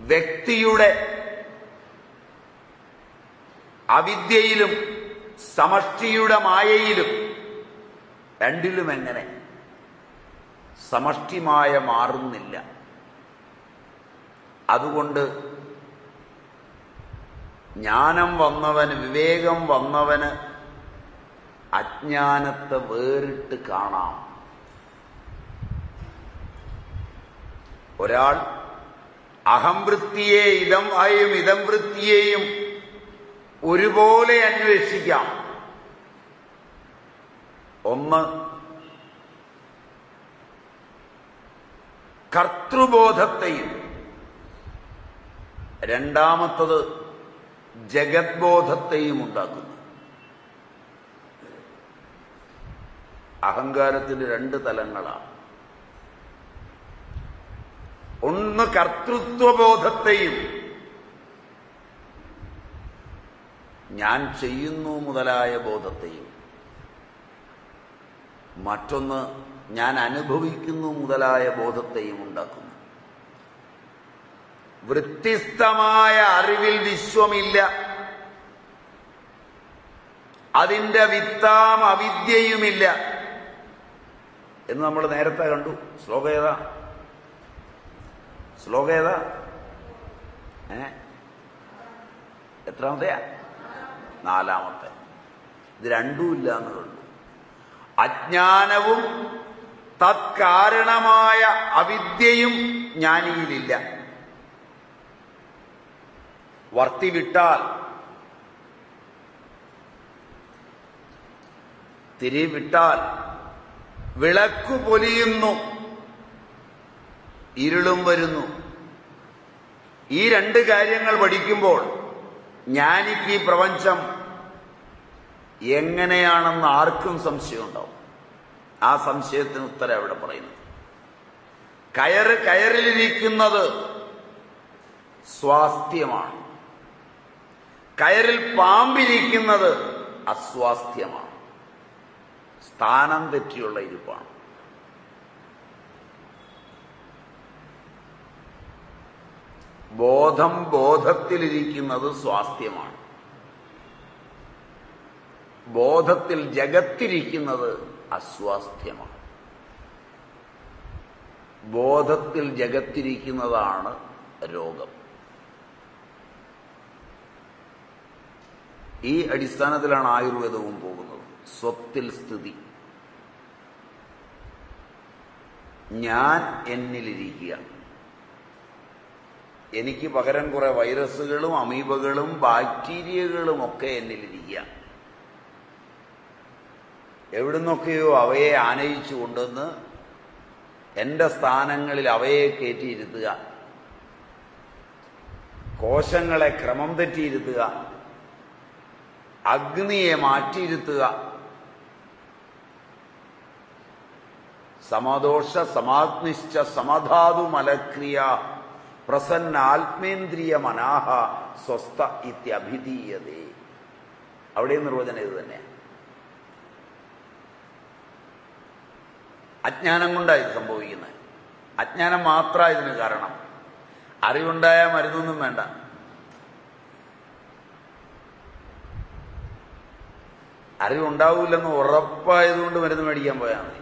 വ്യക്തിയുടെ അവിദ്യയിലും സമഷ്ടിയുടെ മായയിലും രണ്ടിലും എങ്ങനെ സമഷ്ടിമായ മാറുന്നില്ല. അതുകൊണ്ട് ജ്ഞാനം വന്നവന് വിവേകം വന്നവന് അജ്ഞാനത്തെ വേറിട്ട് കാണാം. ഒരാൾ അഹംവൃത്തിയെ ഇതം ആയും ഇതം വൃത്തിയെയും ഒരുപോലെ അന്വേഷിക്കാം. ഒന്ന് കർത്തൃബോധത്തെയും രണ്ടാമത്തത് ജഗത്ബോധത്തെയും ഉണ്ടാക്കുന്നു. അഹങ്കാരത്തിന് രണ്ട് തലങ്ങളാണ്. ഒന്ന് കർത്തൃത്വബോധത്തെയും ഞാൻ ചെയ്യുന്നു മുതലായ ബോധത്തെയും. മറ്റൊന്ന് ഞാൻ അനുഭവിക്കുന്നു മുതലായ ബോധത്തെയും ഉണ്ടാക്കുന്നു. വൃത്തിസ്ഥമായ അറിവിൽ വിശ്വമില്ല. അതിന്റെ വിത്താം അവിദ്യയുമില്ല. എന്ന് നമ്മൾ നേരത്തെ കണ്ടു. ശ്ലോകം ഏതാ? ഏതാ? ഏ? എത്രാമത്തെയാ? നാലാമത്തെ. ഇത് രണ്ടും ഇല്ല എന്ന് കണ്ടു അജ്ഞാനവും തത്കാരണമായ അവിദ്യയും ജ്ഞാനിയിലില്ല. വർത്തി വിട്ടാൽ തിരിവിട്ടാൽ വിളക്കു പൊലിയുന്നു ഇരുളും വരുന്നു. ഈ രണ്ട് കാര്യങ്ങൾ പഠിക്കുമ്പോൾ ജ്ഞാനിക്ക് ഈ പ്രപഞ്ചം എങ്ങനെയാണെന്ന് ആർക്കും സംശയമുണ്ടാവും. ആ സംശയത്തിന് ഉത്തരം അവിടെ പറയുന്നു? കയറ് കയറിലിരിക്കുന്നത് സ്വാസ്ഥ്യമാണ്. കയറിൽ പാമ്പിരിക്കുന്നത് അസ്വാസ്ഥ്യമാണ്. സ്ഥാനം തെറ്റിയുള്ള ഇരിപ്പാണ്. ബോധം ബോധത്തിലിരിക്കുന്നത് സ്വാസ്ഥ്യമാണ്. ബോധത്തിൽ ജഗത്തിരിക്കുന്നത് അസ്വാസ്ഥ്യമാണ്. ബോധത്തിൽ ജഗത്തിരിക്കുന്നതാണ് രോഗം. ഈ അടിസ്ഥാനത്തിലാണ് ആയുർവേദവും പോകുന്നത്. സ്വത്തിൽ സ്ഥിതി. ഞാൻ എന്നിലിരിക്കുക. എനിക്ക് പകരം കുറെ വൈറസുകളും അമീബകളും ബാക്ടീരിയകളും ഒക്കെ എന്നിലിരിക്കുക. എവിടുന്നൊക്കെയോ അവയെ ആനയിച്ചു കൊണ്ടുവന്ന് എന്റെ സ്ഥാനങ്ങളിൽ അവയെ കയറ്റിയിരുത്തുക. കോശങ്ങളെ ക്രമം തെറ്റിയിരുത്തുക. അഗ്നിയെ മാറ്റിയിരുത്തുക. സമദോഷ സമാഗ്നിശ്ച സമധാതു മലക്രിയ പ്രസന്ന ആത്മേന്ദ്രിയ മനാഹ സ്വസ്ഥ ഇത്യഭിധീയതേ. അവിടെ നിർവചനം ഇത് തന്നെ. അജ്ഞാനം കൊണ്ടാണ് ഇത് സംഭവിക്കുന്നത്. അജ്ഞാനം മാത്രമാണ് ഇതിന് കാരണം. അറിവുണ്ടായ മരുന്നൊന്നും വേണ്ട. അറിവുണ്ടാവില്ലെന്ന് ഉറപ്പായതുകൊണ്ട് മരുന്ന് മേടിക്കാൻ പോയാൽ മതി.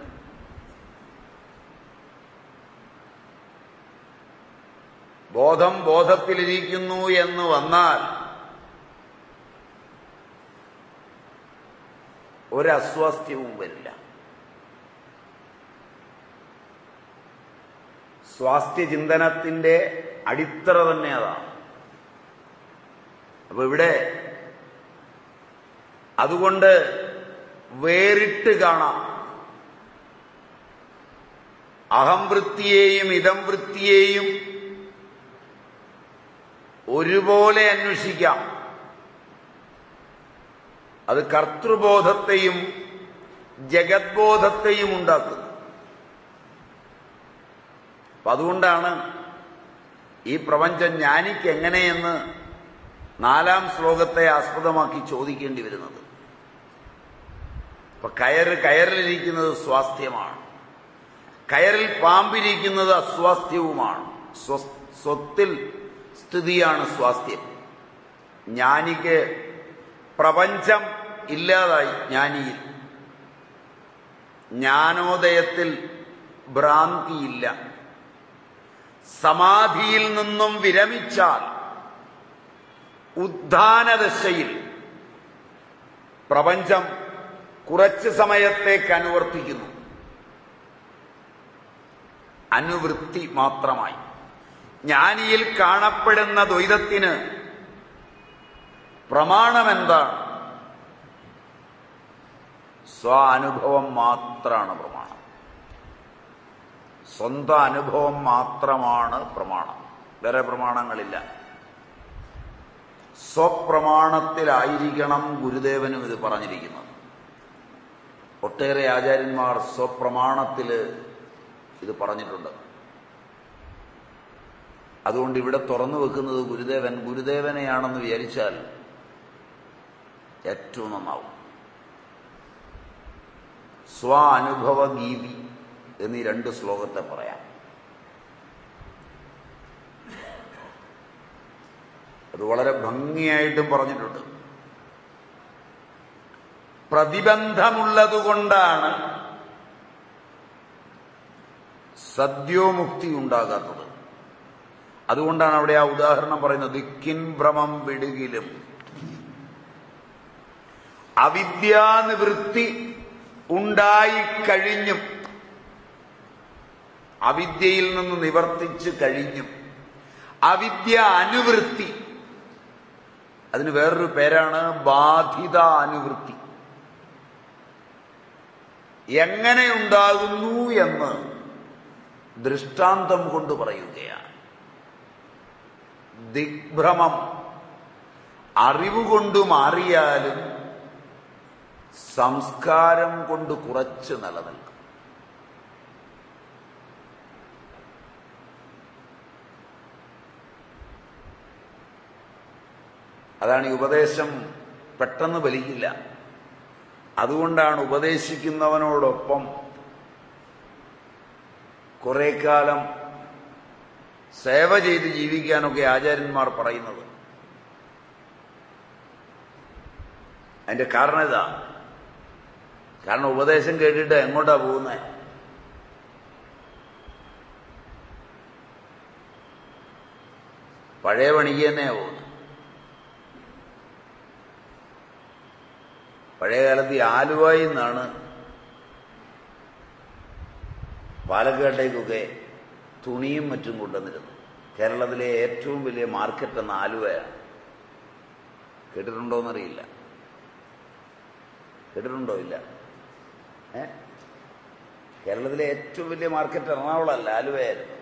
ബോധം ബോധത്തിലിരിക്കുന്നു എന്ന് വന്നാൽ ഒരസ്വാസ്ഥ്യവും വരില്ല. സ്വാസ്ഥ്യചിന്തനത്തിന്റെ അടിത്തറ തന്നെ അതാണ് അപ്പൊ ഇവിടെ അതുകൊണ്ട് വേറിട്ട് കാണാം. അഹംവൃത്തിയെയും ഇതം വൃത്തിയെയും ഒരുപോലെ അന്വേഷിക്കാം. അത് കർത്തൃബോധത്തെയും ജഗത്ബോധത്തെയും ഉണ്ടാക്കും അപ്പൊ അതുകൊണ്ടാണ് ഈ പ്രപഞ്ചം ജ്ഞാനിക്ക് എങ്ങനെയെന്ന് നാലാം ശ്ലോകത്തെ ആസ്പദമാക്കി ചോദിക്കേണ്ടി വരുന്നത്. ഇപ്പൊ കയറ് കയറിലിരിക്കുന്നത് സ്വാസ്ഥ്യമാണ്. കയറിൽ പാമ്പിരിക്കുന്നത് അസ്വാസ്ഥ്യവുമാണ്. സ്വത്തിൽ സ്ഥിതിയാണ് സ്വാസ്ഥ്യം. ജ്ഞാനിക്ക് പ്രപഞ്ചം ഇല്ലാതായി ജ്ഞാനിയിൽ. ജ്ഞാനോദയത്തിൽ ഭ്രാന്തിയില്ല. സമാധിയിൽ നിന്നും വിരമിച്ചാൽ ഉദ്ധാനദശയിൽ പ്രപഞ്ചം കുറച്ച് സമയത്തേക്ക് അനുവർത്തിക്കുന്നു. അനുവൃത്തി മാത്രമായി. ജ്ഞാനിയിൽ കാണപ്പെടുന്ന ദ്വൈതത്തിന് പ്രമാണമെന്താണ് സ്വാനുഭവം മാത്രമാണ് പ്രമാണം. സ്വന്തം അനുഭവം മാത്രമാണ് പ്രമാണം. വേറെ പ്രമാണങ്ങളില്ല. സ്വപ്രമാണത്തിലായിരിക്കണം ഗുരുദേവനും ഇത് പറഞ്ഞിരിക്കുന്നത്. ഒട്ടേറെ ആചാര്യന്മാർ സ്വപ്രമാണത്തിൽ ഇത് പറഞ്ഞിട്ടുണ്ട്. അതുകൊണ്ട് ഇവിടെ തുറന്നു വെക്കുന്നത് ഗുരുദേവൻ ഗുരുദേവനെയാണെന്ന് വിചാരിച്ചാൽ ഏറ്റവും നന്നാവും. സ്വാനുഭവ ഗീതി എന്നീ രണ്ട് ശ്ലോകത്തെ പറയാം. അത് വളരെ ഭംഗിയായിട്ടും പറഞ്ഞിട്ടുണ്ട്. പ്രതിബന്ധമുള്ളതുകൊണ്ടാണ് സദ്യോമുക്തി ഉണ്ടാകാത്തത്. അതുകൊണ്ടാണ് അവിടെ ആ ഉദാഹരണം പറയുന്നത് ദിക്കിൻ ഭ്രമം വിടുകിലും. അവിദ്യാനിവൃത്തി ഉണ്ടായിക്കഴിഞ്ഞും അവിദ്യയിൽ നിന്ന് നിവർത്തിച്ചു കഴിഞ്ഞും. അവിദ്യ അനുവൃത്തി അതിന് വേറൊരു പേരാണ് ബാധിത അനുവൃത്തി. എങ്ങനെ ഉണ്ടാകുന്നു എന്ന് ദൃഷ്ടാന്തം കൊണ്ട് പറയുകയാണ്. ദിഗ്ഭ്രമം അറിവുകൊണ്ട് മാറിയാലും സംസ്കാരം കൊണ്ട് കുറച്ച് നിലനിൽക്കും. അതാണ് ഈ ഉപദേശം പെട്ടെന്ന് വലിക്കില്ല അതുകൊണ്ടാണ് ഉപദേശിക്കുന്നവനോടൊപ്പം കുറെ കാലം സേവ ചെയ്ത് ജീവിക്കാനൊക്കെ ആചാര്യന്മാർ പറയുന്നത്. അതിന്റെ കാരണം ഇതാ. കാരണം ഉപദേശം കേട്ടിട്ട് എങ്ങോട്ടാ പോകുന്നത് പഴയ പണിക്ക് തന്നെയാ പോകുന്നത്. പഴയ കാലത്ത് ഈ ആലുവായിൽ നിന്നാണ് പാലക്കാട്ടേക്കൊക്കെ തുണിയും മറ്റും കൊണ്ടുവന്നിരുന്നത്. കേരളത്തിലെ ഏറ്റവും വലിയ മാർക്കറ്റ് എന്ന ആലുവയാണ്. കേട്ടിട്ടുണ്ടോന്നറിയില്ല കേട്ടിട്ടുണ്ടോ ഇല്ല? ഏ? കേരളത്തിലെ ഏറ്റവും വലിയ മാർക്കറ്റ് എറണാകുളമല്ല ആലുവയായിരുന്നു.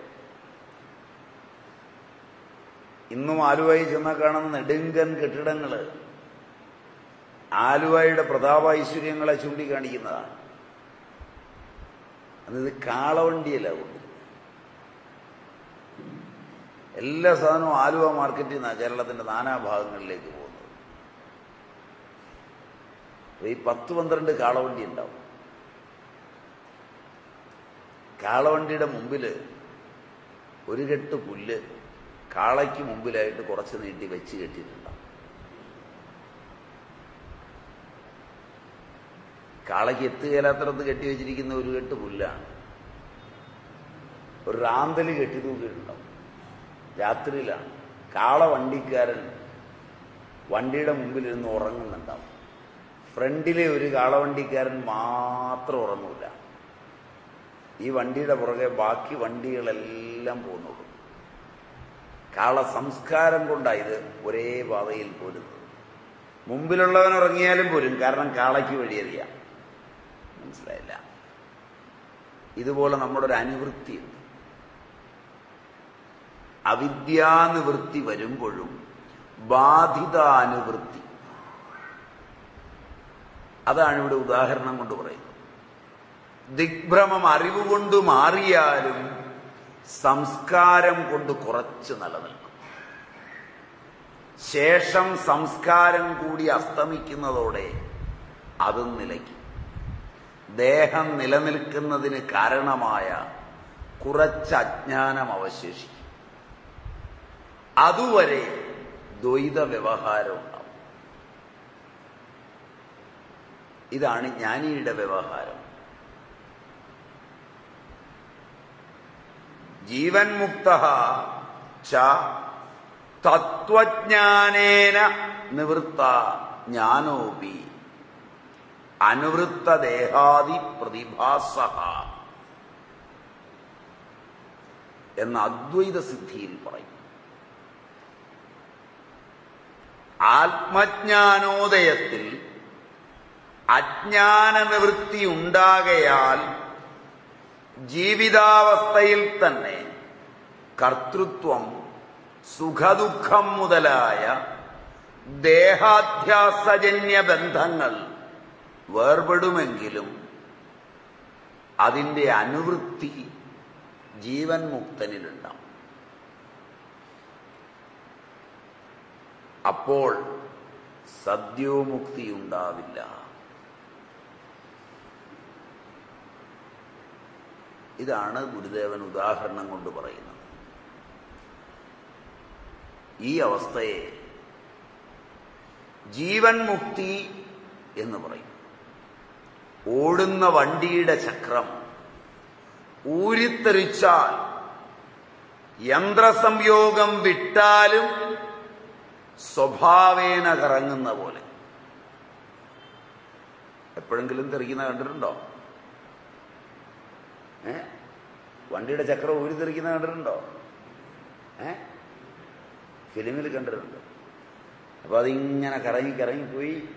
ഇന്നും ആലുവയിൽ ചെന്നാൽ കാണുന്ന നെടുങ്കൻ കെട്ടിടങ്ങൾ ആലുവയുടെ പ്രതാപ ഐശ്വര്യങ്ങളെ ചൂണ്ടിക്കാണിക്കുന്നതാണ്. അത് കാളവണ്ടിയല്ല എല്ലാ സാധനവും ആലുവ മാർക്കറ്റിൽ നിന്നാണ് കേരളത്തിന്റെ നാനാഭാഗങ്ങളിലേക്ക് പോകുന്നത്. ഈ പത്ത് പന്ത്രണ്ട് കാളവണ്ടി ഉണ്ടാവും. കാളവണ്ടിയുടെ മുമ്പിൽ ഒരു കെട്ട് പുല്ല് കാളയ്ക്ക് മുമ്പിലായിട്ട് കുറച്ച് നീട്ടി വെച്ച് കെട്ടിയിട്ടുണ്ടാവും. കാളയ്ക്ക് എത്തുകയില്ലാത്തടത്ത് കെട്ടിവെച്ചിരിക്കുന്ന ഒരു കെട്ട് പുല്ലാണ് ഒരു റാന്തൽ കെട്ടി തൂക്കിയിട്ടുണ്ടാവും. രാത്രിയിലാണ്. കാള വണ്ടിക്കാരൻ വണ്ടിയുടെ മുമ്പിൽ ഇരുന്ന് ഉറങ്ങുന്നുണ്ടാവും. ഫ്രണ്ടിലെ ഒരു കാളവണ്ടിക്കാരൻ മാത്രം ഉറങ്ങൂല. ഈ വണ്ടിയുടെ പുറകെ ബാക്കി വണ്ടികളെല്ലാം പോകുന്നുള്ളൂ കാള സംസ്കാരം കൊണ്ടായത് ഒരേ പാതയിൽ പോരുന്നത്. മുമ്പിലുള്ളവൻ ഉറങ്ങിയാലും പോരും. കാരണം കാളയ്ക്ക് വഴിയറിയാം. മനസ്സിലായില്ല. ഇതുപോലെ നമ്മുടെ ഒരു അനുവൃത്തി അവിദ്യാനിവൃത്തി വരുമ്പോഴും ബാധിതാനുവൃത്തി. അതാണ് ഇവിടെ ഉദാഹരണം കൊണ്ട് പറയുന്നത്. ദിഗ്ഭ്രമം അറിവ് കൊണ്ട് മാറിയാലും സംസ്കാരം കൊണ്ട് കുറച്ച് നിലനിൽക്കും. ശേഷം സംസ്കാരം കൂടി അസ്തമിക്കുന്നതോടെ അതും നിലയ്ക്കും. ദേഹം നിലനിൽക്കുന്നതിന് കാരണമായ കുറച്ച് അജ്ഞാനം അവശേഷിക്കും. അതുവരെ ദ്വൈത വ്യവഹാരം ഉണ്ടാവും. ഇതാണ് ജ്ഞാനിയുടെ വ്യവഹാരം. ജീവൻ മുക്ത തത്വജ്ഞാനേന നിവൃത്ത ജ്ഞാനോപി അനുവൃത്ത ദേഹാദി പ്രതിഭാസ എന്ന അദ്വൈത സിദ്ധിയിൽ പറയും ആത്മജ്ഞാനോദയത്തിൽ അജ്ഞാന നിവൃത്തി ഉണ്ടാകയാൽ ജീവിതാവസ്ഥയിൽ തന്നെ കർത്തൃത്വം സുഖദുഃഖം മുതലായ ദേഹാധ്യാസജന്യ ബന്ധങ്ങൾ വേർപെടുമെങ്കിലും അതിന്റെ അനുവൃത്തി ജീവൻ മുക്തനിലുണ്ടാവും. അപ്പോൾ സദ്യോമുക്തി ഉണ്ടാവില്ല. ഇതാണ് ഗുരുദേവൻ ഉദാഹരണം കൊണ്ട് പറയുന്നത്. ഈ അവസ്ഥയെ ജീവൻ മുക്തി എന്ന് പറയും. ഓടുന്ന വണ്ടിയുടെ ചക്രം. ഊരിത്തെറിച്ചാൽ യന്ത്രസംയോഗം വിട്ടാലും സ്വഭാവേന കറങ്ങുന്ന പോലെ. എപ്പോഴെങ്കിലും തെറിക്കുന്ന കണ്ടിട്ടുണ്ടോ? ഏ? വണ്ടിയുടെ ചക്രം ഊരി തെറിക്കുന്ന കണ്ടിട്ടുണ്ടോ? ഏ? ഫിലിമിൽ കണ്ടിട്ടുണ്ട്. അപ്പൊ അതിങ്ങനെ കറങ്ങി കറങ്ങിപ്പോയി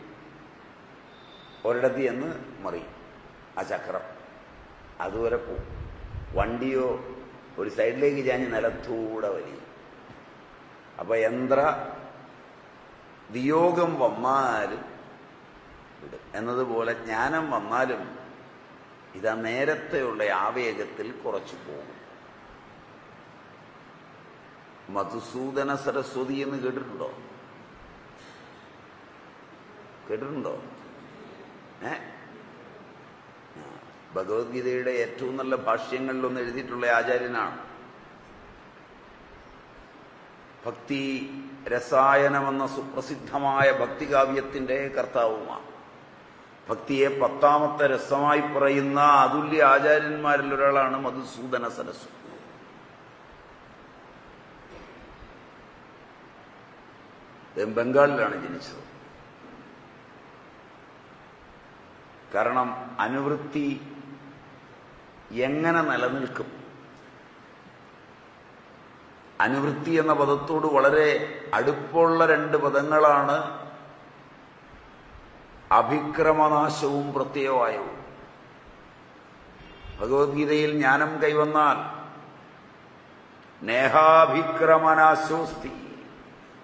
ഒരിടത്ത് ചെന്ന് മറിയും ആ ചക്രം. അതുവരെ പോവും. വണ്ടിയോ ഒരു സൈഡിലേക്ക് ചാഞ്ഞ് നിലത്തൂടെ വലിയും. അപ്പൊ യന്ത്ര വിയോഗം വന്നാലും എന്നതുപോലെ ജ്ഞാനം വന്നാലും ഇതാ നേരത്തെയുള്ള ആവേഗത്തിൽ കുറച്ചു പോകും. മധുസൂദന സരസ്വതി എന്ന് കേട്ടിട്ടുണ്ടോ? കേട്ടിട്ടുണ്ടോ? ഭഗവത്ഗീതയുടെ ഏറ്റവും നല്ല ഭാഷ്യങ്ങളിലൊന്ന് എഴുതിയിട്ടുള്ള ആചാര്യനാണ്. ഭക്തി രസായനമെന്ന സുപ്രസിദ്ധമായ ഭക്തികാവ്യത്തിന്റെ കർത്താവുമാണ്. ഭക്തിയെ പത്താമത്തെ രസമായി പറയുന്ന അതുല്യ ആചാര്യന്മാരിൽ ഒരാളാണ് മധുസൂദന സരസ്വതി. ബംഗാളിലാണ് ജനിച്ചത്. കാരണം അനുവൃത്തി എങ്ങനെ നിലനിൽക്കും? അനുവൃത്തി എന്ന പദത്തോട് വളരെ അടുപ്പുള്ള രണ്ട് പദങ്ങളാണ് അഭിക്രമനാശവും പ്രത്യയവായവും. ഭഗവത്ഗീതയിൽ ജ്ഞാനം കൈവന്നാൽ നേഹാഭിക്രമനാശോസ്തി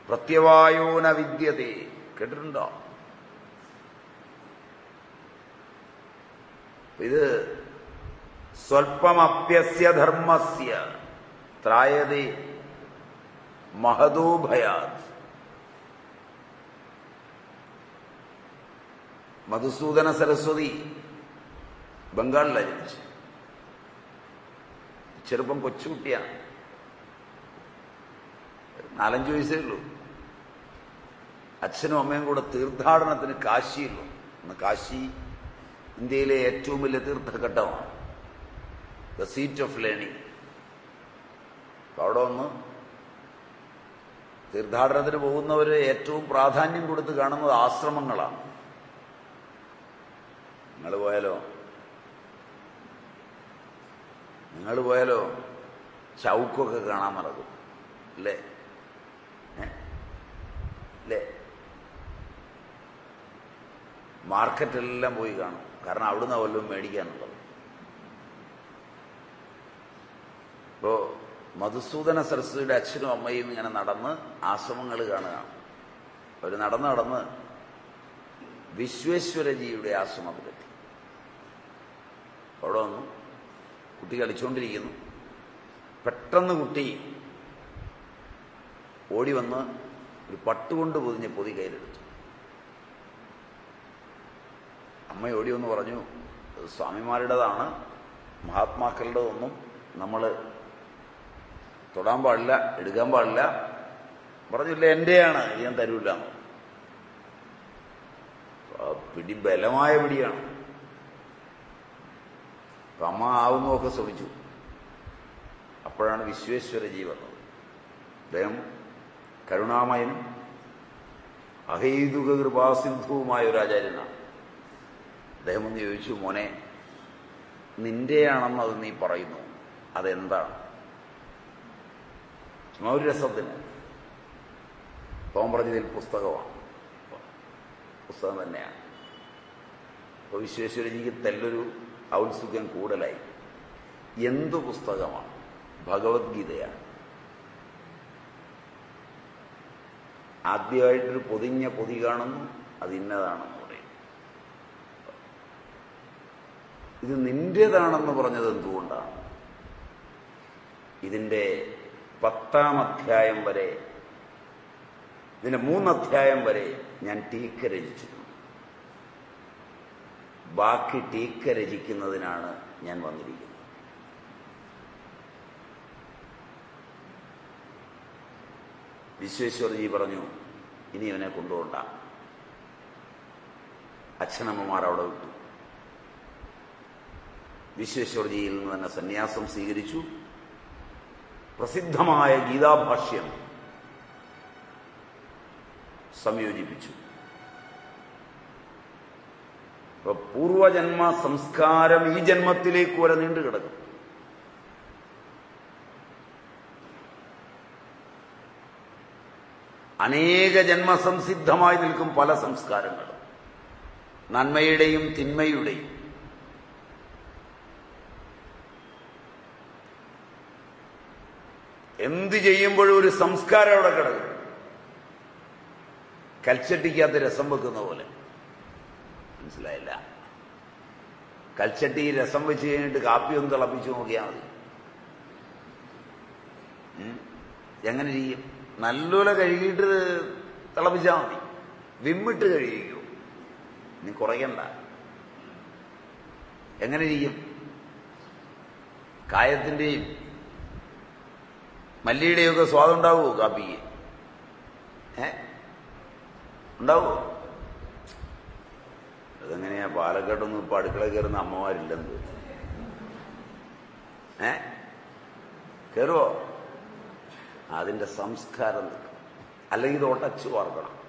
പ്രത്യവായോന വിദ്യതേ. കേട്ടിട്ടുണ്ടോ? ഇത് സ്വൽപ്പമപ്യസ്യ ധർമ്മസ്യ. ത്രായതി മഹദൂഭയാത്. ഭയാത് മധുസൂദന സരസ്വതി ബംഗാളിലാണ് ജനിച്ചു ചെറുപ്പം കൊച്ചുകുട്ടിയാണ് നാലഞ്ചു വയസ്സേ ഉള്ളൂ. അച്ഛനും അമ്മയും കൂടെ തീർത്ഥാടനത്തിന് കാശിയുള്ളൂ അന്ന് കാശി ഇന്ത്യയിലെ ഏറ്റവും വലിയ തീർത്ഥഘട്ടമാണ്. ദ സീറ്റ് ഓഫ് ലേണിംഗ് അവിടെ ഒന്ന് തീർത്ഥാടനത്തിന് പോകുന്നവർ ഏറ്റവും പ്രാധാന്യം കൊടുത്ത് കാണുന്നത് ആശ്രമങ്ങളാണ്. നിങ്ങൾ പോയാലോ? നിങ്ങൾ പോയാലോ? ചൗക്കൊക്കെ കാണാൻ മറക്കും. അല്ലേ? അല്ലേ? മാർക്കറ്റെല്ലാം പോയി കാണും. കാരണം അവിടുന്ന് വല്ലതും മേടിക്കാനുള്ളത്. ഇപ്പോ മധുസൂദന സരസ്വതിയുടെ അച്ഛനും അമ്മയും ഇങ്ങനെ നടന്ന് ആശ്രമങ്ങൾ കാണുക അവർ നടന്ന് നടന്ന് വിശ്വേശ്വരജിയുടെ ആശ്രമത്തിലെത്തി. അവിടെ വന്നു. കുട്ടി കളിച്ചുകൊണ്ടിരിക്കുന്നു പെട്ടെന്ന് കുട്ടി ഓടി വന്ന് ഒരു പട്ടുകൊണ്ട് പൊതിഞ്ഞ് പൊതി കയ്യിലെടുത്തു. അമ്മ ഓടി ഒന്ന് പറഞ്ഞു "ഇത് സ്വാമിമാരുടേതാണ് മഹാത്മാക്കളുടേതൊന്നും നമ്മൾ തൊടാൻ പാടില്ല എടുക്കാൻ പാടില്ല. പറഞ്ഞില്ല എന്റെയാണ് ഞാൻ തരൂല്ല പിടി ബലമായ പിടിയാണ്. അമ്മ ആവുന്നതൊക്കെ ശ്രമിച്ചു. അപ്പോഴാണ് വിശ്വേശ്വരജി വന്നത്. അദ്ദേഹം കരുണാമയനും അഹൈതുക കൃപാസിന്ധുവുമായ ഒരു ആചാര്യനാണ്. അദ്ദേഹം ഒന്ന് ചോദിച്ചു മോനെ നിന്റെയാണെന്ന് അത് നീ പറയുന്നു. അതെന്താണ്? ചുമ്മാ ഒരു രസത്തിന് തോം പറഞ്ഞതിൽ പുസ്തകമാണ്. പുസ്തകം തന്നെയാണ്. അപ്പൊ വിശ്വേശ്വരജിക്ക് തെല്ലൊരു ഔത്സുഖ്യം കൂടുതലായി. എന്തു പുസ്തകമാണ്? ഭഗവത്ഗീതയാണ്. ആദ്യമായിട്ടൊരു പൊതിഞ്ഞ പൊതി കാണുന്നു അത് ഇന്നതാണെന്ന് പറയും ഇത് നിന്റേതാണെന്ന് പറഞ്ഞത് എന്തുകൊണ്ടാണ്? ഇതിന്റെ പത്താം അധ്യായം വരെ ഇതിന്റെ മൂന്നധ്യായം വരെ ഞാൻ ടീക്ക രചിച്ചിട്ടുണ്ട്. ബാക്കി ടീക്ക രചിക്കുന്നതിനാണ് ഞാൻ വന്നിരിക്കുന്നത്. വിശ്വേശ്വരജി പറഞ്ഞു ഇനി ഇവനെ കൊണ്ടുപോണ്ട. അച്ഛനമ്മമാർ അവിടെ വിട്ടു. വിശ്വേശ്വരജിയിൽ നിന്ന് തന്നെ സന്യാസം സ്വീകരിച്ചു. പ്രസിദ്ധമായ ഗീതാഭാഷ്യം സംയോജിപ്പിച്ചു. അപ്പൊ പൂർവജന്മ സംസ്കാരം ഈ ജന്മത്തിലേക്ക് വരെ നീണ്ടു കിടക്കും. അനേക ജന്മസംസിദ്ധമായി നിൽക്കും പല സംസ്കാരങ്ങളും. നന്മയുടെയും തിന്മയുടെയും. എന്ത് ചെയ്യുമ്പോഴും ഒരു സംസ്കാരം അവിടെ കിടക്കും. കൽച്ചട്ടിക്കകത്ത് രസം വെക്കുന്ന പോലെ. മനസ്സിലായില്ല? കൽച്ചട്ടി രസം വെച്ച് കഴിഞ്ഞിട്ട് കാപ്പി ഒന്ന് തിളപ്പിച്ചു നോക്കിയാൽ മതി. എങ്ങനെ ചെയ്യും? നല്ലപോലെ കഴുകിയിട്ട് തിളപ്പിച്ചാൽ മതി. വിമ്മിട്ട് കഴുകിക്കൂ. നീ കുറയണ്ട എങ്ങനെ ചെയ്യും? കായത്തിന്റെയും മല്ലിയുടെയൊക്കെ സ്വാദം ഉണ്ടാവുമോ കാപ്പിക്ക്? ഏ? ഉണ്ടാവുമോ? അതെങ്ങനെയാ? പാലക്കാട്ടൊന്നും ഇപ്പൊ അടുക്കള കയറുന്ന അമ്മമാരില്ലെന്ന്. ഏ? കയറുവോ അതിന്റെ സംസ്കാരം അല്ലെങ്കിൽ ഇത് ഒട്ടച്ചു വാർക്കണം.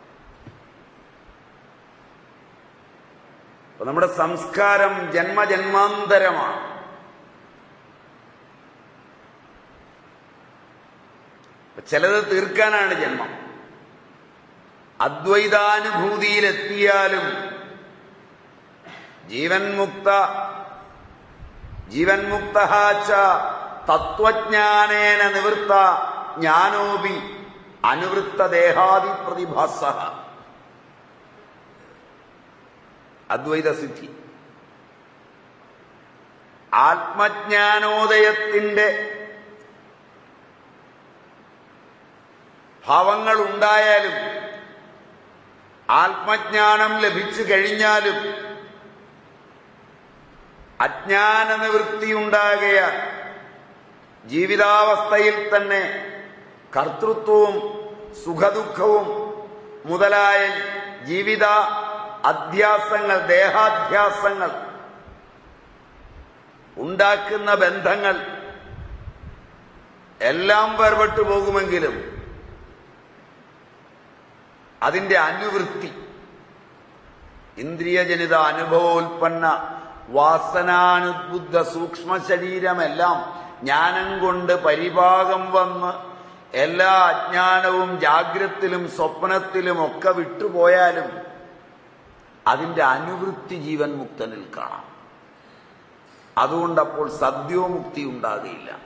അപ്പൊ നമ്മുടെ സംസ്കാരം ജന്മജന്മാന്തരമാണ്. ചിലത് തീർക്കാനാണ് ജന്മം. അദ്വൈതാനുഭൂതിയിലെത്തിയാലും ജീവൻ മുക്ത ജീവൻ മുക്ത തത്വജ്ഞാനേന നിവൃത്ത ജ്ഞാനോപി അനുവൃത്ത ദേഹാദി പ്രതിഭാസ അദ്വൈതസിദ്ധി. ആത്മജ്ഞാനോദയത്തിന്റെ ഭാവങ്ങൾ ഉണ്ടായാലും ആത്മജ്ഞാനം ലഭിച്ചു കഴിഞ്ഞാലും അജ്ഞാന നിവൃത്തിയുണ്ടാകയാൽ ജീവിതാവസ്ഥയിൽ തന്നെ കർത്തൃത്വവും സുഖദുഃഖവും മുതലായ ജീവിത അധ്യാസങ്ങൾ ദേഹാധ്യാസങ്ങൾ ഉണ്ടാക്കുന്ന ബന്ധങ്ങൾ എല്ലാം വേർപെട്ടു പോകുമെങ്കിലും അതിന്റെ അനുവൃത്തി. ഇന്ദ്രിയജനിത അനുഭവോൽപ്പന്ന വാസനാനുദ്ബുദ്ധ സൂക്ഷ്മ ശരീരമെല്ലാം ജ്ഞാനം കൊണ്ട് പരിഭാഗം വന്ന് എല്ലാ അജ്ഞാനവും ജാഗ്രത്തിലും സ്വപ്നത്തിലും ഒക്കെ വിട്ടുപോയാലും അതിന്റെ അനുവൃത്തി ജീവൻ മുക്തനിൽ കാണാം. അതുകൊണ്ടപ്പോൾ സദ്യോമുക്തി ഉണ്ടാകുകയില്ല.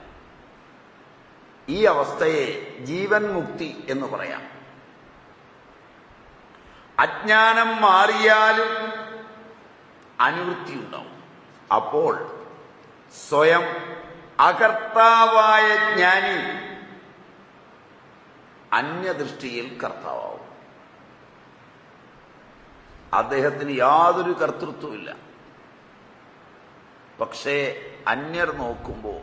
ഈ അവസ്ഥയെ ജീവൻ മുക്തി എന്ന് പറയാം. അജ്ഞാനം മാറിയാലും അനുവൃത്തി ഉണ്ടാവും അപ്പോൾ സ്വയം അകർത്താവായ ജ്ഞാനി അന്യദൃഷ്ടിയിൽ കർത്താവും അദ്ദേഹത്തിന് യാതൊരു കർത്തൃത്വമില്ല പക്ഷേ അന്യർ നോക്കുമ്പോൾ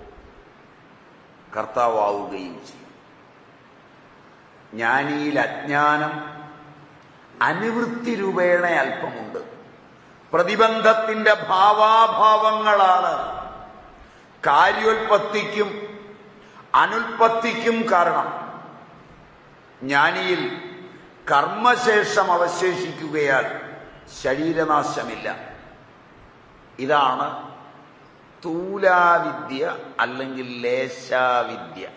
കർത്താവുകയും ചെയ്യും. ജ്ഞാനിയിൽ അജ്ഞാനം അനുവൃത്തി രൂപേണ അല്പമുണ്ട്. പ്രതിബന്ധത്തിന്റെ ഭാവാഭാവങ്ങളാണ്. കാര്യോൽപത്തിക്കും അനുൽപത്തിക്കും കാരണം. ജ്ഞാനിയിൽ കർമ്മശേഷം അവശേഷിക്കുകയാൽ ശരീരനാശമില്ല. ഇതാണ് തൂലാവിദ്യ അല്ലെങ്കിൽ ലേശാവിദ്യ.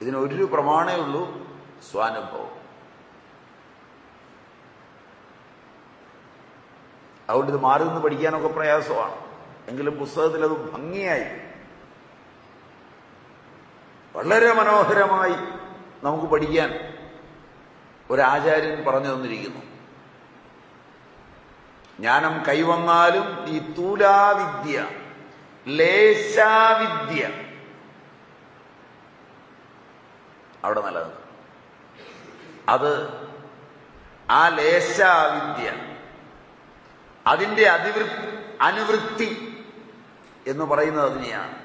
ഇതിനൊരു പ്രമാണേ ഉള്ളൂ സ്വാനുഭവം. അതുകൊണ്ട് ഇത് മാറി നിന്ന് പഠിക്കാനൊക്കെ പ്രയാസമാണ്. എങ്കിലും പുസ്തകത്തിൽ അത് ഭംഗിയായി. വളരെ മനോഹരമായി നമുക്ക് പഠിക്കാൻ ഒരാചാര്യൻ പറഞ്ഞു തന്നിരിക്കുന്നു. ജ്ഞാനം കൈവന്നാലും ഈ തൂലാവിദ്യ ലേശാവിദ്യ അവിടെ നിലനിൽക്കും അത് ആ ലേശാവിദ്യ അതിന്റെ അതിവൃ അനുവൃത്തി എന്ന് പറയുന്നത് അതിനെയാണ്.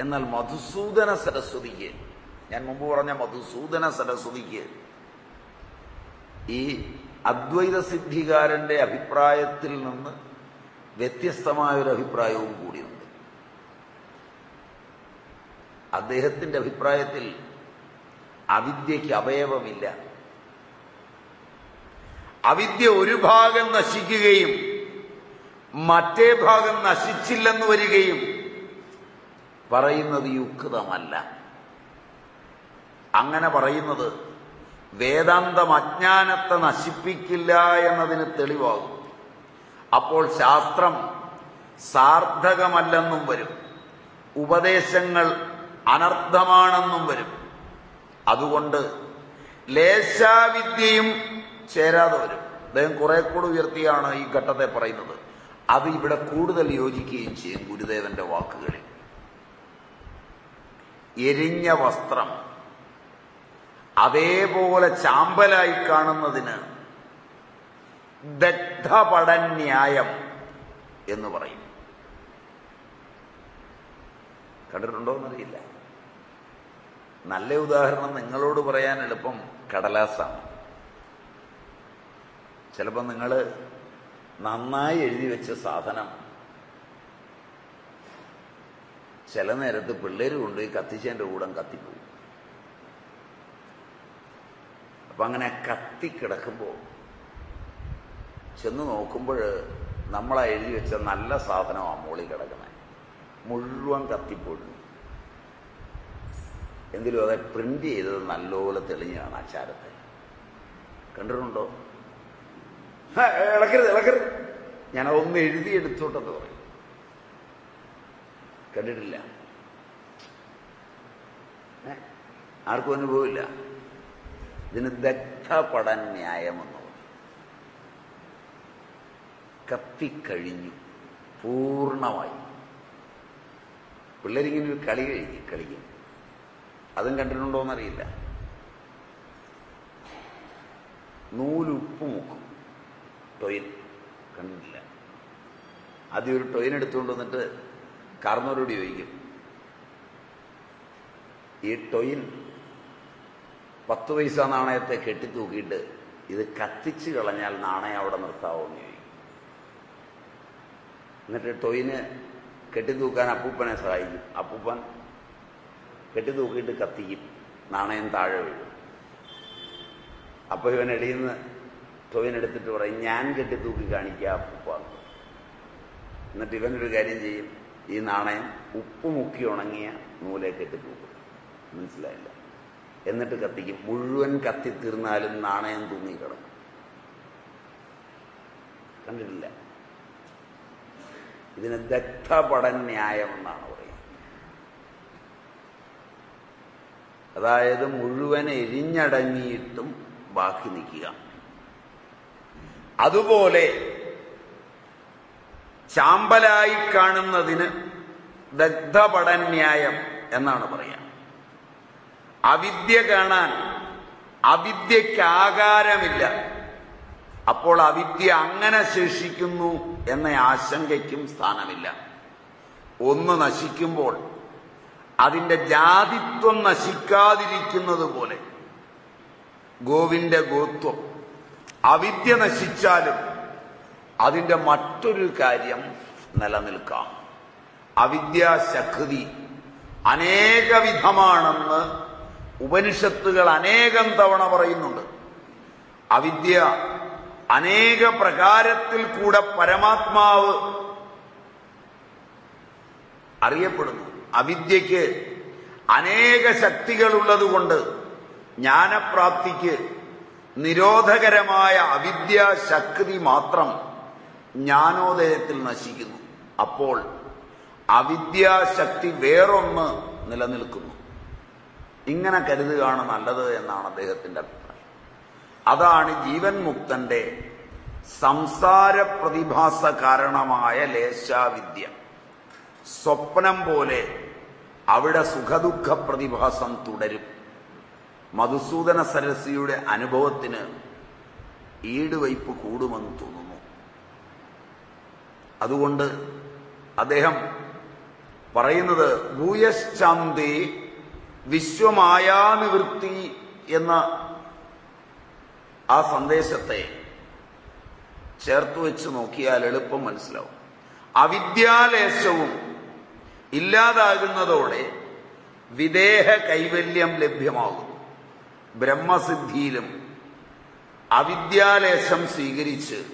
എന്നാൽ മധുസൂദന സരസ്വതിക്ക് ഞാൻ മുമ്പ് പറഞ്ഞ മധുസൂദന സരസ്വതിക്ക് ഈ അദ്വൈത സിദ്ധികാരന്റെ അഭിപ്രായത്തിൽ നിന്ന് വ്യത്യസ്തമായ ഒരു അഭിപ്രായവും കൂടിയുണ്ട്. അദ്ദേഹത്തിന്റെ അഭിപ്രായത്തിൽ അവിദ്യയ്ക്ക് അവയവമില്ല. അവിദ്യ ഒരു ഭാഗം നശിക്കുകയും മറ്റേ ഭാഗം നശിച്ചില്ലെന്ന് വരികയും പറയുന്നത് യുക്തമല്ല അങ്ങനെ പറയുന്നത് വേദാന്തം അജ്ഞാനത്തെ നശിപ്പിക്കില്ല എന്നതിന് തെളിവാകും. അപ്പോൾ ശാസ്ത്രം സാർത്ഥകമല്ലെന്നും വരും. ഉപദേശങ്ങൾ അനർത്ഥമാണെന്നും വരും. അതുകൊണ്ട് ലേശാവിദ്യയും ചേരാതെ വരും. അദ്ദേഹം കുറെ കൂടെ ഉയർത്തിയാണ് ഈ ഘട്ടത്തെ പറയുന്നത്. അത് ഇവിടെ കൂടുതൽ യോജിക്കുകയും ചെയ്യും ഗുരുദേവന്റെ വാക്കുകളിൽ. എരിഞ്ഞ വസ്ത്രം അതേപോലെ ചാമ്പലായി കാണുന്നതിന് ദഗ്ധപടന്യായം എന്ന് പറയും. കണ്ടിട്ടുണ്ടോ എന്നറിയില്ല. നല്ല ഉദാഹരണം നിങ്ങളോട് പറയാൻ എളുപ്പം കടലാസാണ്. ചിലപ്പോൾ നിങ്ങൾ നന്നായി എഴുതി വെച്ച സാധനം ചില നേരത്ത് പിള്ളേർ കൊണ്ടുപോയി കത്തിച്ചതിന്റെ കൂടെ കത്തിപ്പോവും അപ്പൊ അങ്ങനെ കത്തിക്കിടക്കുമ്പോൾ ചെന്ന് നോക്കുമ്പോൾ നമ്മളാ എഴുതി വെച്ച നല്ല സാധനമാണ് മോളി കിടക്കുന്നത് മുഴുവൻ കത്തിപ്പോഴും എങ്കിലും അത് പ്രിന്റ് ചെയ്തത് നല്ലപോലെ തെളിഞ്ഞാണ് ആചാരത്തെ. കണ്ടിട്ടുണ്ടോ? ഇളക്കരുത് ഇളക്കരുത്. ഇളക്കരുത് ഞാനതൊന്ന് എഴുതിയെടുത്തോട്ടെന്ന് പറയും. കണ്ടിട്ടില്ല? ആർക്കും അനുഭവമില്ല ഇതിന് ദഗ്ധപടൻ ന്യായമെന്ന് പറയും. കത്തിക്കഴിഞ്ഞു. പൂർണമായി. പിള്ളേരിങ്ങനെ ഒരു കളി കഴിഞ്ഞു കളിക്കും. അതും കണ്ടിട്ടുണ്ടോന്നറിയില്ല. നൂലുപ്പ് മുക്കും ടൊയിൻ. കണ്ടിട്ടില്ല. ആദ്യം ഒരു ടൊയിൻ എടുത്തുകൊണ്ട് വന്നിട്ട് കാർന്നവരോട് ചോദിക്കും. ഈ ടൊയിൻ പത്ത് പൈസ നാണയത്തെ കെട്ടിത്തൂക്കിയിട്ട് ഇത് കത്തിച്ചു കളഞ്ഞാൽ നാണയം അവിടെ നിർത്താവോന്ന് ചോദിക്കും. എന്നിട്ട് ടൊയിന് കെട്ടിത്തൂക്കാൻ അപ്പൂപ്പനെ സഹായിക്കും. അപ്പൂപ്പൻ കെട്ടിത്തൂക്കിയിട്ട് കത്തിക്കും. നാണയം താഴെ വീഴും. അപ്പൊ ഇവൻ എളിയുന്ന ടൊയിനെടുത്തിട്ട് പറയും ഞാൻ കെട്ടി തൂക്കി കാണിക്കാം അപ്പൂപ്പ എന്നിട്ട് ഇവനൊരു കാര്യം ചെയ്യും. ഈ നാണയം ഉപ്പ് മുക്കി ഉണങ്ങിയ നൂലെ കെട്ടി തൂക്കും. മനസ്സിലായില്ല. എന്നിട്ട് കത്തിക്കും. മുഴുവൻ കത്തിത്തീർന്നാലും നാണയം തൂങ്ങി കിടക്കും. കണ്ടിട്ടില്ല. ഇതിന് ദഗ്ധപടന്യായം എന്നാണ് പറയുന്നത് അതായത് മുഴുവൻ എരിഞ്ഞടങ്ങിയിട്ടും ബാക്കി നിൽക്കുക. അതുപോലെ ചാമ്പലായി കാണുന്നതിന് ദഗ്ധപടന്യായം എന്നാണ് പറയുക. അവിദ്യ കാണാൻ അവിദ്യയ്ക്ക് ആകാരമില്ല അപ്പോൾ അവിദ്യ അങ്ങനെ ശേഷിക്കുന്നു എന്ന ആശങ്കയ്ക്കും സ്ഥാനമില്ല. ഒന്ന് നശിക്കുമ്പോൾ അതിന്റെ ജാതിത്വം നശിക്കാതിരിക്കുന്നത് പോലെ. ഗോവിന്റെ ഗോത്വം. അവിദ്യ നശിച്ചാലും അതിന്റെ മറ്റൊരു കാര്യം നിലനിൽക്കാം. അവിദ്യാശക്തി അനേകവിധമാണെന്ന് ഉപനിഷത്തുകൾ അനേകം തവണ പറയുന്നുണ്ട്. അവിദ്യ അനേക പ്രകാരത്തിൽ കൂടെ പരമാത്മാവ് അറിയപ്പെടുന്നു. അവിദ്യയ്ക്ക് അനേക ശക്തികളുള്ളതുകൊണ്ട് ജ്ഞാനപ്രാപ്തിക്ക് നിരോധകരമായ അവിദ്യാശക്തി മാത്രം ജ്ഞാനോദയത്തിൽ നശിക്കുന്നു. അപ്പോൾ അവിദ്യാശക്തി വേറൊന്ന് നിലനിൽക്കുന്നു. ഇങ്ങനെ കരുതുകയാണ് നല്ലത് എന്നാണ് അദ്ദേഹത്തിന്റെ അഭിപ്രായം. അതാണ് ജീവൻ മുക്തന്റെ സംസാര പ്രതിഭാസ കാരണമായ ലേശാവിദ്യ. സ്വപ്നം പോലെ അവിടെ സുഖദുഃഖ പ്രതിഭാസം തുടരും. മധുസൂദന സരസിയുടെ അനുഭവത്തിന് ഈടുവയ്പ് കൂടുമെന്ന് തോന്നുന്നു. അതുകൊണ്ട് അദ്ദേഹം പറയുന്നത് ഭൂയശ്ചാന്തി വിശ്വമായാനിവൃത്തി എന്ന ആ സന്ദേശത്തെ ചേർത്ത് വെച്ച് നോക്കിയാൽ എളുപ്പം മനസ്സിലാവും. അവിദ്യാലേശവും ഇല്ലാതാകുന്നതോടെ വിദേഹ കൈവല്യം ലഭ്യമാകും. ബ്രഹ്മസിദ്ധിയിലും അവിദ്യാലേശം സ്വീകരിച്ച്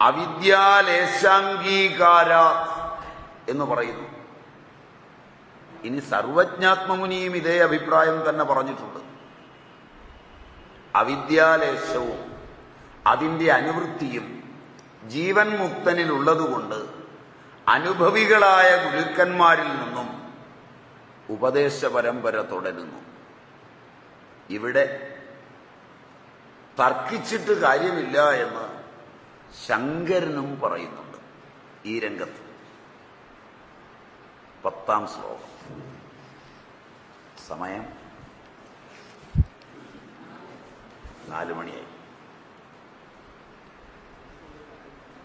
അവിദ്യാലേശാംഗീകാര എന്ന് പറയുന്നു. ഇനി സർവജ്ഞാത്മമുനിയും ഇതേ അഭിപ്രായം തന്നെ പറഞ്ഞിട്ടുണ്ട്. അവിദ്യാലേശവും അതിന്റെ അനുവൃത്തിയും ജീവൻ മുക്തനിലുള്ളതുകൊണ്ട് അനുഭവികളായ ഗുരുക്കന്മാരിൽ നിന്നും ഉപദേശ പരമ്പര തുടരുന്നു. ഇവിടെ തർക്കിച്ചിട്ട് കാര്യമില്ല എന്ന് ശങ്കരനും പറയുന്നുണ്ട് ഈ രംഗത്ത്. പത്താം ശ്ലോകം. സമയം നാലു മണിയായി.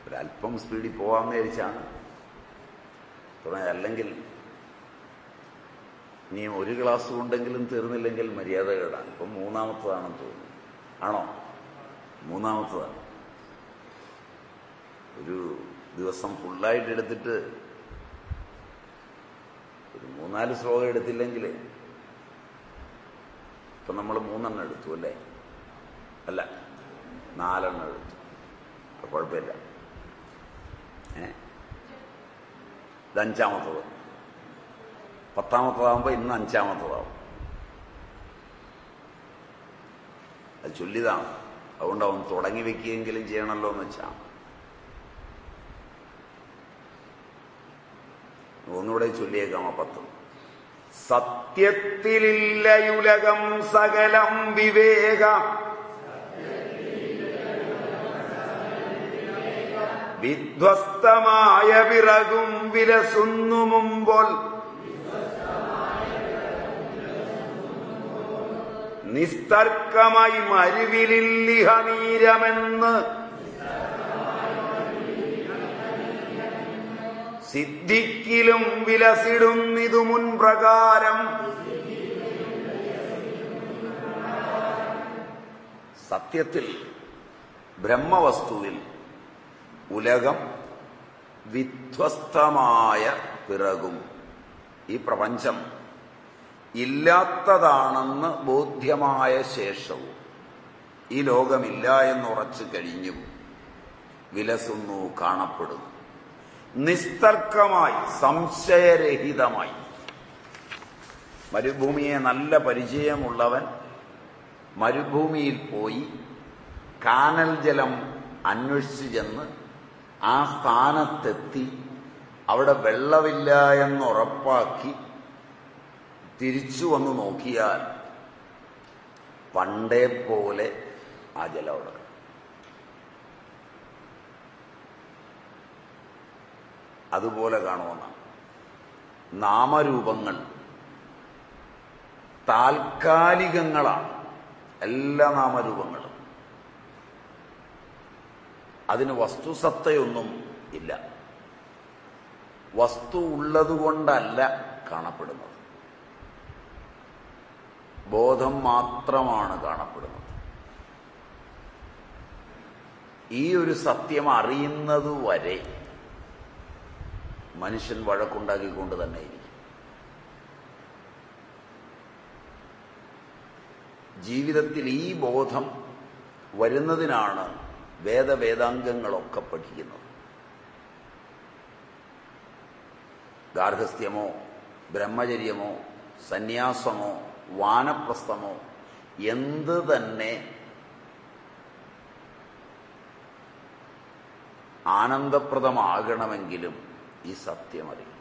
ഒരല്പം സ്പീഡിൽ പോകാമെന്ന് വിചാരിച്ചാണ്. തുടങ്ങി അല്ലെങ്കിൽ നീ ഒരു ഗ്ലാസ് കൊണ്ടെങ്കിലും തീർന്നില്ലെങ്കിൽ മര്യാദ കേടാണ്. ഇപ്പം മൂന്നാമത്തതാണെന്ന് തോന്നുന്നു. ആണോ? മൂന്നാമത്തതാണ്. ഒരു ദിവസം ഫുള്ളായിട്ട് എടുത്തിട്ട് ഒരു മൂന്നാൽ ശ്ലോകം എടുത്തില്ലെങ്കിൽ ഇപ്പൊ നമ്മൾ മൂന്നെണ്ണം എടുത്തു അല്ലേ? അല്ല നാലെണ്ണം എടുത്തു. കുഴപ്പമില്ല. ഏ? ഇത് അഞ്ചാമത്തത് പത്താമത്തതാകുമ്പോൾ ഇന്ന് അഞ്ചാമത്തതാവും. അത് ചൊല്ലിതാണ്. അതുകൊണ്ട് അവൻ തുടങ്ങി വെക്കുകയെങ്കിലും ചെയ്യണമല്ലോ എന്ന് വെച്ചാൽ ഒന്നുകൂടെ ചൊല്ലിയേക്കാം ആ പത്ത്. സത്യത്തിലില്ലയുലകം സകലം വിവേക വിധ്വസ്തമായ വിറകും വിലസുന്നു മുമ്പോൾ. നിസ്തർക്കമായി മരുവിലില്ലിഹനീരമെന്ന് സിദ്ധിക്കിലും വിലസിടുന്നിതു മുൻപ്രകാരം. സത്യത്തിൽ ബ്രഹ്മവസ്തുവിൽ ഉലകം വിധ്വസ്തമായ പിറകും. ഈ പ്രപഞ്ചം ഇല്ലാത്തതാണെന്ന് ബോധ്യമായ ശേഷവും ഈ ലോകമില്ല എന്നുറച്ചു കഴിഞ്ഞു വിലസുന്നു കാണപ്പെടുന്നു. നിസ്തർക്കമായി സംശയരഹിതമായി. മരുഭൂമിയെ നല്ല പരിചയമുള്ളവൻ മരുഭൂമിയിൽ പോയി കാനൽ ജലം അന്വേഷിച്ചു ചെന്ന് ആ സ്ഥാനത്തെത്തി അവിടെ വെള്ളമില്ല എന്നുറപ്പാക്കി തിരിച്ചു വന്ന് നോക്കിയാൽ പണ്ടേ പോലെ ആ ജലം അവിടെ അതുപോലെ കാണുമെന്നാണ്. നാമരൂപങ്ങൾ താൽക്കാലികങ്ങളാണ്. എല്ലാ നാമരൂപങ്ങളും. അതിന് വസ്തുസത്തയൊന്നും ഇല്ല. വസ്തു ഉള്ളതുകൊണ്ടല്ല കാണപ്പെടുന്നത്. ബോധം മാത്രമാണ് കാണപ്പെടുന്നത്. ഈ ഒരു സത്യം അറിയുന്നതുവരെ മനുഷ്യൻ വഴക്കുണ്ടാക്കിക്കൊണ്ട് തന്നെ ഇരിക്കും. ജീവിതത്തിൽ ഈ ബോധം വരുന്നതിനാണ് വേദവേദാംഗങ്ങളൊക്കെ പഠിക്കുന്നത് ഗാർഹസ്ഥ്യമോ ബ്രഹ്മചര്യമോ സന്യാസമോ വാനപ്രസ്ഥമോ എന്ത് തന്നെ ആനന്ദപ്രദമാകണമെങ്കിലും ഈ സത്യം അറിയണം.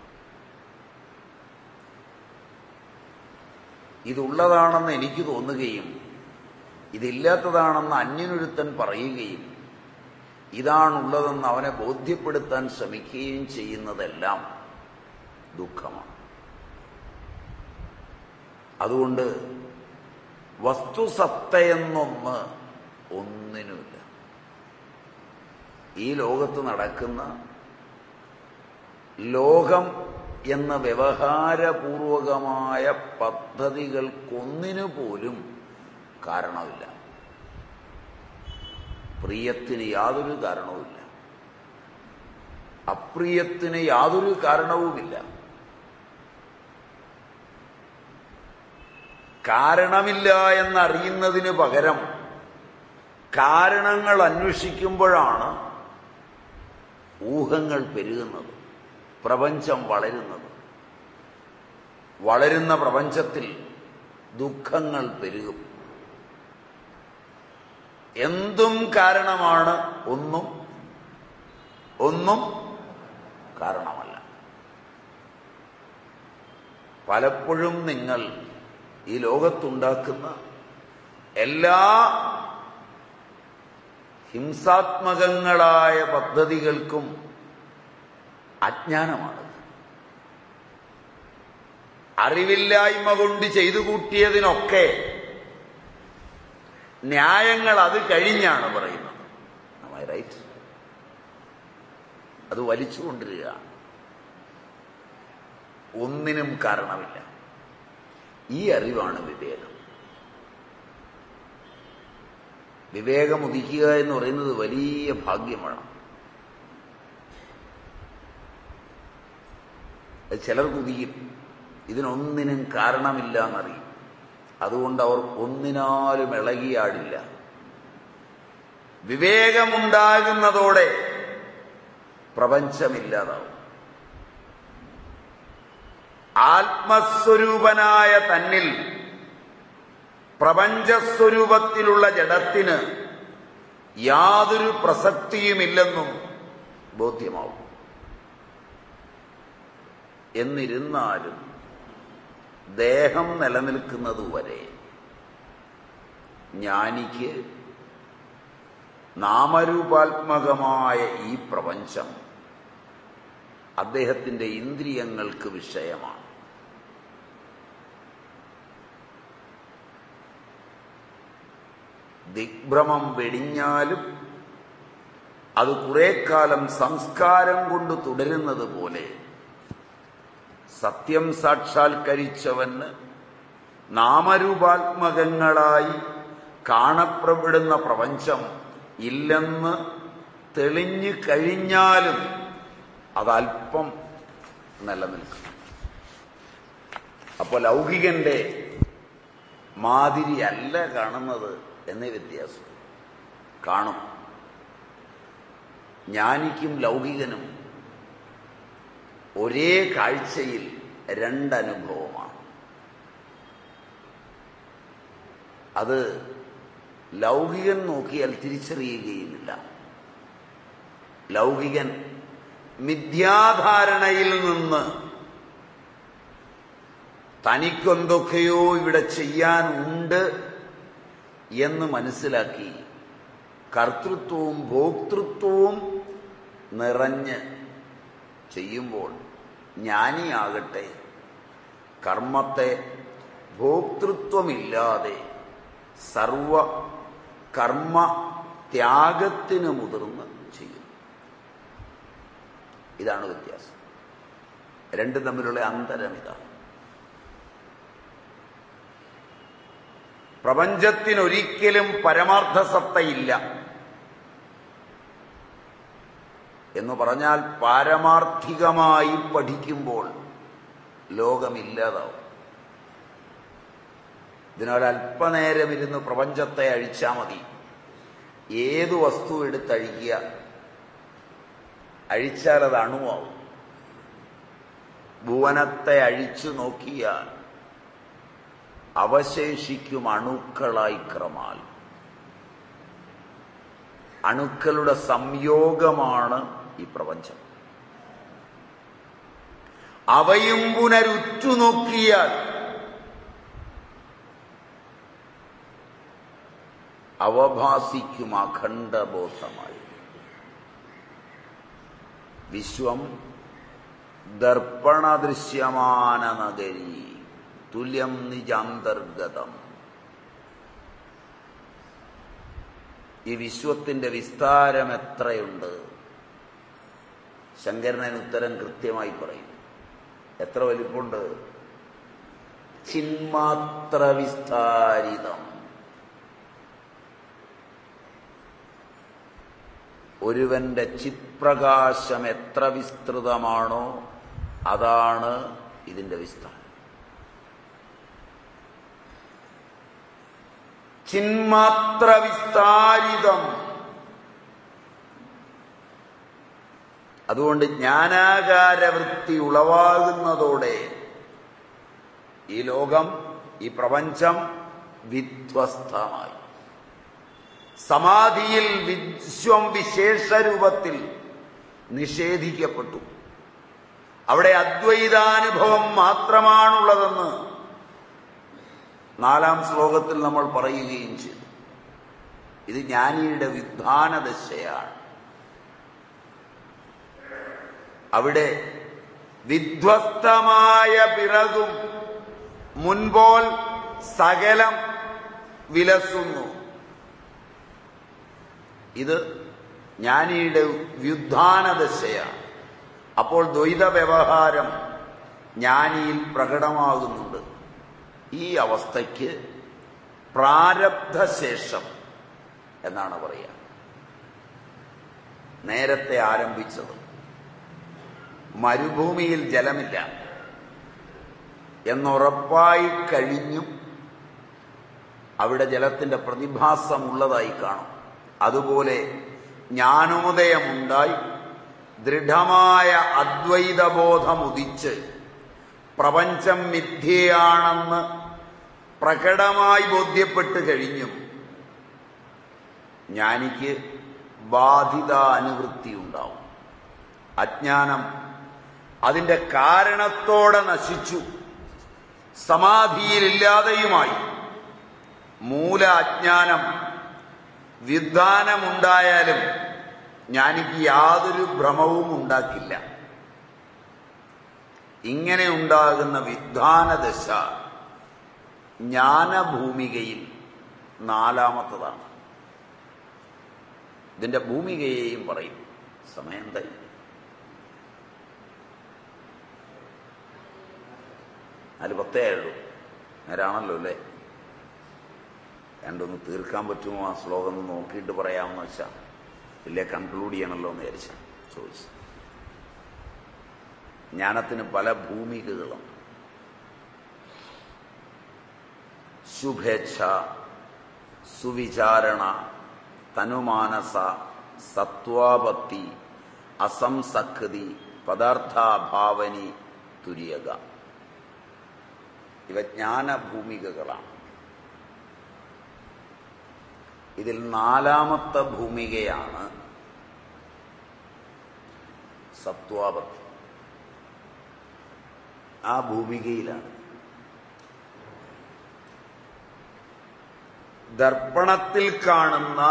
ഇതുള്ളതാണെന്ന് എനിക്ക് തോന്നുകയും ഇതില്ലാത്തതാണെന്ന് അന്യനൊരുത്തൻ പറയുകയും ഇതാണുള്ളതെന്ന് അവനെ ബോധ്യപ്പെടുത്താൻ ശ്രമിക്കുകയും ചെയ്യുന്നതെല്ലാം ദുഃഖമാണ്. അതുകൊണ്ട് വസ്തുസത്തയെന്നൊന്ന് ഒന്നിനുമില്ല. ഈ ലോകത്ത് നടക്കുന്ന ലോകം എന്ന വ്യവഹാരപൂർവകമായ പദ്ധതികൾക്കൊന്നിനു പോലും കാരണമില്ല. പ്രിയത്തിന് യാതൊരു കാരണവുമില്ല. അപ്രിയത്തിന് യാതൊരു കാരണവുമില്ല. കാരണമില്ല എന്നറിയുന്നതിന് പകരം കാരണങ്ങൾ അന്വേഷിക്കുമ്പോഴാണ് ഊഹങ്ങൾ പെരുകുന്നത് പ്രപഞ്ചം വളരുന്നത്. വളരുന്ന പ്രപഞ്ചത്തിൽ ദുഃഖങ്ങൾ പെരുകും. എന്തും കാരണമാണ് ഒന്നും ഒന്നും കാരണമല്ല. പലപ്പോഴും നിങ്ങൾ ഈ ലോകത്തുണ്ടാക്കുന്ന എല്ലാ ഹിംസാത്മകങ്ങളായ പദ്ധതികൾക്കും അജ്ഞാനമാണ്. അറിവില്ലായ്മ കൊണ്ട് ചെയ്തു കൂട്ടിയതിനൊക്കെ ന്യായങ്ങൾ അത് കഴിഞ്ഞാണ് പറയുന്നത്. റൈറ്റ് അത് വലിച്ചുകൊണ്ടിരിക്കുക ഒന്നിനും കാരണമില്ല. ഈ അറിവാണ് വിവേകം. വിവേകം ഉദിക്കുക എന്ന് പറയുന്നത് വലിയ ഭാഗ്യമാണ്. ചിലർക്ക് ഉദിക്കും. ഇതിനൊന്നിനും കാരണമില്ല എന്നറിയും അതുകൊണ്ട് അവർ ഒന്നിനാലും ഇളകിയാടില്ല. വിവേകമുണ്ടാകുന്നതോടെ പ്രപഞ്ചമില്ലാതാവും. ആത്മസ്വരൂപനായ തന്നിൽ പ്രപഞ്ചസ്വരൂപത്തിലുള്ള ജഡത്തിന് യാതൊരു പ്രസക്തിയുമില്ലെന്നും ബോധ്യമാവും. എന്നിരുന്നാലും ദേഹം നിലനിൽക്കുന്നതുവരെ ജ്ഞാനിക്ക് നാമരൂപാത്മകമായ ഈ പ്രപഞ്ചം അദ്ദേഹത്തിന്റെ ഇന്ദ്രിയങ്ങൾക്ക് വിഷയമാണ്. ദിഗ്ഭ്രമം വെടിഞ്ഞാലും അത് കുറേക്കാലം സംസ്കാരം കൊണ്ട് തുടരുന്നത് പോലെ സത്യം സാക്ഷാത്കരിച്ചവന് നാമരൂപാത്മകങ്ങളായി കാണപ്പെടുന്ന പ്രപഞ്ചം ഇല്ലെന്ന് തെളിഞ്ഞു കഴിഞ്ഞാലും അതല്പം നിലനിൽക്കും. അപ്പോൾ ലൗകികന്റെ മാതിരിയല്ല കാണുന്നത് എന്നേ വ്യത്യാസം. കാണും. ജ്ഞാനിക്കും ലൗകികനും ഒരേ കാഴ്ചയിൽ രണ്ടനുഭവമാണ്. അത് ലൗകികൻ നോക്കിയാൽ തിരിച്ചറിയുകയുമില്ല. ലൗകികൻ മിഥ്യാധാരണയിൽ നിന്ന് തനിക്കൊന്തൊക്കെയോ ഇവിടെ ചെയ്യാനുണ്ട് എന്ന് മനസ്സിലാക്കി കർത്തൃത്വവും ഭോക്തൃത്വവും നിറഞ്ഞ് ചെയ്യുമ്പോൾ ജ്ഞാനിയാകട്ടെ. കർമ്മത്തെ ഭോക്തൃത്വമില്ലാതെ സർവ കർമ്മ ത്യാഗത്തിന് മുതിർന്ന് ചെയ്യുന്നു. ഇതാണ് വ്യത്യാസം. രണ്ടും തമ്മിലുള്ള അന്തരം ഇതാണ് പ്രപഞ്ചത്തിനൊരിക്കലും പരമാർത്ഥ എന്ന് പറഞ്ഞാൽ പാരമാർത്ഥികമായി പഠിക്കുമ്പോൾ ലോകമില്ലാതാവും. ഇതിനൊരല്പനേരം ഇരുന്ന് പ്രപഞ്ചത്തെ അഴിച്ചാൽ മതി. ഏത് വസ്തു എടുത്തഴിക്കുക അഴിച്ചാൽ അത് അണുവാവും. ഭുവനത്തെ അഴിച്ചു നോക്കിയാൽ അവശേഷിക്കും അണുക്കളായി ക്രമാൽ. അണുക്കളുടെ സംയോഗമാണ് ഈ പ്രപഞ്ചം. അവയും പുനരുറ്റുനോക്കിയാൽ അവഭാസിക്കും അഖണ്ഡബോധമായി. വിശ്വം ദർപ്പണദൃശ്യമാന നഗരി തുല്യം നിജാന്തർഗതം. ഈ വിശ്വത്തിന്റെ വിസ്താരം എത്രയുണ്ട് ശങ്കരനൻ ഉത്തരം കൃത്യമായി പറയും. എത്ര വലിപ്പുണ്ട് ചിന്മാത്ര വിസ്താരിതം ഒരുവന്റെ ചിത്പ്രകാശം എത്ര വിസ്തൃതമാണോ അതാണ് ഇതിന്റെ വിസ്താരം. ചിന്മാത്ര വിസ്താരിതം അതുകൊണ്ട് ജ്ഞാനാകാരവൃത്തി ഉളവാകുന്നതോടെ ഈ ലോകം ഈ പ്രപഞ്ചം വിധ്വസ്തമായി. സമാധിയിൽ വിശ്വം വിശേഷരൂപത്തിൽ നിഷേധിക്കപ്പെട്ടു. അവിടെ അദ്വൈതാനുഭവം മാത്രമാണുള്ളതെന്ന് നാലാം ശ്ലോകത്തിൽ നമ്മൾ പറയുകയും ചെയ്തു. ഇത് ജ്ഞാനിയുടെ വിധാനദശയാണ്. അവിടെ വിധ്വസ്തമായ പിറകും മുൻപോൽ സകലം വിലസുന്നു. ഇത് ജ്ഞാനിയുടെ വ്യുദ്ധാനദശയാണ് അപ്പോൾ ദ്വൈത വ്യവഹാരം ജ്ഞാനിയിൽ പ്രകടമാകുന്നുണ്ട്. ഈ അവസ്ഥയ്ക്ക് പ്രാരബ്ധശേഷം എന്നാണ് പറയുക. നേരത്തെ ആരംഭിച്ചത്. മരുഭൂമിയിൽ ജലമില്ല. എന്നുറപ്പായി കഴിഞ്ഞും അവിടെ ജലത്തിന്റെ പ്രതിഭാസം ഉള്ളതായി കാണും. അതുപോലെ ജ്ഞാനോദയമുണ്ടായി. ദൃഢമായ അദ്വൈതബോധമുദിച്ച് പ്രപഞ്ചം മിഥ്യയാണെന്ന് പ്രകടമായി ബോധ്യപ്പെട്ട് കഴിഞ്ഞും ജ്ഞാനിക്ക് ബാധിത ഉണ്ടാവും അജ്ഞാനം അതിന്റെ കാരണത്തോടെ നശിച്ചു. സമാധിയിലില്ലാതെയുമായി. മൂല അജ്ഞാനം വിദ്വാനമുണ്ടായാലും ഞാനിക്ക് യാതൊരു ഭ്രമവും ഉണ്ടാക്കില്ല. ഇങ്ങനെ ഉണ്ടാകുന്ന വിദ്ധാനദശ ജ്ഞാനഭൂമികയിൽ നാലാമത്തതാണ്. ഇതിന്റെ ഭൂമികയെയും പറയും. സമയം തൈ നാല് പത്തേ ഉള്ളൂ. നേരാണല്ലോ അല്ലേ? രണ്ടൊന്ന് തീർക്കാൻ പറ്റുമോ ആ ശ്ലോകം ഒന്ന് നോക്കിയിട്ട് പറയാമെന്ന് വെച്ചാൽ ഇല്ലേ കൺക്ലൂഡ് ചെയ്യണമല്ലോ എന്ന് വിചാരിച്ച ചോദിച്ചു. ജ്ഞാനത്തിന് പല ഭൂമികകളും. ശുഭേച്ഛ സുവിചാരണ തനുമാനസ സത്വാപത്തി അസംസകൃതി പദാർത്ഥാഭാവനി തുര്യക ഇവ ജ്ഞാനഭൂമികകളാണ്. ഇതിൽ നാലാമത്തെ ഭൂമികയാണ് സത്വാപത്തി. ആ ഭൂമികയിലാണ്. ദർപ്പണത്തിൽ കാണുന്ന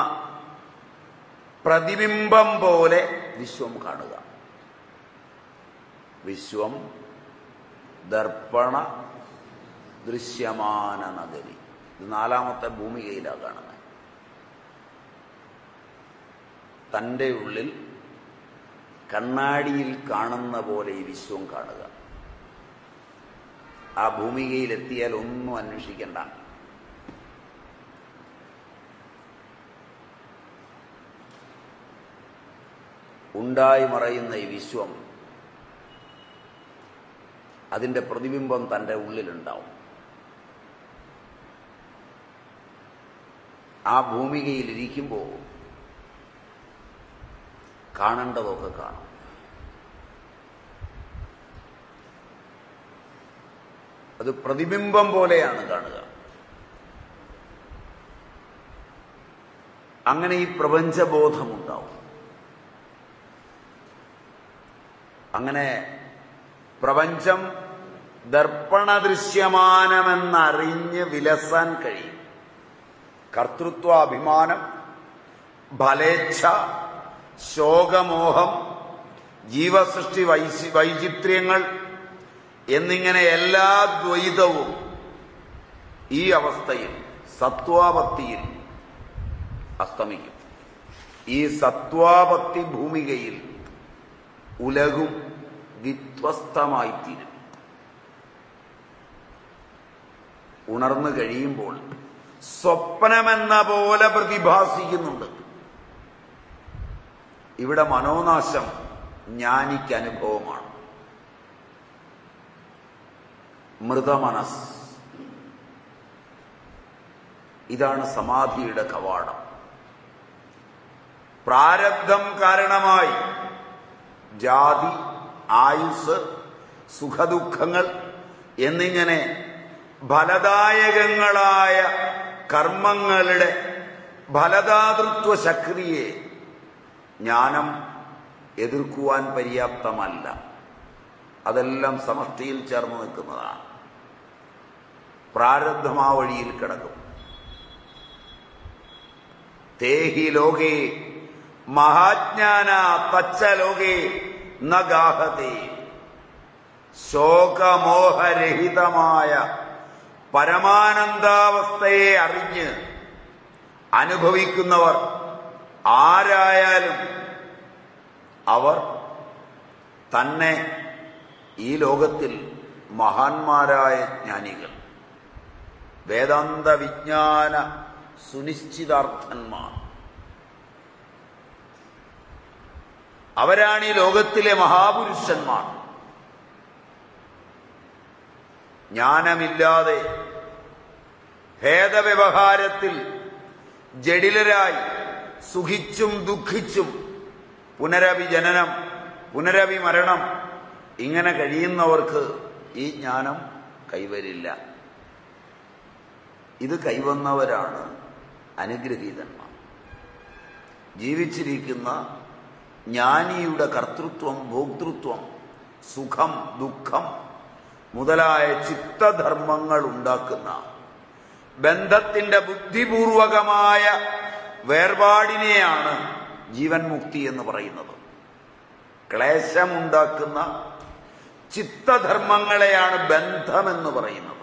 പ്രതിബിംബം പോലെ വിശ്വം കാണുക. വിശ്വം ദർപ്പണ ദൃശ്യമാന നഗരി. ഇത് നാലാമത്തെ ഭൂമികയിലാണ് കാണുന്നത് തന്റെ ഉള്ളിൽ കണ്ണാടിയിൽ കാണുന്ന പോലെ ഈ വിശ്വം കാണുക. ആ ഭൂമികയിലെത്തിയാൽ ഒന്നും അന്വേഷിക്കണ്ട. ഉണ്ടായി മറയുന്ന ഈ വിശ്വം അതിന്റെ പ്രതിബിംബം തന്റെ ഉള്ളിലുണ്ടാവും. ആ ഭൂമികയിലിരിക്കുമ്പോൾ കാണേണ്ടതൊക്കെ കാണും. അത് പ്രതിബിംബം പോലെയാണ് കാണുക. അങ്ങനെ ഈ പ്രപഞ്ചബോധമുണ്ടാവും. അങ്ങനെ പ്രപഞ്ചം ദർപ്പണദൃശ്യമാനമെന്നറിഞ്ഞ് വിലസാൻ കഴിയും. കർത്തൃത്വാഭിമാനം ഫലേച്ഛ ശോകമോഹം ജീവസൃഷ്ടി വൈചിത്ര്യങ്ങൾ എന്നിങ്ങനെ എല്ലാ ദ്വൈതവും ഈ അവസ്ഥയിൽ സത്വാപത്തിയിൽ അസ്തമിക്കും. ഈ സത്വാപത്തി ഭൂമികയിൽ ഉലകും വിത്വസ്തമായിത്തീരും ഉണർന്നു കഴിയുമ്പോൾ സ്വപ്നമെന്ന പോലെ പ്രതിഭാസിക്കുന്നുണ്ട്. ഇവിടെ മനോനാശം ജ്ഞാനിക്ക് അനുഭവമാണ്. മൃതമനസ്. ഇതാണ് സമാധിയുടെ കവാടം. പ്രാരബ്ധം കാരണമായി ജാതി ആയുസ് സുഖദുഃഖങ്ങൾ എന്നിങ്ങനെ ഫലദായകങ്ങളായ കർമ്മങ്ങളുടെ ഫലദാതൃത്വ ശക്തിയെ ജ്ഞാനം എതിർക്കുവാൻ പര്യാപ്തമല്ല. അതെല്ലാം സമഷ്ടിയിൽ ചേർന്ന് നിൽക്കുന്നതാണ്. പ്രാരബ്ധമാ വഴിയിൽ കിടക്കും. തേഹി ലോകേ മഹാജ്ഞാന തച്ച ലോകേ നഗാഹതേ. ശോകമോഹരഹിതമായ പരമാനന്ദാവസ്ഥയെ അറിഞ്ഞ് അനുഭവിക്കുന്നവർ ആരായാലും അവർ തന്നെ ഈ ലോകത്തിൽ മഹാന്മാരായ ജ്ഞാനികൾ. വേദാന്ത വിജ്ഞാന സുനിശ്ചിതാർത്ഥന്മാർ. അവരാണ് ഈ ലോകത്തിലെ മഹാപുരുഷന്മാർ. ജ്ഞാനമില്ലാതെ ഭേദവ്യവഹാരത്തിൽ ജഡിലരായി സുഖിച്ചും ദുഃഖിച്ചും പുനരവിജനനം ജനനം പുനരവി മരണം ഇങ്ങനെ കഴിയുന്നവർക്ക് ഈ ജ്ഞാനം കൈവരില്ല. ഇത് കൈവന്നവരാണ് അനുഗ്രഹീതന്മാർ. ജീവിച്ചിരിക്കുന്ന ജ്ഞാനിയുടെ കർത്തൃത്വം ഭോക്തൃത്വം സുഖം ദുഃഖം മുതലായ ചിത്തധർമ്മങ്ങൾ ഉണ്ടാക്കുന്ന ബന്ധത്തിന്റെ ബുദ്ധിപൂർവകമായ വേർപാടിനെയാണ് ജീവൻ മുക്തി എന്ന് പറയുന്നത്. ക്ലേശമുണ്ടാക്കുന്ന ചിത്തധർമ്മങ്ങളെയാണ് ബന്ധമെന്ന് പറയുന്നത്.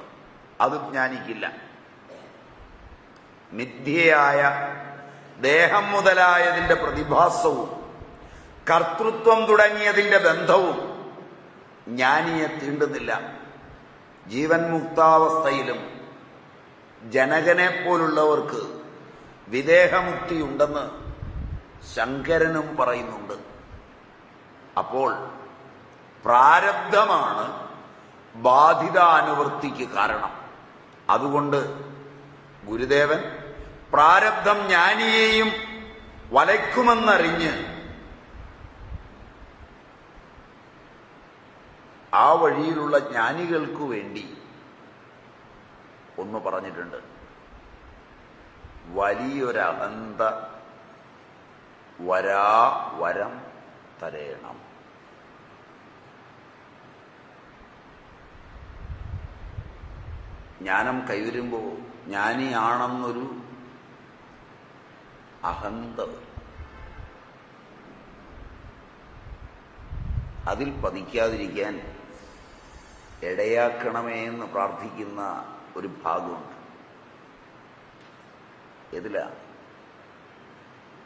അത് ജ്ഞാനിക്കില്ല. മിഥ്യയായ ദേഹം മുതലായതിന്റെ പ്രതിഭാസവും കർത്തൃത്വം തുടങ്ങിയതിന്റെ ബന്ധവും ജ്ഞാനിയെ തീണ്ടുന്നില്ല. ജീവൻ മുക്താവസ്ഥയിലും ജനകനെ പോലുള്ളവർക്ക് വിദേഹമുക്തിയുണ്ടെന്ന് ശങ്കരനും പറയുന്നുണ്ട്. അപ്പോൾ പ്രാരബ്ധമാണ് ബാധിതാനുവൃത്തിക്ക് കാരണം. അതുകൊണ്ട് ഗുരുദേവൻ പ്രാരബ്ധം ജ്ഞാനിയെയും വലയ്ക്കുമെന്നറിഞ്ഞ് ആ വഴിയിലുള്ള ജ്ഞാനികൾക്കു വേണ്ടി ഒന്ന് പറഞ്ഞിട്ടുണ്ട്. വലിയൊരഹന്ത വരാ വരം തരേണം. ജ്ഞാനം കൈവരുമ്പോൾ ജ്ഞാനിയാണെന്നൊരു അഹന്ത അതിൽ പതിക്കാതിരിക്കാൻ ഇടയാക്കണമേ എന്ന് പ്രാർത്ഥിക്കുന്ന ഒരു ഭാഗമുണ്ട്. ഏതിലാ?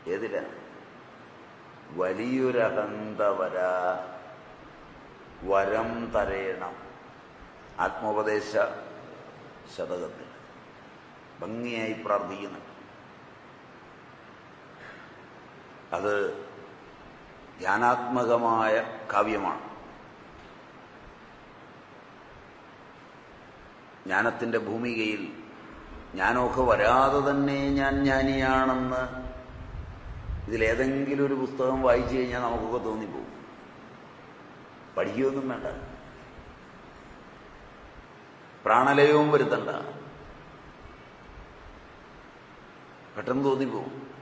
ഏതിലാ? വലിയൊരഹന്ത വര വരം തരേണം. ആത്മോപദേശ ശതകത്തിൽ. ഭംഗിയായി പ്രാർത്ഥിക്കുന്നു. അത് ധ്യാനാത്മകമായ കാവ്യമാണ്. ജ്ഞാനത്തിന്റെ ഭൂമികയിൽ ഞാനൊക്കെ വരാതെ തന്നെ ഞാൻ ജ്ഞാനിയാണെന്ന് ഇതിലേതെങ്കിലും ഒരു പുസ്തകം വായിച്ചു കഴിഞ്ഞാൽ നമുക്കൊക്കെ തോന്നിപ്പോകും. പഠിക്കുകയൊന്നും വേണ്ട. പ്രാണലയവും വരുത്തണ്ട. പെട്ടെന്ന് തോന്നിപ്പോകും.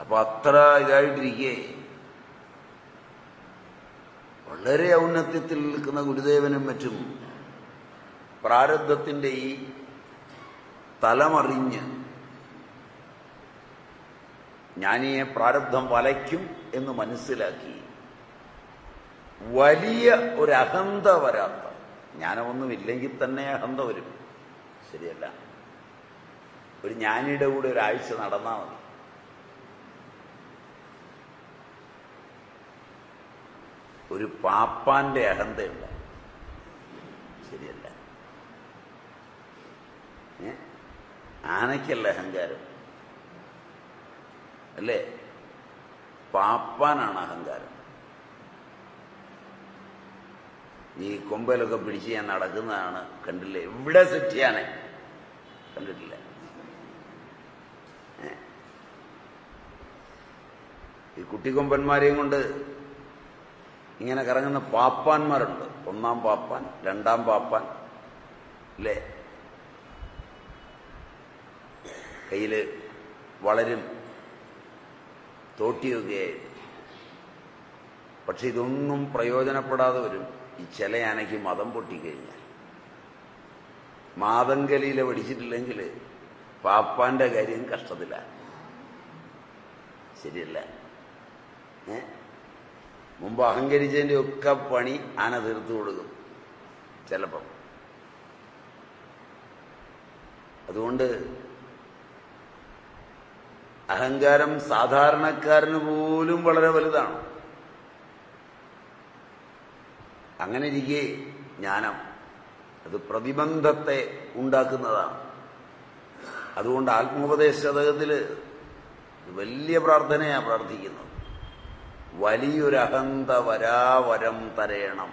അപ്പൊ അത്ര ഇതായിട്ടിരിക്കേ. വളരെ ഔന്നത്യത്തിൽ നിൽക്കുന്ന ഗുരുദേവനും മറ്റും പ്രാരബ്ധത്തിന്റെ ഈ തലമറിഞ്ഞ് ജ്ഞാനിയെ പ്രാരബ്ധം വലയ്ക്കും എന്ന് മനസ്സിലാക്കി. വലിയ ഒരു അഹന്ത വരാത്ത ജ്ഞാനമൊന്നുമില്ലെങ്കിൽ തന്നെ അഹന്ത വരും. ശരിയല്ല. ഒരു ജ്ഞാനിയുടെ കൂടെ ഒരാഴ്ച നടന്നാൽ മതി. ഒരു പാപ്പാന്റെ അഹന്തയുണ്ട്. ശരിയല്ല? ആനയ്ക്കല്ല അഹങ്കാരം. അല്ലേ? പാപ്പാനാണ് അഹങ്കാരം. ഈ കൊമ്പലൊക്കെ പിടിച്ച് ഞാൻ നടക്കുന്നതാണ് കണ്ടില്ലേ? ഇവിടെ സെറ്റിയാനെ? കണ്ടിട്ടില്ല. ഏ? ഈ കുട്ടിക്കൊമ്പന്മാരെയും കൊണ്ട് ഇങ്ങനെ കറങ്ങുന്ന പാപ്പാന്മാരുണ്ട്. ഒന്നാം പാപ്പാൻ രണ്ടാം പാപ്പാൻ അല്ലേ കയ്യിൽ വളരും തോട്ടിയൊക്കെ പക്ഷെ ഇതൊന്നും പ്രയോജനപ്പെടാതെ വരും. ഈ ചില ആനയ്ക്ക് മതം പൊട്ടിക്കഴിഞ്ഞാൽ. മാതങ്കലിയിലെ പഠിച്ചിട്ടില്ലെങ്കിൽ പാപ്പാന്റെ കാര്യം കഷ്ടത്തില്ല ശരിയല്ല? ഏ? മുമ്പ് അഹങ്കരിച്ചതിന്റെ ഒക്കെ പണി ആന തീർത്തു കൊടുക്കും. ചിലപ്പം. അതുകൊണ്ട് അഹങ്കാരം സാധാരണക്കാരന് പോലും വളരെ വലുതാണ്. അങ്ങനെ ഇരിക്കെ ജ്ഞാനം അത് പ്രതിബന്ധത്തെ ഉണ്ടാക്കുന്നതാണ്. അതുകൊണ്ട് ആത്മോപദേശ ശതകത്തിൽ വലിയ പ്രാർത്ഥനയാണ് പ്രാർത്ഥിക്കുന്നത്. വലിയൊരഹന്ത വരാവരം തരയണം.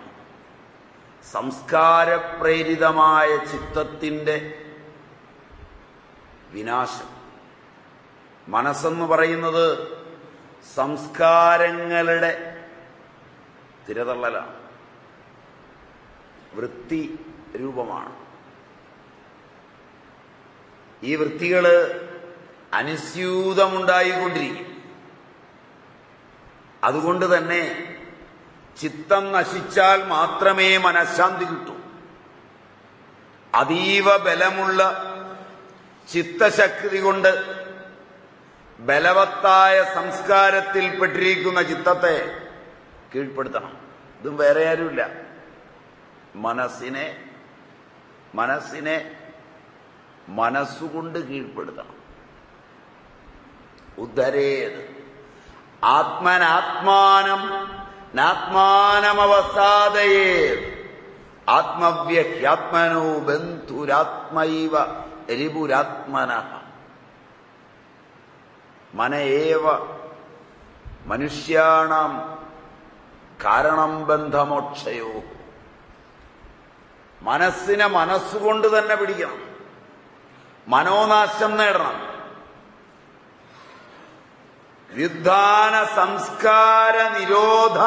സംസ്കാരപ്രേരിതമായ ചിത്തത്തിന്റെ വിനാശം. മനസ്സെന്ന് പറയുന്നത് സംസ്കാരങ്ങളുടെ തിരതള്ളലാണ്. വൃത്തി രൂപമാണ്. ഈ വൃത്തികൾ അനുസ്യൂതമുണ്ടായിക്കൊണ്ടിരിക്കും. അതുകൊണ്ട് തന്നെ ചിത്തം നശിച്ചാൽ മാത്രമേ മനഃശാന്തി കിട്ടൂ. അതീവ ബലമുള്ള ചിത്തശക്തി കൊണ്ട് ബലവത്തായ സംസ്കാരത്തിൽപ്പെട്ടിരിക്കുന്ന ചിത്തത്തെ കീഴ്പ്പെടുത്തണം. ഇതും വേറെ ആരുമില്ല. മനസ്സിനെ മനസ്സിനെ മനസ്സുകൊണ്ട് കീഴ്പ്പെടുത്തണം. ഉദ്ധരേത്. ആത്മനാത്മാനം നാത്മാനമവസാദയേ. ആത്മവ്യഹ്യാത്മനോ ബന്ധുരാത്മൈവ രിപുരാത്മന മനയേവ മനുഷ്യാണാം കാരണം ബന്ധമോക്ഷയോ. മനസ്സിനെ മനസ്സുകൊണ്ട് തന്നെ പിടിക്കണം. മനോനാശം നേടണം. വ്യുദ്ധാന സംസ്കാര നിരോധ.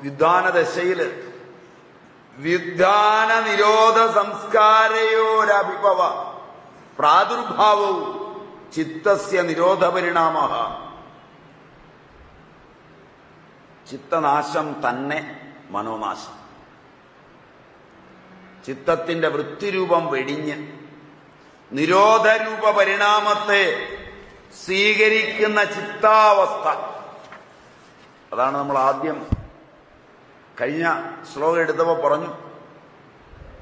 വ്യുദ്ധാന ദശയിൽ. വ്യുദ്ധാന നിരോധ സംസ്കാരയോരഭിഭവ. പ്രാദുർഭാവവും ചിത്തസ്യ നിരോധ പരിണാമ ചിത്തനാശം തന്നെ മനോനാശം. ചിത്തത്തിന്റെ വൃത്തിരൂപം വെടിഞ്ഞ് നിരോധരൂപ പരിണാമത്തെ സ്വീകരിക്കുന്ന ചിത്താവസ്ഥ. അതാണ് നമ്മൾ ആദ്യം കഴിഞ്ഞ ശ്ലോകം എടുത്തപ്പോൾ പറഞ്ഞു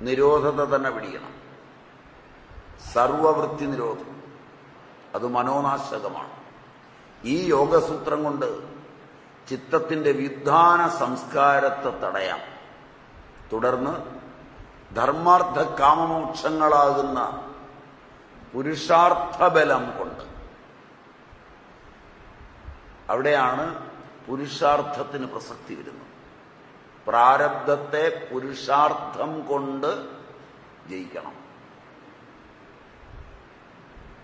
നിരോധത തന്നെ പിടിക്കണം. സർവവൃത്തി നിരോധം. അത് മനോനാശകമാണ്. ഈ യോഗസൂത്രം കൊണ്ട് ചിത്തത്തിന്റെ വിധാന സംസ്കാരത്തെ തടയാം. തുടർന്ന് ധർമാർത്ഥ കാമമോക്ഷങ്ങളാകുന്ന പുരുഷാർത്ഥബലം കൊണ്ട്. അവിടെയാണ് പുരുഷാർത്ഥത്തിന് പ്രസക്തി വരുന്നത്. പ്രാരബ്ധത്തെ പുരുഷാർത്ഥം കൊണ്ട് ജയിക്കണം.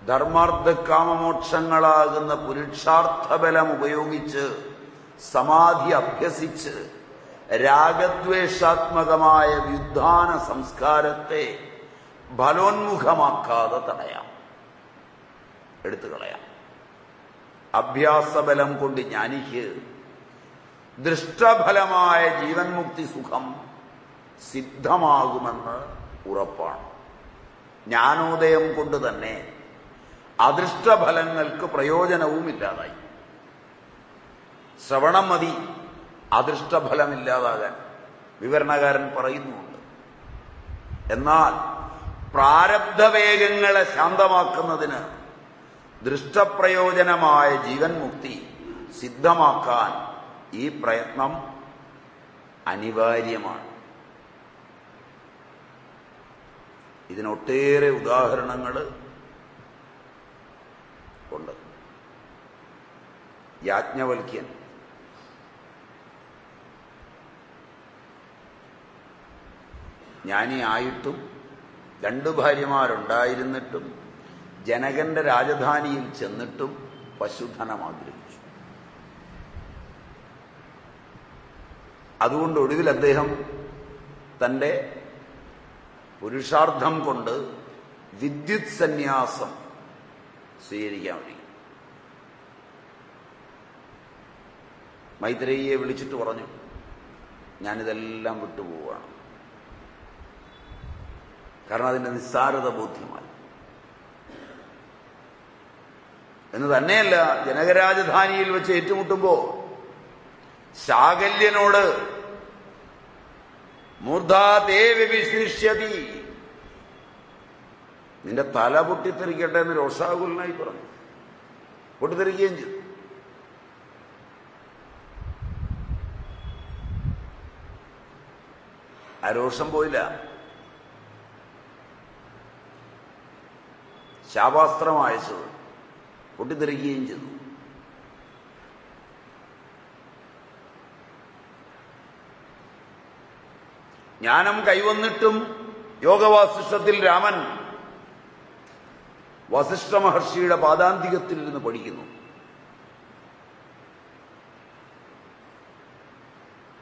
ധർമാർത്ഥ കാമമോക്ഷങ്ങളാകുന്ന പുരുഷാർത്ഥബലം ഉപയോഗിച്ച് സമാധി അഭ്യസിച്ച് രാഗദ്വേഷാത്മകമായ വ്യുദ്ധാന സംസ്കാരത്തെ ഫലോന്മുഖമാക്കാതെ തടയാം. എടുത്തു കളയാം. അഭ്യാസബലം കൊണ്ട് ജ്ഞാനിക്ക് ദൃഷ്ടഫലമായ ജീവൻ മുക്തി സുഖം സിദ്ധമാകുമെന്ന് ഉറപ്പാണ്. ജ്ഞാനോദയം കൊണ്ട് തന്നെ അദൃഷ്ടഫലങ്ങൾക്ക് പ്രയോജനവും ഇല്ലാതായി. ശ്രവണം മതി അദൃഷ്ടഫലമില്ലാതാകാൻ വിവരണകാരൻ പറയുന്നുണ്ട്. എന്നാൽ പ്രാരബ്ധവേഗങ്ങളെ ശാന്തമാക്കുന്നതിന് ദൃഷ്ടപ്രയോജനമായ ജീവൻ മുക്തി സിദ്ധമാക്കാൻ ഈ പ്രയത്നം അനിവാര്യമാണ്. ഇതിനൊട്ടേറെ ഉദാഹരണങ്ങൾ ഉണ്ട്. യാജ്ഞവൽക്യൻ. ജ്ഞാനിയായിട്ടും രണ്ടു ഭാര്യമാരുണ്ടായിരുന്നിട്ടും ജനകന്റെ രാജധാനിയിൽ ചെന്നിട്ടും പശുധനം ആഗ്രഹിച്ചു അതുകൊണ്ട് ഒടുവിൽ അദ്ദേഹം തന്റെ പുരുഷാർത്ഥം കൊണ്ട് വിദ്യുത് സന്യാസം സ്വീകരിക്കാൻ കഴിയും മൈത്രേയിയെ വിളിച്ചിട്ട് പറഞ്ഞു ഞാനിതെല്ലാം വിട്ടുപോവുകയാണ്. കാരണം അതിന്റെ നിസ്സാരത ബോധ്യമായി എന്ന് തന്നെയല്ല ജനകരാജധാനിയിൽ വെച്ച് ഏറ്റുമുട്ടുമ്പോ ശാകല്യനോട് മൂർധാദേവി വിശിഷ്യതി നിന്റെ തല പൊട്ടിത്തെറിക്കട്ടെ എന്ന് രോഷാകുലനായി പറഞ്ഞു. പൊട്ടിത്തെറിക്കുകയും ചെയ്തു. ആ രോഷം പോയില്ല. ശാപാസ്ത്രം അയച്ചത്. പൊട്ടിത്തെറിക്കുകയും ചെയ്തു. ജ്ഞാനം കൈവന്നിട്ടും യോഗവാസിഷ്ടത്തിൽ രാമൻ വസിഷ്ഠ മഹർഷിയുടെ പാദാന്തികത്തിൽ നിന്ന് പഠിക്കുന്നു.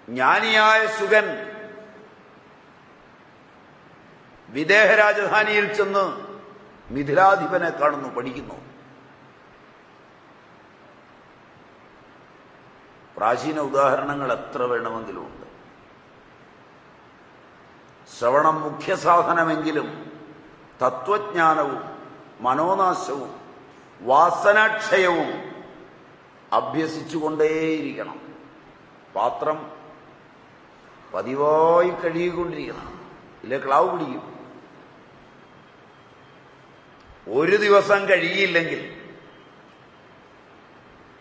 ജ്ഞാനിയായ സുഖൻ വിദേഹരാജധാനിയിൽ ചെന്ന് മിഥിലാധിപനെ കാണുന്നു പഠിക്കുന്നു. പ്രാചീന ഉദാഹരണങ്ങൾ എത്ര വേണമെങ്കിലും ഉണ്ട് ശ്രവണം മുഖ്യസാധനമെങ്കിലും തത്വജ്ഞാനവും മനോനാശവും വാസനാക്ഷയവും അഭ്യസിച്ചുകൊണ്ടേയിരിക്കണം. പാത്രം പതിവായി കഴുകിക്കൊണ്ടിരിക്കണം. ഇല്ലേ ക്ലാവ് പിടിക്കും. ഒരു ദിവസം കഴിയില്ലെങ്കിൽ.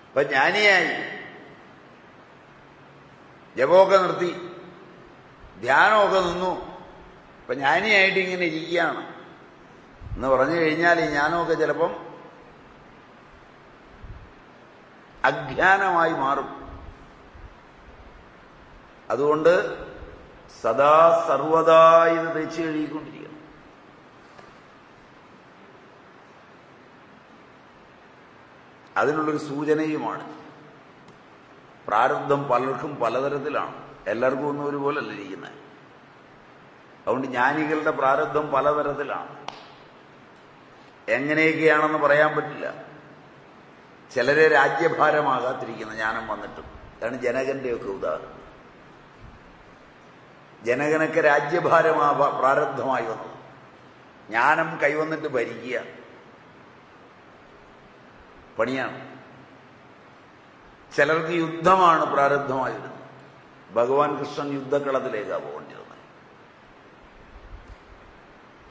ഇപ്പൊ ജ്ഞാനിയായി. ജപമൊക്കെ നിർത്തി. ധ്യാനമൊക്കെ നിന്നു. ഇപ്പൊ ജ്ഞാനിയായിട്ട് ഇങ്ങനെ ഇരിക്കുകയാണ്. എന്ന് പറഞ്ഞു കഴിഞ്ഞാൽ ഈ ജ്ഞാനമൊക്കെ ചിലപ്പം അജ്ഞാനമായി മാറും. അതുകൊണ്ട് സദാ സർവദാ ഇത് തേച്ച് അതിനുള്ളൊരു സൂചനയുമാണ്. പ്രാരബ്ധം പലർക്കും പലതരത്തിലാണ്. എല്ലാവർക്കും ഒന്നും ഒരുപോലല്ല ഇരിക്കുന്നത് അതുകൊണ്ട് ജ്ഞാനികളുടെ പ്രാരബ്ധം പലതരത്തിലാണ്. എങ്ങനെയൊക്കെയാണെന്ന് പറയാൻ പറ്റില്ല. ചിലരെ രാജ്യഭാരമാകാത്തിരിക്കുന്ന ജ്ഞാനം വന്നിട്ടും. അതാണ് ജനകന്റെയൊക്കെ ഉദാഹരണം. ജനകനൊക്കെ രാജ്യഭാരമാ പ്രാരബ്ധമായി വന്നത് ജ്ഞാനം കൈവന്നിട്ട് ഭരിക്കുക. പണിയാണ്. ചിലർക്ക് യുദ്ധമാണ് പ്രാരബ്ധമായി ഭഗവാൻ കൃഷ്ണൻ യുദ്ധക്കളത്തിലേക്കാണ് പോകേണ്ടി വന്നത്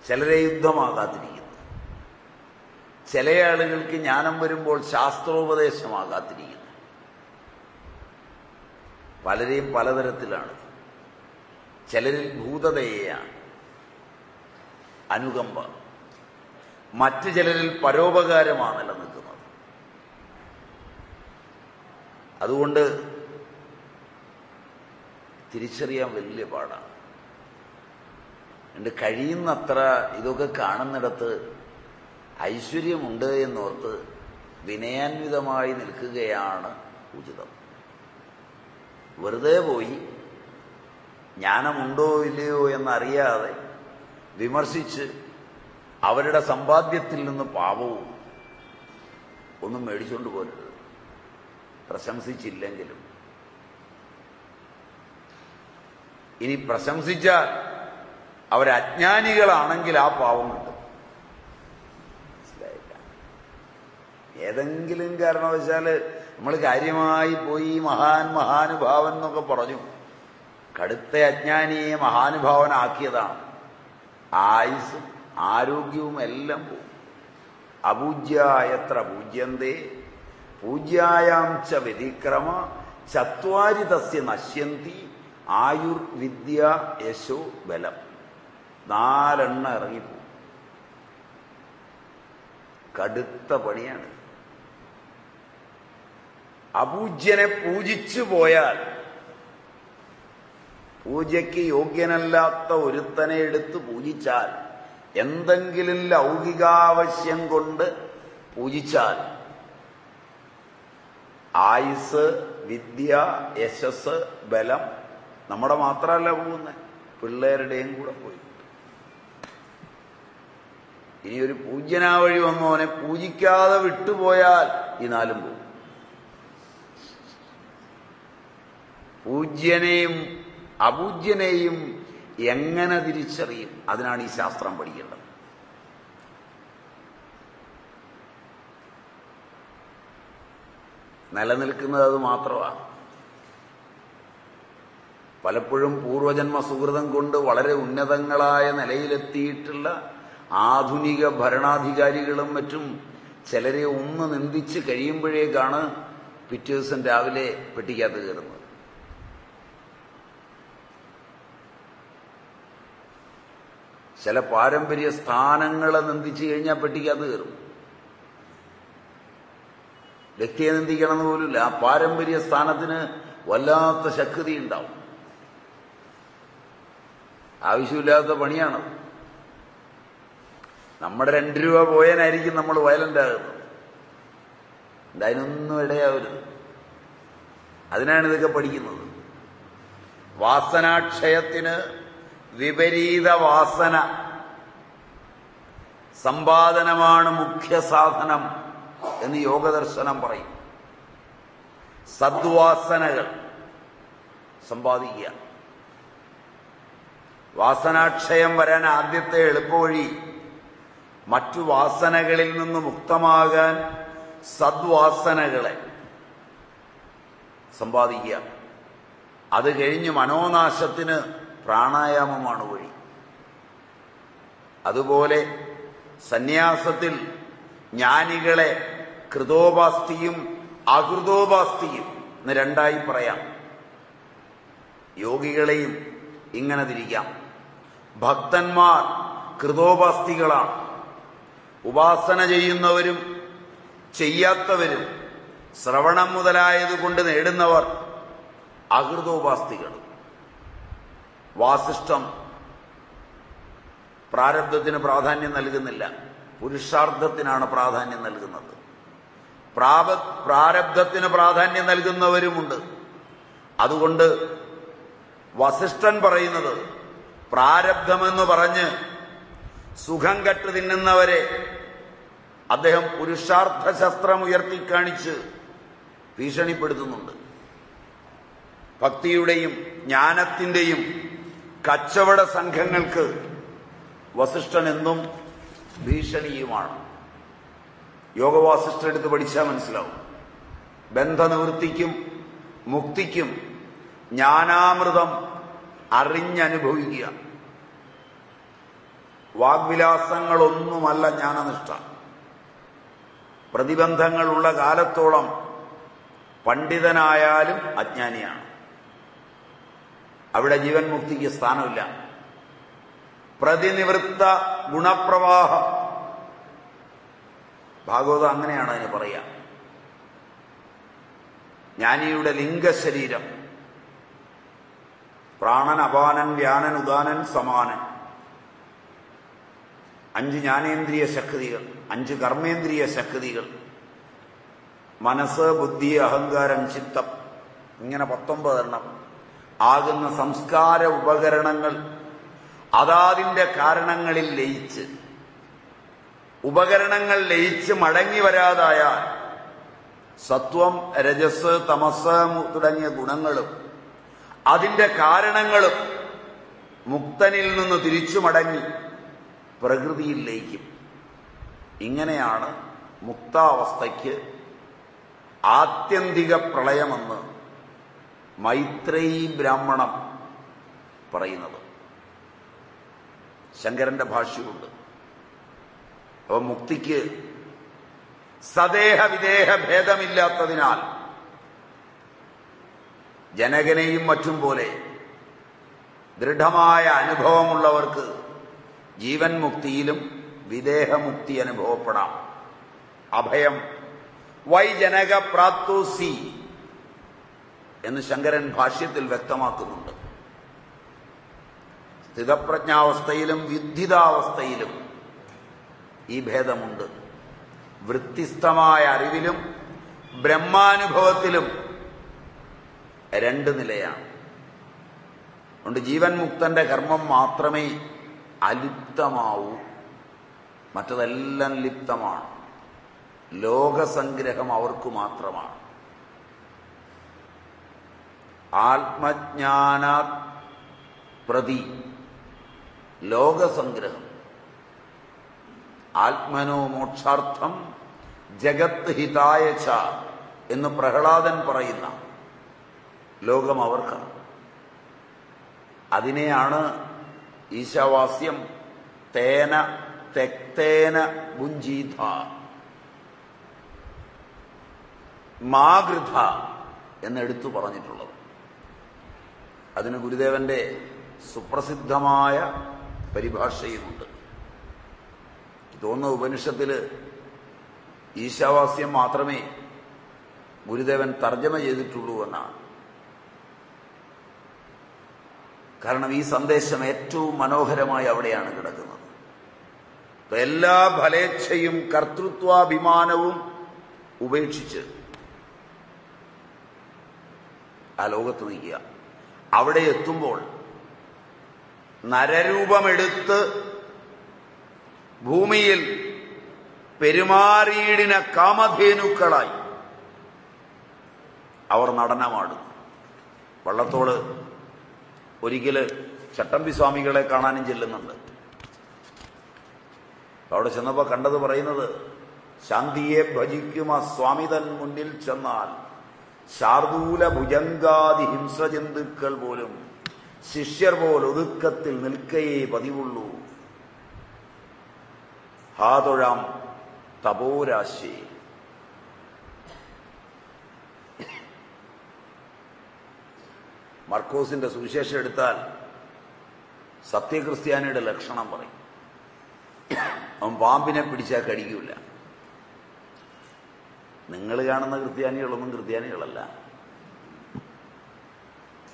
ചിലരെ യുദ്ധമാകാത്തിരിക്കുന്നു. ചില ആളുകൾക്ക് ജ്ഞാനം വരുമ്പോൾ ശാസ്ത്രോപദേശമാകാത്തിരിക്കുന്നു. പലരെയും പലതരത്തിലാണ്. ചിലരിൽ ഭൂതതയെയാണ് അനുകമ്പ. മറ്റു ചിലരിൽ പരോപകാരമാണ് നിലനിൽക്കുന്നത് അതുകൊണ്ട് തിരിച്ചറിയാൻ വലിയ പാടാണ്. എന്നിട്ട് കഴിയുന്നത്ര ഇതൊക്കെ കാണുന്നിടത്ത് ഐശ്വര്യമുണ്ട് എന്നോർത്ത് വിനയാന്വിതമായി നിൽക്കുകയാണ് ഉചിതം. വെറുതെ പോയി ജ്ഞാനമുണ്ടോ ഇല്ലയോ എന്നറിയാതെ വിമർശിച്ച് അവരുടെ സമ്പാദ്യത്തിൽ നിന്ന് പാപവും ഒന്നും മേടിച്ചുകൊണ്ട് പോരുത്. പ്രശംസിച്ചില്ലെങ്കിലും. ഇനി പ്രശംസിച്ചാൽ അവരജ്ഞാനികളാണെങ്കിൽ ആ പാവം കിട്ടും. മനസ്സിലായില്ല. ഏതെങ്കിലും കാരണവശാൽ നമ്മൾ കാര്യമായി പോയി മഹാൻ മഹാനുഭാവൻ എന്നൊക്കെ പറഞ്ഞു. കടുത്ത അജ്ഞാനിയെ മഹാനുഭാവനാക്കിയതാണ്. ആയുസും ആരോഗ്യവും എല്ലാം പോകും അപൂജ്യ എത്ര പൂജ്യന്തേ? പൂജ്യായാം ച വ്യതിക്രമ ചത്വാരി തസ്യ നശ്യന്തി ആയുർവിദ്യ യശോ ബലം. നാലെണ്ണ ഇറങ്ങിപ്പോകും. കടുത്ത പണിയാണ്. അപൂജ്യനെ പൂജിച്ചു പോയാൽ പൂജയ്ക്ക് യോഗ്യനല്ലാത്ത ഒരുത്തനെ എടുത്ത് പൂജിച്ചാൽ എന്തെങ്കിലും ലൗകികാവശ്യം കൊണ്ട് പൂജിച്ചാൽ ആയുസ് വിദ്യ യശസ് ബലം നമ്മുടെ മാത്രമല്ല പോകുന്നത് പിള്ളേരുടെയും കൂടെ പോയി. ഇനി ഒരു പൂജ്യനാ വഴി വന്നവനെ പൂജിക്കാതെ വിട്ടുപോയാൽ ഈ നാലും പോകും. പൂജ്യനെയും അപൂജ്യനെയും എങ്ങനെ തിരിച്ചറിയും? അതിനാണ് ഈ ശാസ്ത്രം പഠിക്കേണ്ടത്. നിലനിൽക്കുന്നത് അത് മാത്രമാണ്. പലപ്പോഴും പൂർവജന്മ സുഹൃതം കൊണ്ട് വളരെ ഉന്നതങ്ങളായ നിലയിലെത്തിയിട്ടുള്ള ആധുനിക ഭരണാധികാരികളും മറ്റും ചിലരെ ഒന്ന് നിന്ദിച്ച് കഴിയുമ്പോഴേക്കാണ് പിറ്റേ ദിവസം രാവിലെ പെട്ടിക്കകത്ത് കയറുന്നത്. ചില പാരമ്പര്യ സ്ഥാനങ്ങളെ നിന്ദിച്ചു കഴിഞ്ഞാൽ പെട്ടിക്കകത്ത് കയറും. വ്യക്തിയെ നിന്ദിക്കണമെന്ന് പോലുമില്ല. ആ പാരമ്പര്യ സ്ഥാനത്തിന് വല്ലാത്ത ശക്തി ഉണ്ടാവും ആവശ്യമില്ലാത്ത പണിയാണ്. നമ്മുടെ രണ്ട് രൂപ പോയനായിരിക്കും നമ്മൾ വയലന്റ് ആകുന്നത്. അതിനൊന്നും ഇടയാവരുത്. അതിനാണ് ഇതൊക്കെ പഠിക്കുന്നത്. വാസനാക്ഷയത്തിന് വിപരീത വാസന. സമ്പാദനമാണ് മുഖ്യ സാധനം. എന്ന് യോഗദർശനം പറയും. സദ്വാസനകൾ സമ്പാദിക്കുക. വാസനാക്ഷയം വരാൻ ആദ്യത്തെ എളുപ്പവഴി മറ്റു വാസനകളിൽ നിന്ന് മുക്തമാകാൻ സദ്വാസനകളെ സമ്പാദിക്കുക. അത് കഴിഞ്ഞ് മനോനാശത്തിന് പ്രാണായാമമാണ് വഴി. അതുപോലെ സന്യാസത്തിൽ ജ്ഞാനികളെ കൃതോപാസ്തിയും അകൃതോപാസ്തിയും എന്ന് രണ്ടായി പറയാം. യോഗികളെയും ഇങ്ങനെ തിരിക്കാം. ഭക്തന്മാർ കൃതോപാസ്തികളാണ് ഉപാസന ചെയ്യുന്നവരും ചെയ്യാത്തവരും ശ്രവണം മുതലായതുകൊണ്ട് നേടുന്നവർ അകൃതോപാസ്തികൾ വാസിഷ്ടം പ്രാരബ്ധത്തിന് പ്രാധാന്യം നൽകുന്നില്ല. പുരുഷാർത്ഥത്തിനാണ് പ്രാധാന്യം നൽകുന്നത്. പ്രാപ പ്രാരബ്ധത്തിന് പ്രാധാന്യം നൽകുന്നവരുമുണ്ട്. അതുകൊണ്ട് വസിഷ്ഠൻ പറയുന്നത് പ്രാരബ്ധമെന്ന് പറഞ്ഞ് സുഖം കെട്ട് തിന്നുന്നവരെ അദ്ദേഹം പുരുഷാർത്ഥ ശസ്ത്രം ഉയർത്തിക്കാണിച്ച് ഭീഷണിപ്പെടുത്തുന്നുണ്ട്. ഭക്തിയുടെയും ജ്ഞാനത്തിന്റെയും കച്ചവട സംഘങ്ങൾക്ക് വസിഷ്ഠൻ എന്നും ഭീഷണിയുമാണ്. യോഗവാസിഷ്ഠൻ എടുത്ത് പഠിച്ചാൽ മനസ്സിലാവും. ബന്ധനിവൃത്തിക്കും മുക്തിക്കും ജ്ഞാനാമൃതം അറിഞ്ഞനുഭവിക്കുക. വാഗ്വിലാസങ്ങളൊന്നുമല്ല ജ്ഞാനനിഷ്ഠ. പ്രതിബന്ധങ്ങളുള്ള കാലത്തോളം പണ്ഡിതനായാലും അജ്ഞാനിയാണ്. അവിടെ ജീവൻ മുക്തിക്ക് സ്ഥാനമില്ല. പ്രതിനിവൃത്ത ഗുണപ്രവാഹം ഭാഗവതം അങ്ങനെയാണ് അതിന് പറയുക ജ്ഞാനിയുടെ ലിംഗശരീരം. പ്രാണൻ അപാനൻ വ്യാനൻ ഉദാനൻ സമാനൻ. അഞ്ച് ജ്ഞാനേന്ദ്രിയ ശക്തികൾ അഞ്ച് കർമ്മേന്ദ്രിയ ശക്തികൾ. മനസ്സ് ബുദ്ധി അഹങ്കാരം ചിത്തം. ഇങ്ങനെ പത്തൊമ്പതെണ്ണം. ആകുന്ന സംസ്കാര ഉപകരണങ്ങൾ. അതാതിന്റെ കാരണങ്ങളിൽ ലയിച്ച്. ഉപകരണങ്ങൾ ലയിച്ച് മടങ്ങി വരാതായ സത്വം രജസ് തമസ് തുടങ്ങിയ ഗുണങ്ങളും അതിന്റെ കാരണങ്ങളും മുക്തനിൽ നിന്ന് തിരിച്ചു മടങ്ങി പ്രകൃതിയിൽ ലയിക്കും. ഇങ്ങനെയാണ് മുക്താവസ്ഥയ്ക്ക് ആത്യന്തിക പ്രളയമെന്ന് മൈത്രേയി ബ്രാഹ്മണം പറയുന്നത്. ശങ്കരന്റെ ഭാഷ്യമുണ്ട്. അപ്പൊ മുക്തിക്ക് സദേഹ വിദേഹ ഭേദമില്ലാത്തതിനാൽ ജനകനെയും മറ്റും പോലെ ദൃഢമായ അനുഭവമുള്ളവർക്ക് ജീവൻ മുക്തിയിലും വിദേഹമുക്തി അനുഭവപ്പെടാം. അഭയം വൈ ജനക പ്രാത്തോസി എന്ന് ശങ്കരൻ ഭാഷ്യത്തിൽ വ്യക്തമാക്കുന്നുണ്ട്. സ്ഥിതപ്രജ്ഞാവസ്ഥയിലും വിദ്ധിതാവസ്ഥയിലും ഈ ഭേദമുണ്ട്. വൃത്തിസ്ഥമായ അറിവിലും ബ്രഹ്മാനുഭവത്തിലും രണ്ട് നിലയാണ്. അതുകൊണ്ട് ജീവൻ മുക്തന്റെ കർമ്മം മാത്രമേ അലിപ്തമാവൂ. മറ്റതെല്ലാം ലിപ്തമാണ്. ലോകസംഗ്രഹം അവർക്ക് മാത്രമാണ്. ആത്മജ്ഞാന പ്രതി ലോകസംഗ്രഹം. ആത്മനോ മോക്ഷാർത്ഥം ജഗത് ഹിതായ എന്ന് പ്രഹ്ലാദൻ പറയുന്ന ലോകം അവർക്കാണ് അതിനെയാണ് ഈശാവാസ്യം തേന തെക്തേന ഭുഞ്ചീത മാഗൃഥ എന്നെടുത്തു പറഞ്ഞിട്ടുള്ളത്. അതിന് ഗുരുദേവന്റെ സുപ്രസിദ്ധമായ പരിഭാഷയുമുണ്ട്. തോന്നുന്ന ഉപനിഷത്തിൽ ഈശാവാസ്യം മാത്രമേ ഗുരുദേവൻ തർജമ ചെയ്തിട്ടുള്ളൂ എന്നാണ്. കാരണം ഈ സന്ദേശം ഏറ്റവും മനോഹരമായി അവിടെയാണ് കിടക്കുന്നത്. എല്ലാ ഫലേച്ഛയും കർത്തൃത്വാഭിമാനവും ഉപേക്ഷിച്ച് ആ ലോകത്ത് നിൽക്കുക. അവിടെ എത്തുമ്പോൾ നരരൂപമെടുത്ത് ഭൂമിയിൽ പെരുമാറിയിടിന കാമധേനുക്കളായി അവർ നടനമാടും വള്ളത്തോട് ഒരിക്കൽ ചട്ടമ്പി സ്വാമികളെ കാണാനും ചെല്ലുന്നുണ്ട്. അവിടെ ചെന്നപ്പോ കണ്ടത് പറയുന്നത് ശാന്തിയെ ഭജിക്കും ആ സ്വാമിതൻ മുന്നിൽ ചെന്നാൽ ശാർദൂല ഭുജങ്കാദി ഹിംസജന്തുക്കൾ പോലും ശിഷ്യർ പോലൊതുക്കത്തിൽ നിൽക്കയേ പതിവുള്ളൂ. ഹാതൊഴാം തപോരാശി. മർക്കോസിന്റെ സുവിശേഷം എടുത്താൽ സത്യക്രിസ്ത്യാനിയുടെ ലക്ഷണം പറയും. അവൻ പാമ്പിനെ പിടിച്ചാൽ കഴിക്കൂല നിങ്ങൾ കാണുന്ന ക്രിസ്ത്യാനികളൊന്നും ക്രിസ്ത്യാനികളല്ല.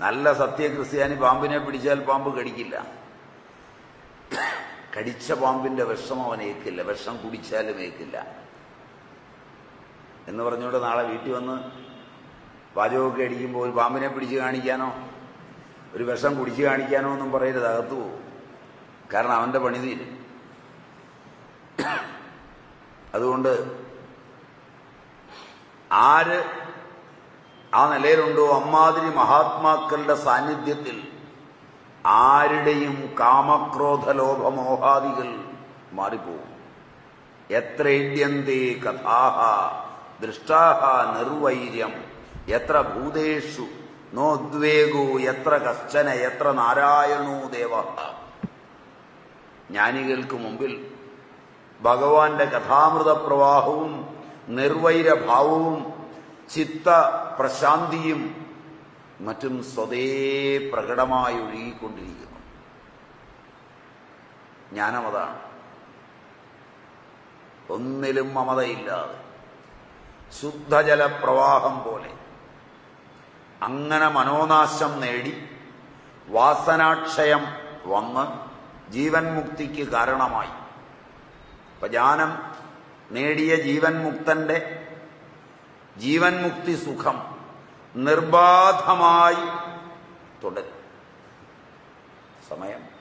നല്ല സത്യ ക്രിസ്ത്യാനി പാമ്പിനെ പിടിച്ചാൽ പാമ്പ് കടിക്കില്ല. കടിച്ച പാമ്പിന്റെ വിഷം അവൻ ഏക്കില്ല വിഷം കുടിച്ചാലും ഏക്കില്ല എന്ന് പറഞ്ഞുകൊണ്ട് നാളെ വീട്ടിൽ വന്ന് പാചകമൊക്കെ അടിക്കുമ്പോൾ ഒരു പാമ്പിനെ പിടിച്ച് കാണിക്കാനോ ഒരു വിഷം കുടിച്ച് കാണിക്കാനോ ഒന്നും പറയരുത്. അകത്തു പോകും. കാരണം അവന്റെ പണി തീരും. അതുകൊണ്ട് ആര് ആ നിലയിലുണ്ടോ? അമ്മാതിരി മഹാത്മാക്കളുടെ സാന്നിധ്യത്തിൽ ആരുടെയും കാമക്രോധ ലോഭമോഹാദികൾ മാറിപ്പോകും. എത്ര ഇഡ്യന്തേ കഥാഹ ദൃഷ്ടാഹ നിർവൈര്യം എത്ര ഭൂതേഷു നോദ്വേഗോ എത്ര കശ്ചന എത്ര നാരായണോ ദേവ. ജ്ഞാനികൾക്ക് മുമ്പിൽ ഭഗവാന്റെ കഥാമൃത പ്രവാഹവും നിർവൈരഭാവവും ചിത്ത പ്രശാന്തിയും മറ്റും സ്വതേ പ്രകടമായി ഒഴുകിക്കൊണ്ടിരിക്കുന്നു. ജ്ഞാനമതാണ്. ഒന്നിലും മമതയില്ലാതെ. ശുദ്ധജലപ്രവാഹം പോലെ. അങ്ങനെ മനോനാശം നേടി വാസനാക്ഷയം വന്ന് ജീവൻ മുക്തിക്ക് കാരണമായി. അപ്പൊ ജ്ഞാനം നേടിയ ജീവൻ മുക്തന്റെ ജീവൻ മുക്തി സുഖം. നിർബാധമായി തുടരും. സമയം.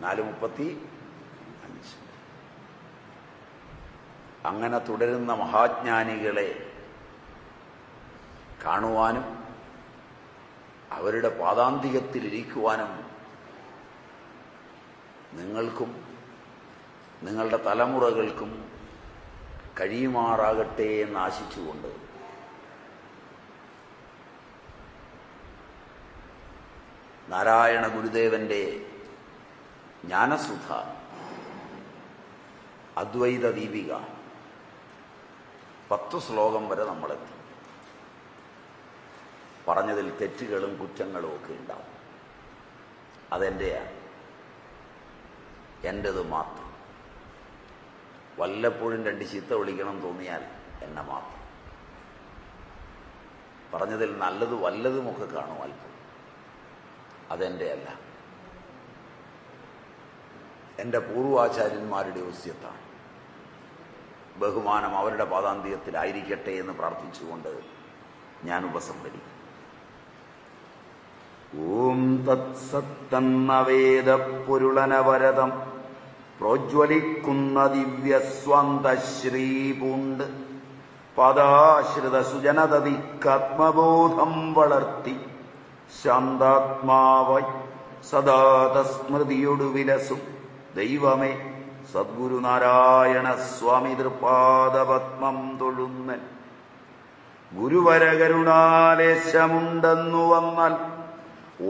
നാല് മുപ്പത്തി അഞ്ച്. അങ്ങനെ തുടരുന്ന മഹാജ്ഞാനികളെ കാണുവാനും അവരുടെ പാതാന്തികത്തിലിരിക്കുവാനും നിങ്ങൾക്കും നിങ്ങളുടെ തലമുറകൾക്കും കഴിയുമാറാകട്ടെ എന്ന് ആശിച്ചുകൊണ്ട് നാരായണ ഗുരുദേവന്റെ ജ്ഞാനസുധ അദ്വൈത ദീപിക പത്ത് ശ്ലോകം വരെ നമ്മളെത്തി. പറഞ്ഞതിൽ തെറ്റുകളും കുറ്റങ്ങളും ഒക്കെ ഉണ്ടാവും. അതെന്റെയാണ് എന്റേത് മാത്രം വല്ലപ്പോഴും രണ്ട് ചീത്ത വിളിക്കണം തോന്നിയാൽ എന്നെ മാത്രം. പറഞ്ഞതിൽ നല്ലത് വല്ലതുമൊക്കെ കാണും അല്പം. അതെന്റെ അല്ല. എന്റെ പൂർവാചാര്യന്മാരുടെ ഉസ്യത്താണ് ബഹുമാനം അവരുടെ പാതാന്ത്യത്തിലായിരിക്കട്ടെ എന്ന് പ്രാർത്ഥിച്ചുകൊണ്ട് ഞാൻ ഉപസംഹരിക്കും. ഓം തത്സത്തന്നവേദപ്പൊരുളനവരതം പ്രോജ്വലിക്കുന്ന ദിവ്യസ്വന്തശ്രീപൂണ്ട് പദാശ്രിത സുജനതതിക്കാത്മബോധം വളർത്തി. ശാന്താത്മാവായി സദാ തസ്മൃതിയൊടു ദൈവമേ സദ്ഗുരുനാരായണ സ്വാമി തൃപാദപത്മം തൊഴുന്നൻ. ഗുരുവരകരുണാലേശമുണ്ടെന്നു വന്നാൽ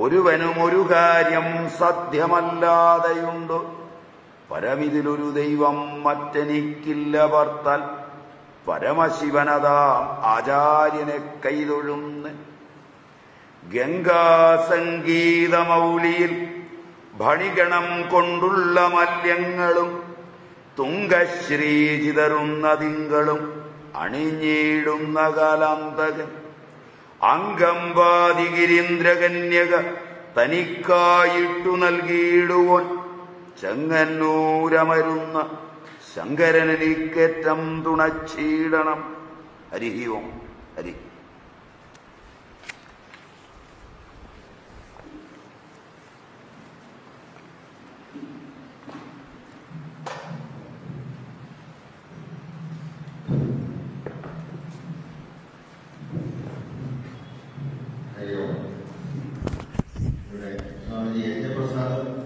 ഒരുവനും ഒരു കാര്യം സത്യമല്ലാതെയുണ്ടോ പരമിതിലൊരു ദൈവം മറ്റെനിക്കില്ല പർത്തൽ പരമശിവനതാം ആചാര്യനെ കൈതൊഴുന്ന് ഗംഗാസംഗീതമൗലിയിൽ ഭണിഗണം കൊണ്ടുള്ള മല്യങ്ങളും തുങ്കശ്രീചിതരുന്ന തിങ്കളും അണിഞ്ഞിടുന്ന കാലാന്തകൻ അങ്കമ്പാതിഗിരീന്ദ്രകന്യക തനിക്കായിട്ടു നൽകിയിടുവോൻ ചെങ്ങന്നൂരമരുന്ന ശങ്കരനിലേക്കേറ്റം തുണച്ചീടണം. ഹരിഹി ഓം. ഹരി. ഹരി ഓം. ഇവിടെ യജ്ഞപ്രസാദം